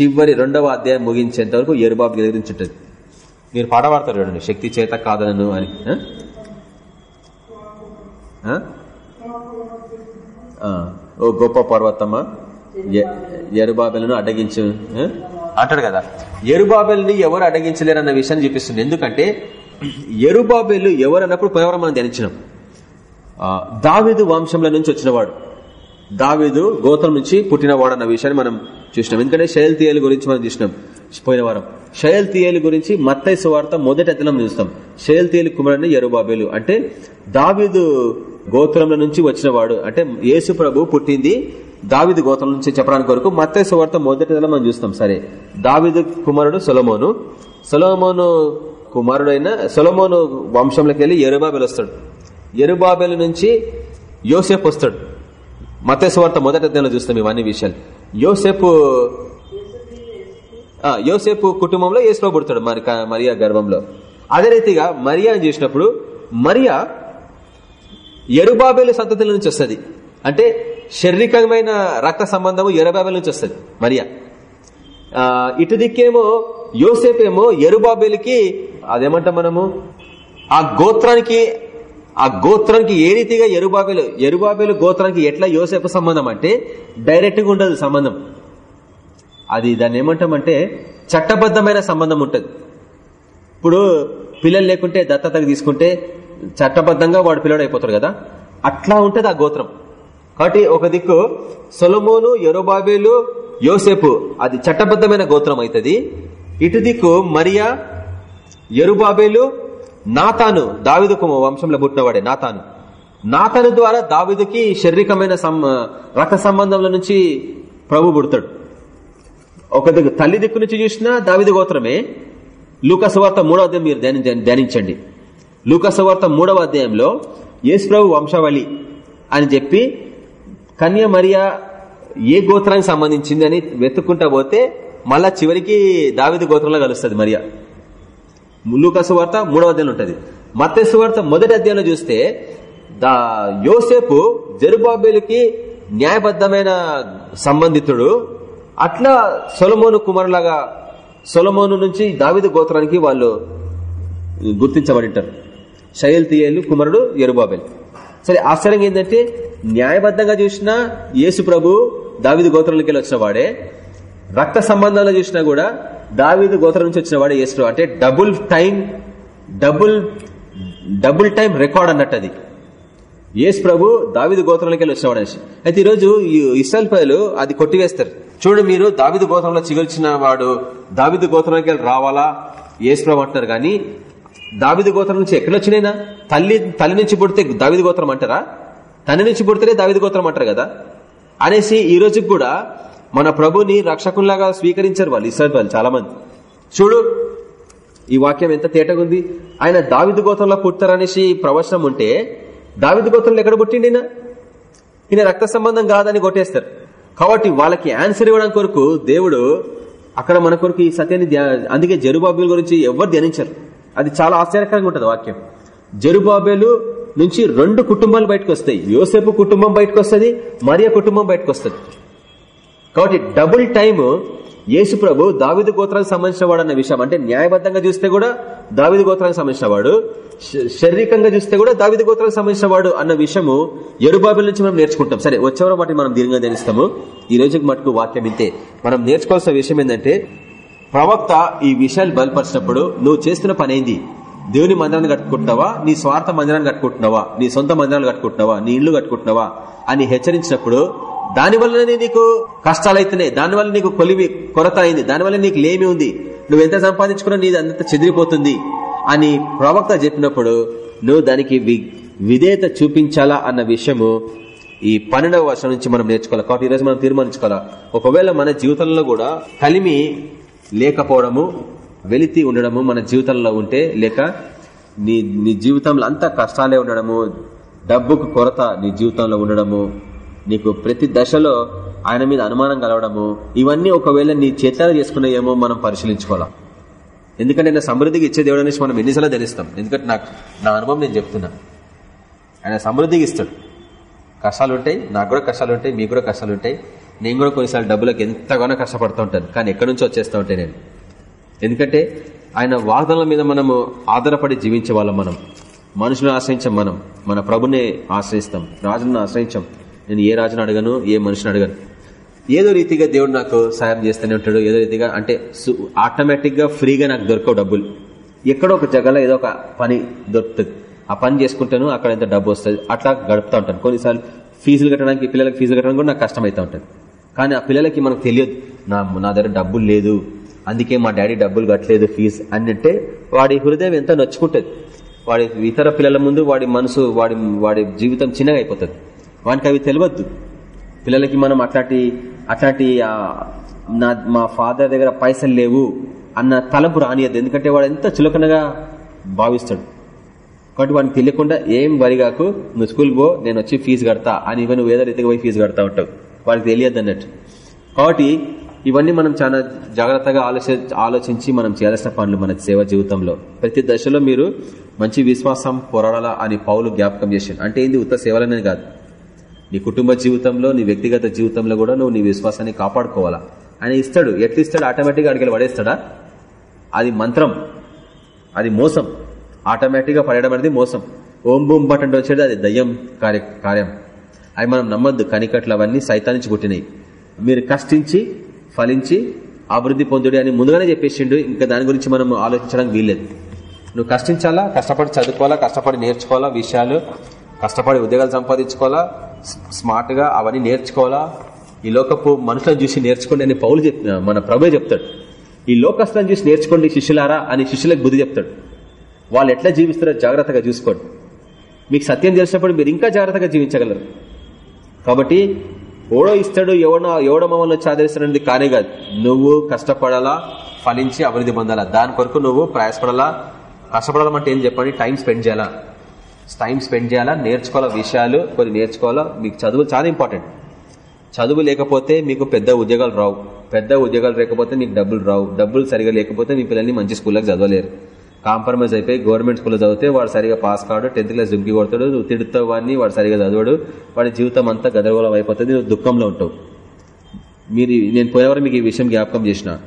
చివరి రెండవ అధ్యాయం ముగించేంత వరకు ఎరుబాబు గురించి ఉంటుంది మీరు పాట పాడతారు చూడండి. శక్తి చేత కాదనను అని. ఓ గొప్ప పర్వతమా? ఎరుబాబెలను అడ్డగించు. అంటాడు కదా. ఎరుబాబెల్ని ఎవరు అడ్డగించలేరు అన్న విషయాన్ని చూపిస్తుంది. ఎందుకంటే ఎరుబాబెలు ఎవరు అన్నప్పుడు పోయేవారు మనం ధ్యానించినాం. దావిదు వంశంలో నుంచి వచ్చినవాడు. దావేదు గోత్రం నుంచి పుట్టినవాడు అన్న విషయాన్ని మనం చూసినాం. ఎందుకంటే శైల్ తీయలు గురించి మనం చూసినాం పోయిన వారం. శైల్ తీయలు గురించి మత్తై సువార్త మొదటి అతనం చూస్తాం. శైల్తీయలు కుమారుడు కుమారుని ఎరుబాబేలు అంటే దావిదు గోత్రంలో నుంచి వచ్చినవాడు. అంటే యేసు ప్రభు పుట్టింది దావిదు గోత్రం నుంచి చెప్పడానికి కొరకు మత్తై సువార్త మొదటి మనం చూస్తాం. సరే దావిదు కుమారుడు సొలమోను. సొలమోను కుమారుడైన సొలమోను వంశంలోకి వెళ్ళి ఎరుబాబేలు వస్తాడు. ఎరుబాబేలు నుంచి యోసేఫ్ వస్తాడు. మతేశ్వార్త మొదటి అధ్యాయంలో చూస్తాం ఇవన్నీ విషయాలు. యోసేపు యోసేపు కుటుంబంలో ఏసులో పుడతాడు మరి మరియా గర్భంలో. అదే రీతిగా మరియా అని చూసినప్పుడు మరియా ఎరుబాబేలు సంతతుల నుంచి వస్తుంది. అంటే శారీరకమైన రక్త సంబంధము ఎరుబాబేల నుంచి వస్తుంది మరియా. ఇటు దిక్కేమో యోసేపేమో ఎరుబాబేలికి అదేమంటాం మనము? ఆ గోత్రానికి ఆ గోత్రానికి ఏ రీతిగా ఎరుబాబేలు ఎరుబాబేలు గోత్రానికి ఎట్లా యోసేపు సంబంధం అంటే డైరెక్ట్గా ఉండదు సంబంధం. అది దాన్ని ఏమంటామంటే చట్టబద్ధమైన సంబంధం ఉంటుంది. ఇప్పుడు పిల్లలు లేకుంటే దత్తతకు తీసుకుంటే చట్టబద్ధంగా వాడు పిల్లడు అయిపోతాడు కదా? అట్లా ఉంటుంది ఆ గోత్రం. కాబట్టి ఒక దిక్కు సొలమోను ఎరుబాబేలు యోసేపు అది చట్టబద్ధమైన గోత్రం అవుతుంది. ఇటు దిక్కు మరియా ఎరుబాబేలు నాతాను దావిదుకు వంశంలో పుట్టినవాడే నాతాను. నాతాను ద్వారా దావిదుకి శారీరకమైన రక్త సంబంధంలో నుంచి ప్రభు పుడతాడు. ఒక దిక్కు తల్లి దిక్కు నుంచి చూసినా దావిది గోత్రమే. లూకసువార్త మూడవ అధ్యాయం మీరు ధ్యానించండి. లూకసువార్త మూడవ అధ్యాయంలో యేసు ప్రభు వంశావళి అని చెప్పి కన్య మరియా ఏ గోత్రానికి సంబంధించింది అని వెతుక్కుంటా పోతే మళ్ళా చివరికి దావిది గోత్రంలో కలుస్తుంది మరియా. ముల్లుక వార్త మూడవ అధ్యాయం ఉంటుంది. మత్తేసు వార్త మొదటి అధ్యాయంలో చూస్తే దా యోసేపు జరుబాబేలుకి న్యాయబద్ధమైన సంబంధితుడు. అట్లా సొలమోను కుమారులాగా సొలమోను నుంచి దావిద గోత్రానికి వాళ్ళు గుర్తించబడింటారు. షయల్ తియేలు కుమారుడు ఎరుబాబేల్ సరే ఆశ్చర్యంగా ఏంటంటే న్యాయబద్ధంగా చూసినా యేసు ప్రభు దావిద గోత్రంలోకి వెళ్ళి వచ్చిన వాడే. రక్త సంబంధాలు చూసినా కూడా దావీదు గోత్రం నుంచి వచ్చిన వాడే యేసు అంటే double time double double time record అన్నట్టు అది. యేసు ప్రభు దావిదు గోత్రంలోకి వెళ్ళి వచ్చినవాడు అనేసి. అయితే ఈరోజు ఈ ఇస్రాయల్ ప్రజలు అది కొట్టివేస్తారు. చూడు మీరు దావిదు గోత్రంలో చిగుల్చిన వాడు దావిదు గోత్రంలోకి వెళ్ళి రావాలా? యేసు ప్రభు అంటున్నారు కానీ దావిదు గోత్రం నుంచి ఎక్కడ తల్లి తల్లి నుంచి పుడితే దావిదు గోత్రం అంటారా? తల్లి నుంచి పుడితేనే దావిదు గోత్రం అంటారు కదా? అనేసి ఈ రోజు కూడా మన ప్రభుని రక్షకుల్లాగా స్వీకరించారు వాళ్ళు ఇస్రాయల్ వాళ్ళు చాలా మంది చూడు ఈ వాక్యం ఎంత తేటగుంది. ఆయన దావిదు గోత్రంలో పుట్టారనేసి ప్రవచనం ఉంటే దావిదు గోత్రంలో ఎక్కడ పుట్టిండినా ఈయన? రక్త సంబంధం కాదని కొట్టేస్తారు. కాబట్టి వాళ్ళకి ఆన్సర్ ఇవ్వడం కొరకు దేవుడు అక్కడ మన కొరకు ఈ సత్యాన్ని ధ్యా- అందుకే జరుబాబేలు గురించి ఎవరు ధ్యానించరు. అది చాలా ఆశ్చర్యకరంగా ఉంటుంది వాక్యం. జరుబాబేలు నుంచి రెండు కుటుంబాలు బయటకు వస్తాయి యోసేపు కుటుంబం బయటకు వస్తుంది మరియ కుటుంబం బయటకు వస్తుంది కాబట్టి డబుల్ టైమ్ యేసు ప్రభు దావిద గోత్రానికి సంబంధించిన వాడు అన్న విషయం. అంటే న్యాయబద్ధంగా చూస్తే కూడా దావిద గోత్రానికి సంబంధించిన వాడు. శ- శారీరకంగా చూస్తే కూడా దావిద గోత్రానికి సంబంధించిన వాడు అన్న విషయము ఎరుబాబుల నుంచి మనం నేర్చుకుంటాం. సరే వచ్చేవారు వాటిని మనం దీనిగా తెలుస్తాము ఈ రోజుకి మటుకు వాక్యం ఇంతే. మనం నేర్చుకోవాల్సిన విషయం ఏంటంటే ప్రవక్త ఈ విషయాలు బయలుపరిచినప్పుడు నువ్వు చేస్తున్న పని దేవుని మందిరాన్ని కట్టుకుంటున్నావా? నీ స్వార్థ మందిరాన్ని కట్టుకుంటున్నావా? నీ సొంత మందిరాలు కట్టుకుంటున్నావా? నీ ఇల్లు కట్టుకుంటున్నావా? అని హెచ్చరించినప్పుడు దాని వల్లనే నీకు కష్టాలు అవుతున్నాయి దాని వల్ల నీకు కొలివి కొరత అయింది దానివల్ల నీకు లేమి ఉంది. నువ్వు ఎంత సంపాదించుకున్నా నీది అంత చెదిరిపోతుంది అని ప్రవక్త చెప్పినప్పుడు నువ్వు దానికి వి- విధేయత చూపించాలా అన్న విషయము ఈ పన్నెండవ వర్షం నుంచి మనం నేర్చుకోవాలి? కాబట్టి ఈరోజు మనం తీర్మానించుకోవాలా? ఒకవేళ మన జీవితంలో కూడా కలిమి లేకపోవడము వెలితి ఉండడము మన జీవితంలో ఉంటే లేక నీ నీ జీవితంలో అంతా కష్టాలే ఉండడము డబ్బుకు కొరత నీ జీవితంలో ఉండడము నీకు ప్రతి దశలో ఆయన మీద అనుమానం కలవడము ఇవన్నీ ఒకవేళ నీ చేతాలు చేసుకున్నాయేమో మనం పరిశీలించుకోవాలి? ఎందుకంటే నేను సమృద్ధికి ఇచ్చే దేవుడు అనేసి మనం ఎన్నిసార్లు తెలుస్తాం. ఎందుకంటే నాకు నా అనుభవం నేను చెప్తున్నా. ఆయన సమృద్ధికి ఇస్తాడు. కష్టాలు ఉంటాయి నాకు కూడా కష్టాలు ఉంటాయి మీకు కూడా కష్టాలు ఉంటాయి నేను కూడా కొన్నిసార్లు డబ్బులకు ఎంతగానో కష్టపడుతూ ఉంటాను కానీ ఎక్కడి నుంచో వచ్చేస్తూ ఉంటాయి నేను. ఎందుకంటే ఆయన వాగ్దానాల మీద మనము ఆధారపడి జీవించే వాళ్ళం మనం. మనుషులను ఆశ్రయించాం మనం. మన ప్రభునే ఆశ్రయిస్తాం రాజులను ఆశ్రయించాం. నేను ఏ రాజును అడగను ఏ మనిషిని అడగను. ఏదో రీతిగా దేవుడు నాకు సాయం చేస్తూనే ఉంటాడు. ఏదో రీతిగా అంటే ఆటోమేటిక్గా ఫ్రీగా నాకు దొరకవు డబ్బులు. ఎక్కడో ఒక జగలో ఏదో ఒక పని దొరుకుతుంది. ఆ పని చేసుకుంటాను అక్కడ ఎంత డబ్బు వస్తుంది అట్లా గడుపుతూ ఉంటాను. కొన్నిసార్లు ఫీజులు కట్టడానికి పిల్లలకి ఫీజులు కట్టడానికి కూడా నాకు కష్టమైతే ఉంటుంది. కానీ ఆ పిల్లలకి మనకు తెలియదు నా నా దగ్గర డబ్బులు లేదు అందుకే మా డాడీ డబ్బులు కట్టలేదు ఫీజు అని అంటే వాడి హృదయం ఎంత నొచ్చుకుంటుంది. వాడి ఇతర పిల్లల ముందు వాడి మనసు వాడి వాడి జీవితం చిన్నగా అయిపోతుంది. వానికి అవి తెలియద్దు పిల్లలకి మనం అట్లాంటి అట్లాంటి నా మా ఫాదర్ దగ్గర పైసలు లేవు అన్న తలంపు రానియద్దు. ఎందుకంటే వాడు ఎంత చులకనగా భావిస్తాడు. కాబట్టి వాడికి తెలియకుండా ఏం వరిగాకు నువ్వు స్కూల్ పో నేను వచ్చి ఫీజు కడతా అని ఇవన్నీ నువ్వు ఏదో రీతిగా పోయి ఫీజు కడతా ఉంటావు. వాడికి తెలియదు అన్నట్టు. కాబట్టి ఇవన్నీ మనం చాలా జాగ్రత్తగా ఆలోచి ఆలోచించి మనం చేయాల్సిన పనులు మన సేవ జీవితంలో. ప్రతి దశలో మీరు మంచి విశ్వాసం పోరాడాలా అని పౌలు జ్ఞాపకం చేసిండు అంటే ఏంది? ఉత్త సేవలనే కాదు. నీ కుటుంబ జీవితంలో నీ వ్యక్తిగత జీవితంలో కూడా నువ్వు నీ విశ్వాసాన్ని కాపాడుకోవాలా? ఆయన ఇస్తాడు ఎట్లా ఇస్తాడు? ఆటోమేటిక్గా అడిగి పడేస్తాడా అది మంత్రం. అది మోసం. ఆటోమేటిక్గా పడేయడం అనేది మోసం. ఓం బూమ్ బట్ అంటే వచ్చేది అది దయ్యం కార్య కార్యం. అవి మనం నమ్మద్దు. కనికట్లు అవన్నీ సైతానికి పుట్టినాయి. మీరు కష్టించి ఫలించి అభివృద్ధి పొందుడి అని ముందుగానే చెప్పేసిండు. ఇంకా దాని గురించి మనం ఆలోచించడానికి వీల్లేదు. నువ్వు కష్టించాలా? కష్టపడి చదువుకోవాలా? కష్టపడి నేర్చుకోవాలా? విషయాలు? కష్టపడి ఉద్యోగాలు సంపాదించుకోవాలా? స్మార్ట్గా అవన్నీ నేర్చుకోవాలా? ఈ లోకపు మనుషులను చూసి నేర్చుకోండి అని పౌలు చెప్ మన ప్రభు చెప్తాడు. ఈ లోకస్తులను చూసి నేర్చుకోండి శిష్యులారా అని శిష్యులకు బుద్ధి చెప్తాడు. వాళ్ళు ఎట్లా జీవిస్తారో జాగ్రత్తగా చూసుకోండి. మీకు సత్యం తెలిసినప్పుడు మీరు ఇంకా జాగ్రత్తగా జీవించగలరు. కాబట్టి ఓడో ఇస్తాడు ఎవడో ఎవడో మమ్మల్ని వచ్చి ఆదరిస్తాడు కానే కాదు. నువ్వు కష్టపడాలా? ఫలించి అభివృద్ధి పొందాలా? దాని కొరకు నువ్వు ప్రయాసపడాలా? కష్టపడాలంటే ఏం చెప్పండి? టైం స్పెండ్ చేయాలా? టైం స్పెండ్ చేయాలా నేర్చుకోవాలా విషయాలు కొన్ని నేర్చుకోవాలా మీకు చదువు చాలా ఇంపార్టెంట్. చదువు లేకపోతే మీకు పెద్ద ఉద్యోగాలు రావు. పెద్ద ఉద్యోగాలు లేకపోతే మీకు డబ్బులు రావు. డబ్బులు సరిగా లేకపోతే మీ పిల్లల్ని మంచి స్కూల్లోకి చదవలేరు. కాంప్రమైజ్ అయిపోయి గవర్నమెంట్ స్కూల్లో చదివితే వాడు సరిగా పాస్ కాడు టెన్త్ క్లాస్ దుమ్కి కొడతాడు నువ్వు తిడుతావు వాడిని వాడు సరిగా చదవడు వాడి జీవితం అంతా గదరగోళం అయిపోతుంది నువ్వు దుఃఖంలో ఉంటావు. మీరు నేను పోయేవారు మీకు ఈ విషయం జ్ఞాపకం చేసిన.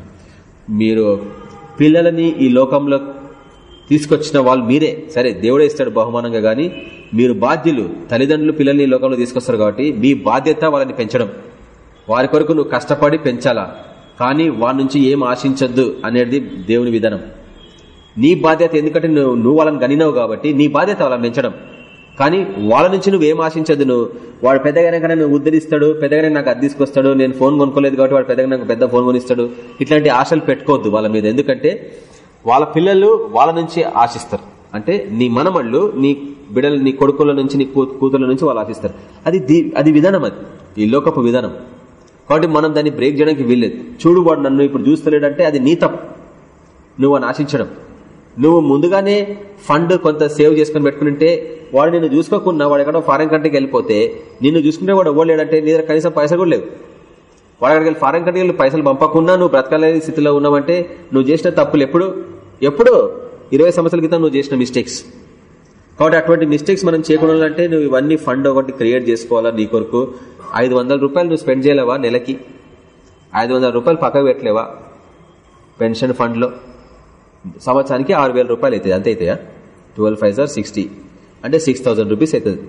మీరు పిల్లలని ఈ లోకంలో తీసుకొచ్చిన వాళ్ళు మీరే. సరే దేవుడే ఇస్తాడు బహుమానంగా గాని మీరు బాధ్యులు తల్లిదండ్రులు పిల్లల్ని లోకంలో తీసుకొస్తారు కాబట్టి మీ బాధ్యత వాళ్ళని పెంచడం. వారి కొరకు నువ్వు కష్టపడి పెంచాలా? కానీ వారి నుంచి ఏం ఆశించద్దు అనేది దేవుని విధానం. నీ బాధ్యత ఎందుకంటే నువ్వు నువ్వు వాళ్ళని గనినావు కాబట్టి నీ బాధ్యత వాళ్ళని పెంచడం. కానీ వాళ్ళ నుంచి నువ్వు ఏం ఆశించదు నువ్వు? వాడు పెద్దగానే నువ్వు ఉద్ధరిస్తాడు పెద్దగానే నాకు అది తీసుకొస్తాడు నేను ఫోన్ కొనుక్కోలేదు కాబట్టి వాడు పెద్దగా నాకు పెద్ద ఫోన్ కొనిస్తాడు. ఇట్లాంటి ఆశలు పెట్టుకోవద్దు వాళ్ళ మీద. ఎందుకంటే వాళ్ళ పిల్లలు వాళ్ళ నుంచి ఆశిస్తారు. అంటే నీ మనమళ్ళు నీ బిడ్డలు నీ కొడుకుల నుంచి నీ కూతుర్ల నుంచి వాళ్ళు ఆశిస్తారు. అది అది విధానం అది. ఈ లోకపు విధానం. కాబట్టి మనం దాన్ని బ్రేక్ చేయడానికి వీల్లేదు. చూడు వాడు నన్ను ఇప్పుడు చూస్తలేడంటే అది నీ తప్పు. నువ్వు అని ఆశించడం. నువ్వు ముందుగానే ఫండ్ కొంత సేవ్ చేసుకుని పెట్టుకుంటే వాడు నిన్ను చూసుకోకుండా వాడు ఎక్కడో ఫారెన్ కంట్రీకి వెళ్ళిపోతే నిన్ను చూసుకుంటే వాడు ఇవ్వలేడంటే నీ దగ్గర కనీసం పైసలు కూడా లేవు. వాడు అక్కడికి వెళ్ళి ఫారెన్ కంట్రీకి పైసలు పంపకుండా నువ్వు బ్రతకలేని స్థితిలో ఉన్నావంటే నువ్వు చేసిన తప్పులు ఎప్పుడు? ఎప్పుడు ఇరవై సంవత్సరాల క్రితం నువ్వు చేసిన మిస్టేక్స్ కాబట్టి అటువంటి మిస్టేక్స్ మనం చేయకుండా అంటే నువ్వు ఇవన్నీ ఫండ్ ఒకటి క్రియేట్ చేసుకోవాలా నీ కొరకు. ఐదు రూపాయలు నువ్వు స్పెండ్ చేయలేవా నెలకి? ఐదు రూపాయలు పక్కకు పెట్టలేవా? పెన్షన్ ఫండ్లో సంవత్సరానికి ఆరు వేల రూపాయలు అవుతుంది అంతే అవుతాయా? ట్వెల్వ్ ఫైవ్ సార్ సిక్స్టీ అంటే సిక్స్ థౌసండ్ రూపీస్ అవుతుంది.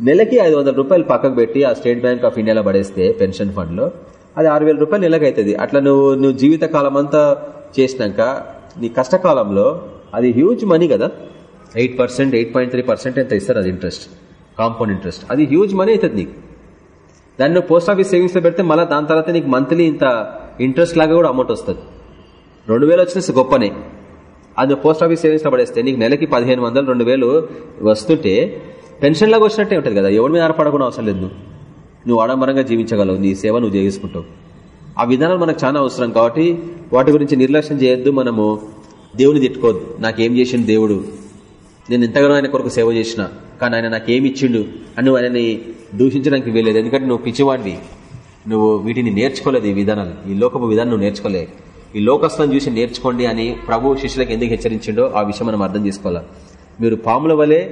నెలకి ఐదు వందల రూపాయలు పక్కకు పెట్టి ఆ స్టేట్ బ్యాంక్ ఆఫ్ ఇండియాలో పడేస్తే పెన్షన్ ఫండ్లో అది ఆరు వేల రూపాయలు నెలకు అవుతుంది. అట్లా నువ్వు నువ్వు జీవిత కాలం అంతా చేసినాక నీ కష్టకాలంలో అది హ్యూజ్ మనీ కదా. Eight percent eight point three percent ఎంత ఇస్తారు అది ఇంట్రెస్ట్ కాంపౌండ్ ఇంట్రెస్ట్ అది హ్యూజ్ మనీ అవుతుంది నీకు. దాన్ని నువ్వు పోస్ట్ ఆఫీస్ సేవింగ్స్లో పెడితే మళ్ళీ దాని తర్వాత నీకు మంత్లీ ఇంత ఇంట్రెస్ట్ లాగా కూడా అమౌంట్ వస్తుంది. రెండు వేలు వచ్చిన గొప్పనే. అది పోస్ట్ ఆఫీస్ సేవింగ్స్లో పడేస్తే నీకు నెలకి పదిహేను వందలు రెండు వేలు వస్తుంటే పెన్షన్ లాగా వచ్చినట్టే ఉంటుంది కదా. ఎవరి మీద ఆధారపడకుండా అవసరం లేదు నువ్వు ఆడంబరంగా జీవించగలవు. నీ సేవ నువ్వు చేసుకుంటావు. ఆ విధానం మనకు చాలా అవసరం కాబట్టి వాటి గురించి నిర్లక్ష్యం చేయొద్దు మనము. దేవుని తిట్టుకోవద్దు. నాకేం చేసిండు దేవుడు? నేను ఎంతగానో ఆయన కొరకు సేవ చేసిన కానీ ఆయన నాకేమి ఇచ్చిండు? అని నువ్వు ఆయనని దూషించడానికి వీలేదు ఎందుకంటే నువ్వు పిచ్చివాడివి. నువ్వు వీటిని నేర్చుకోలేదు ఈ విధానాలు. ఈ లోకపు విధానం నువ్వు నేర్చుకోలేదు ఈ లోకస్థలం చూసి నేర్చుకోండి అని ప్రభు శిష్యులకు ఎందుకు హెచ్చరించిండో ఆ విషయం మనం అర్థం చేసుకోవాలి. మీరు పాముల వలె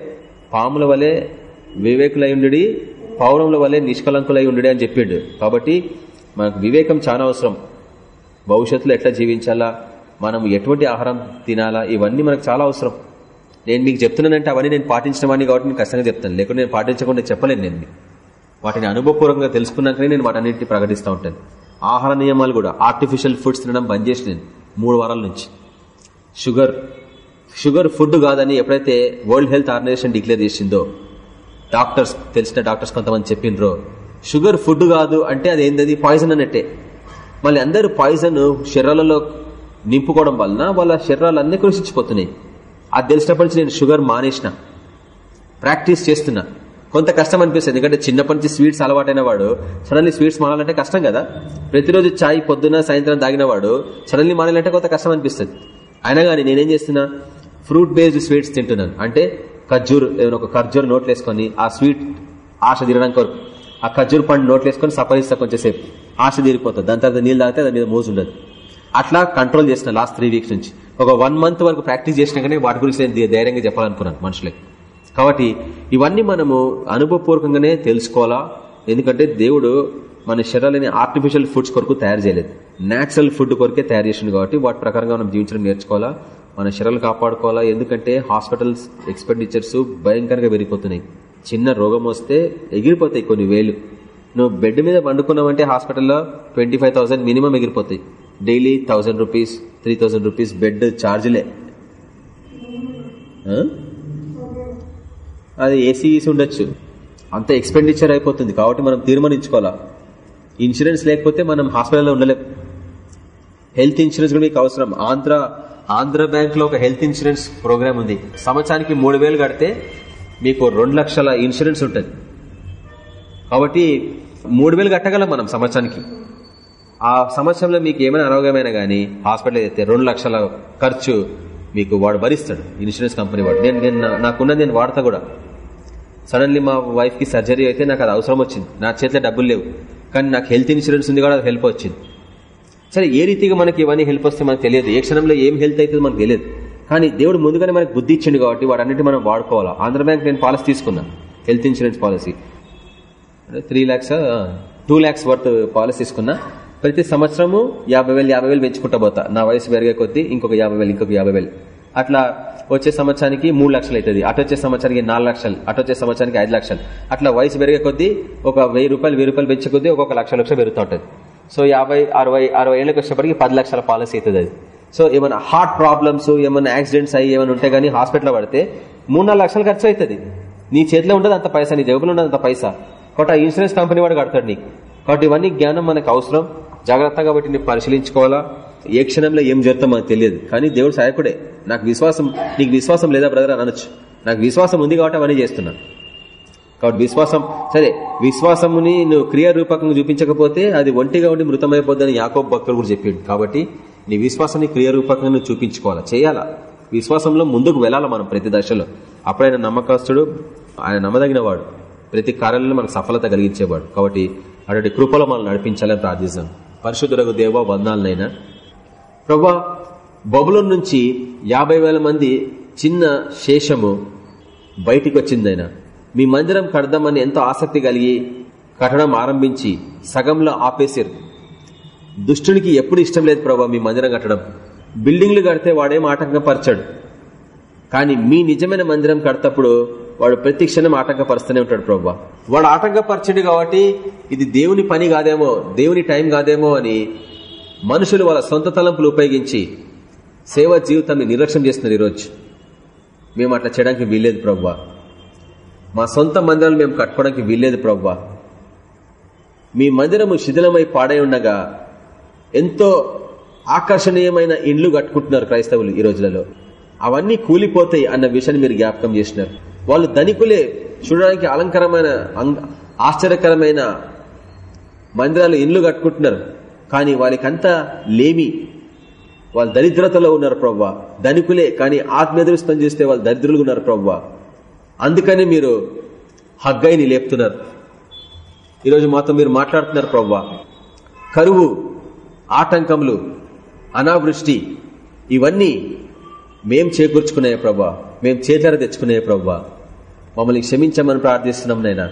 పాముల వలె వివేకులై ఉండి పౌరముల వలె నిష్కలంకులై ఉండి అని చెప్పిండు. కాబట్టి మనకు వివేకం చాలా అవసరం. భవిష్యత్తులో ఎట్లా జీవించాలా? మనం ఎటువంటి ఆహారం తినాలా? ఇవన్నీ మనకు చాలా అవసరం. నేను మీకు చెప్తున్నానంటే అవన్నీ నేను పాటించిన వాడిని కాబట్టి నేను కష్టంగా చెప్తాను. లేకుంటే నేను పాటించకుండా చెప్పలేను నేను వాటిని అనుభవపూర్వకంగా తెలుసుకున్నాకనే నేను వాటన్నింటిని ప్రకటిస్తూ ఉంటాను. ఆహార నియమాలు కూడా ఆర్టిఫిషియల్ ఫుడ్స్ తినడం బంద్ చేసి నేను మూడు వారాల నుంచి. షుగర్ షుగర్ ఫుడ్ కాదని ఎప్పుడైతే వరల్డ్ హెల్త్ ఆర్గనైజేషన్ డిక్లేర్ చేసిందో డాక్టర్స్ తెలిసిన డాక్టర్స్ కొంతమంది చెప్పిండ్రో షుగర్ ఫుడ్ కాదు అంటే అది ఏంటది పాయిజన్ అన్నట్టే. మళ్ళీ అందరూ పాయిజన్ శరీరాలలో నింపుకోవడం వలన వాళ్ళ శరీరాలు అన్నీ కృషించిపోతున్నాయి. అది తెలిసినప్పటి నుంచి నేను షుగర్ మానేసిన. ప్రాక్టీస్ చేస్తున్నా. కొంత కష్టం అనిపిస్తుంది. ఎందుకంటే చిన్నప్పటి నుంచి స్వీట్స్ అలవాటైన వాడు సడన్లీ స్వీట్స్ మానాలంటే కష్టం కదా. ప్రతిరోజు చాయ్ పొద్దున్న సాయంత్రం తాగిన వాడు సడన్లీ మానాలంటే కొంత కష్టం అనిపిస్తుంది. అయినా కానీ నేనేం చేస్తున్నా? ఫ్రూట్ బేస్డ్ స్వీట్స్ తింటున్నాను. అంటే ఖర్జూర్ ఏదైనా ఒక ఖర్జూర్ నోట్లు వేసుకొని ఆ స్వీట్ ఆశ తీరడానికి కొరకు. ఆ ఖర్జూరు పండు నోట్లు వేసుకొని సపరిస్తా కొంచెంసేపు ఆశ తీరిపోతుంది. దాని తర్వాత నీళ్ళు తాగితే దాని మీద మోజు ఉండదు. అట్లా కంట్రోల్ చేసిన లాస్ట్ త్రీ వీక్స్ నుంచి. ఒక వన్ మంత్ వరకు ప్రాక్టీస్ చేసినాకనే వాటి గురించి నేను ధైర్యంగా చెప్పాలనుకున్నాను మనుషులకి. కాబట్టి ఇవన్నీ మనము అనుభవపూర్వకంగానే తెలుసుకోవాలా? ఎందుకంటే దేవుడు మన శరీరాలని ఆర్టిఫిషియల్ ఫుడ్స్ కొరకు తయారు చేయలేదు. న్యాచురల్ ఫుడ్ కొరకే తయారు చేసింది కాబట్టి వాటి ప్రకారంగా మనం జీవించడం నేర్చుకోవాలా? మన శరీరాలు కాపాడుకోవాలా? ఎందుకంటే హాస్పిటల్స్ ఎక్స్పెండిచర్స్ భయంకరంగా పెరిగిపోతున్నాయి. చిన్న రోగం వస్తే ఎగిరిపోతాయి కొన్ని వేలు. నువ్వు బెడ్ మీద పండుకున్నావంటే హాస్పిటల్లో twenty five thousand minimum ఎగిరిపోతాయి. Daily thousand rupees three thousand rupees bed ఛార్జ్లే అది ఏసీ ఈసీ ఉండొచ్చు. అంత ఎక్స్పెండిచర్ అయిపోతుంది. కాబట్టి మనం తీర్మానించుకోవాలా? ఇన్సూరెన్స్ లేకపోతే మనం హాస్పిటల్లో ఉండలేం. హెల్త్ ఇన్సూరెన్స్ కూడా మీకు అవసరం. ఆంధ్ర ఆంధ్ర బ్యాంక్లో ఒక హెల్త్ ఇన్సూరెన్స్ ప్రోగ్రామ్ ఉంది. సంవత్సరానికి మూడు వేలు కడితే మీకు రెండు లక్షల ఇన్సూరెన్స్ ఉంటుంది. కాబట్టి మూడు వేలు కట్టగలం మనం సంవత్సరానికి. ఆ సంవత్సరంలో మీకు ఏమైనా అనారోగ్యమైనా కానీ హాస్పిటల్ అయితే రెండు లక్షల ఖర్చు మీకు వాడు భరిస్తాడు ఇన్సూరెన్స్ కంపెనీ వాడు. నేను నేను నాకున్న నేను వాడతా కూడా. సడన్లీ మా వైఫ్కి సర్జరీ అయితే నాకు అది అవసరం వచ్చింది. నా చేతిలో డబ్బులు లేవు. కానీ నాకు హెల్త్ ఇన్సూరెన్స్ ఉంది కూడా అది హెల్ప్ వచ్చింది. సరే ఏ రీతిగా మనకి ఇవన్నీ హెల్ప్ వస్తే మనకు తెలియదు. ఏ క్షణంలో ఏం హెల్త్ అవుతుందో మనకు తెలియదు. కానీ దేవుడు ముందుగానే మనకు బుద్ధి ఇచ్చిండు కాబట్టి వాటన్నిటి మనం వాడుకోవాలా? ఆంధ్ర బ్యాంక్ నేను పాలసీ తీసుకున్నా. Health insurance policy. Three lakhs two lakhs worth policy తీసుకున్నా. ప్రతి సంవత్సరము యాభై వేలు యాభై వేలు పెంచుకుంటా పోతా. నా వయసు పెరిగే కొద్దీ ఇంకొక యాభై వేలు ఇంకొక యాభై వేలు. అట్లా వచ్చే సంవత్సరానికి మూడు లక్షలు అవుతుంది అటు వచ్చే సంవత్సరానికి నాలుగు లక్షలు అటు వచ్చే సంవత్సరానికి ఐదు లక్షలు. అట్లా వయసు పెరిగే కొద్దీ ఒక వెయ్యి రూపాయలు వెయ్యి రూపాయలు పెంచే కొద్దీ ఒక్కొక్క లక్ష లక్ష పెరుగుతూ ఉంటుంది. సో యాభై అరవై అరవై ఏళ్ళకి వచ్చేప్పటికి పది లక్షల పాలసీ అవుతుంది అది. సో ఏమైనా హార్ట్ ప్రాబ్లమ్స్ ఏమైనా యాక్సిడెంట్స్ అయ్యి ఏమైనా ఉంటే గానీ హాస్పిటల్ పడితే మూడు నాలుగు లక్షలు ఖర్చు అవుతుంది నీ చేతిలో ఉండదు అంత పైసా నీ జేబులో ఉండదు అంత పైసా. కాబట్టి ఆ ఇన్సూరెన్స్ కంపెనీ వాడు కడతాడు నీకు. కాబట్టి ఇవన్నీ జ్ఞానం మనకు అవసరం. జాగ్రత్తగా వాటిని పరిశీలించుకోవాలా. ఏ క్షణంలో ఏం జరుగుతుందో మనకు తెలియదు. కానీ దేవుడు సహాయకుడే. నాకు విశ్వాసం నీకు విశ్వాసం లేదా బ్రదర్ అనొచ్చు. నాకు విశ్వాసం ఉంది కాబట్టి అవన్నీ చేస్తున్నా. కాబట్టి విశ్వాసం సరే విశ్వాసముని నువ్వు క్రియారూపకంగా చూపించకపోతే అది ఒంటిగా ఉండి మృతమైపోద్దని యాకోబ్ భక్తులు కూడా చెప్పిండు. కాబట్టి నీ విశ్వాసాన్ని క్రియారూపకంగా నువ్వు చూపించుకోవాలా? చేయాలా? విశ్వాసంలో ముందుకు వెళ్ళాలా మనం ప్రతి దశలో? అప్పుడైన నమ్మకస్తుడు ఆయన నమ్మదగిన వాడు ప్రతి కార్యాలలో మనకు సఫలత కలిగించేవాడు. కాబట్టి అటువంటి కృపలో మనం నడిపించాలని ప్రార్థిస్తాం. పరిశుద్ధులకు దేవ వందాలనైనా ప్రభా బబులం నుంచి యాభై మంది చిన్న శేషము బయటికి వచ్చిందైనా మీ మందిరం కడదామని ఎంతో ఆసక్తి కలిగి కట్టడం ఆరంభించి సగంలో ఆపేసారు దుష్టునికి ఎప్పుడు ఇష్టం లేదు ప్రభా మీ మందిరం కట్టడం. బిల్డింగ్లు కడితే వాడేం ఆటంకపరచాడు. కానీ మీ నిజమైన మందిరం కడతప్పుడు వాడు ప్రతి క్షణం ఆటంకపరుస్తూనే ఉంటాడు ప్రభా. వాడు ఆటంకపరచడు కాబట్టి ఇది దేవుని పని కాదేమో దేవుని టైం కాదేమో అని మనుషులు వాళ్ళ సొంత తలంపులు ఉపయోగించి సేవ జీవితాన్ని నిర్లక్ష్యం చేస్తున్నారు ఈరోజు. మేము అట్లా చేయడానికి వీల్లేదు ప్రవ్వా మా సొంత మందిరాలు మేము కట్టుకోవడానికి వీల్లేదు ప్రవ్వా మీ మందిరము శిథిలమై పాడై ఉండగా ఎంతో ఆకర్షణీయమైన ఇండ్లు కట్టుకుంటున్నారు క్రైస్తవులు ఈ రోజులలో. అవన్నీ కూలిపోతాయి అన్న విషయాన్ని మీరు జ్ఞాపకం చేసినారు. వాళ్ళు ధనికులే. చూడడానికి అలంకరమైన ఆశ్చర్యకరమైన మందిరాలు ఇండ్లు కట్టుకుంటున్నారు. కానీ వాళ్ళకంతా లేమి. వాళ్ళు దరిద్రతలో ఉన్నారు ప్రవ్వా. ధనికులే కానీ ఆత్మీయదృష్టం చేస్తే వాళ్ళు దరిద్రులుగా ఉన్నారు ప్రవ్వా. అందుకని మీరు హగ్గైని లేపుతున్నారు. ఈరోజు మాతో మీరు మాట్లాడుతున్నారు ప్రవ్వా. కరువు ఆటంకములు అనావృష్టి ఇవన్నీ మేం చేకూర్చుకునే ప్రవ్వా మేం చేతర తెచ్చుకునే ప్రవ్వా. మమ్మల్ని క్షమించమని ప్రార్థిస్తున్నాం నైనా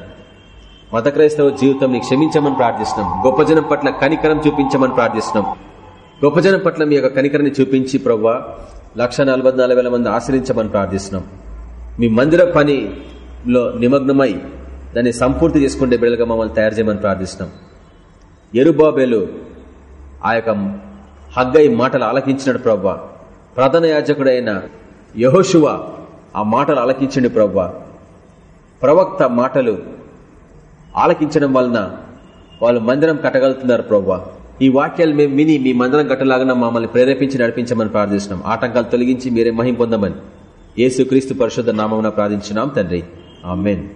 మత క్రైస్తవ జీవితం నీ క్షమించమని ప్రార్థిస్తున్నాం. గొప్ప జనం పట్ల కనికరం చూపించమని ప్రార్థిస్తున్నాం. గొప్ప జనం పట్ల మీ యొక్క కనికరని చూపించి ప్రవ్వా లక్ష మంది ఆశ్రయించమని ప్రార్థిస్తున్నాం. మీ మందిర పనిలో నిమగ్నమై దాన్ని సంపూర్తి చేసుకుంటే బిడ్డలుగా మమ్మల్ని తయారు చేయమని ప్రార్థిస్తున్నాం. ఎరుబాబేలు ఆ యొక్క హగ్గై మాటలు ఆలకించినాడు ప్రవ్వ. ప్రధాన యాజకుడైన యహోశువ ఆ మాటలు ఆలకించండి ప్రవ్వ. ప్రవక్త మాటలు ఆలకించడం వలన వాళ్ళు మందిరం కట్టగలుగుతున్నారు ప్రవ్వ. ఈ వాక్యాలు మేము విని మీ మందిరం కట్టలాగా మమ్మల్ని ప్రేరేపించి నడిపించమని ప్రార్థిస్తున్నాం. ఆటంకాలు తొలగించి మీరే మహిం పొందమని. యేసు క్రీస్తు పరిశుద్ధ నామమున ప్రార్థించినాం తండ్రి. ఆమెన్.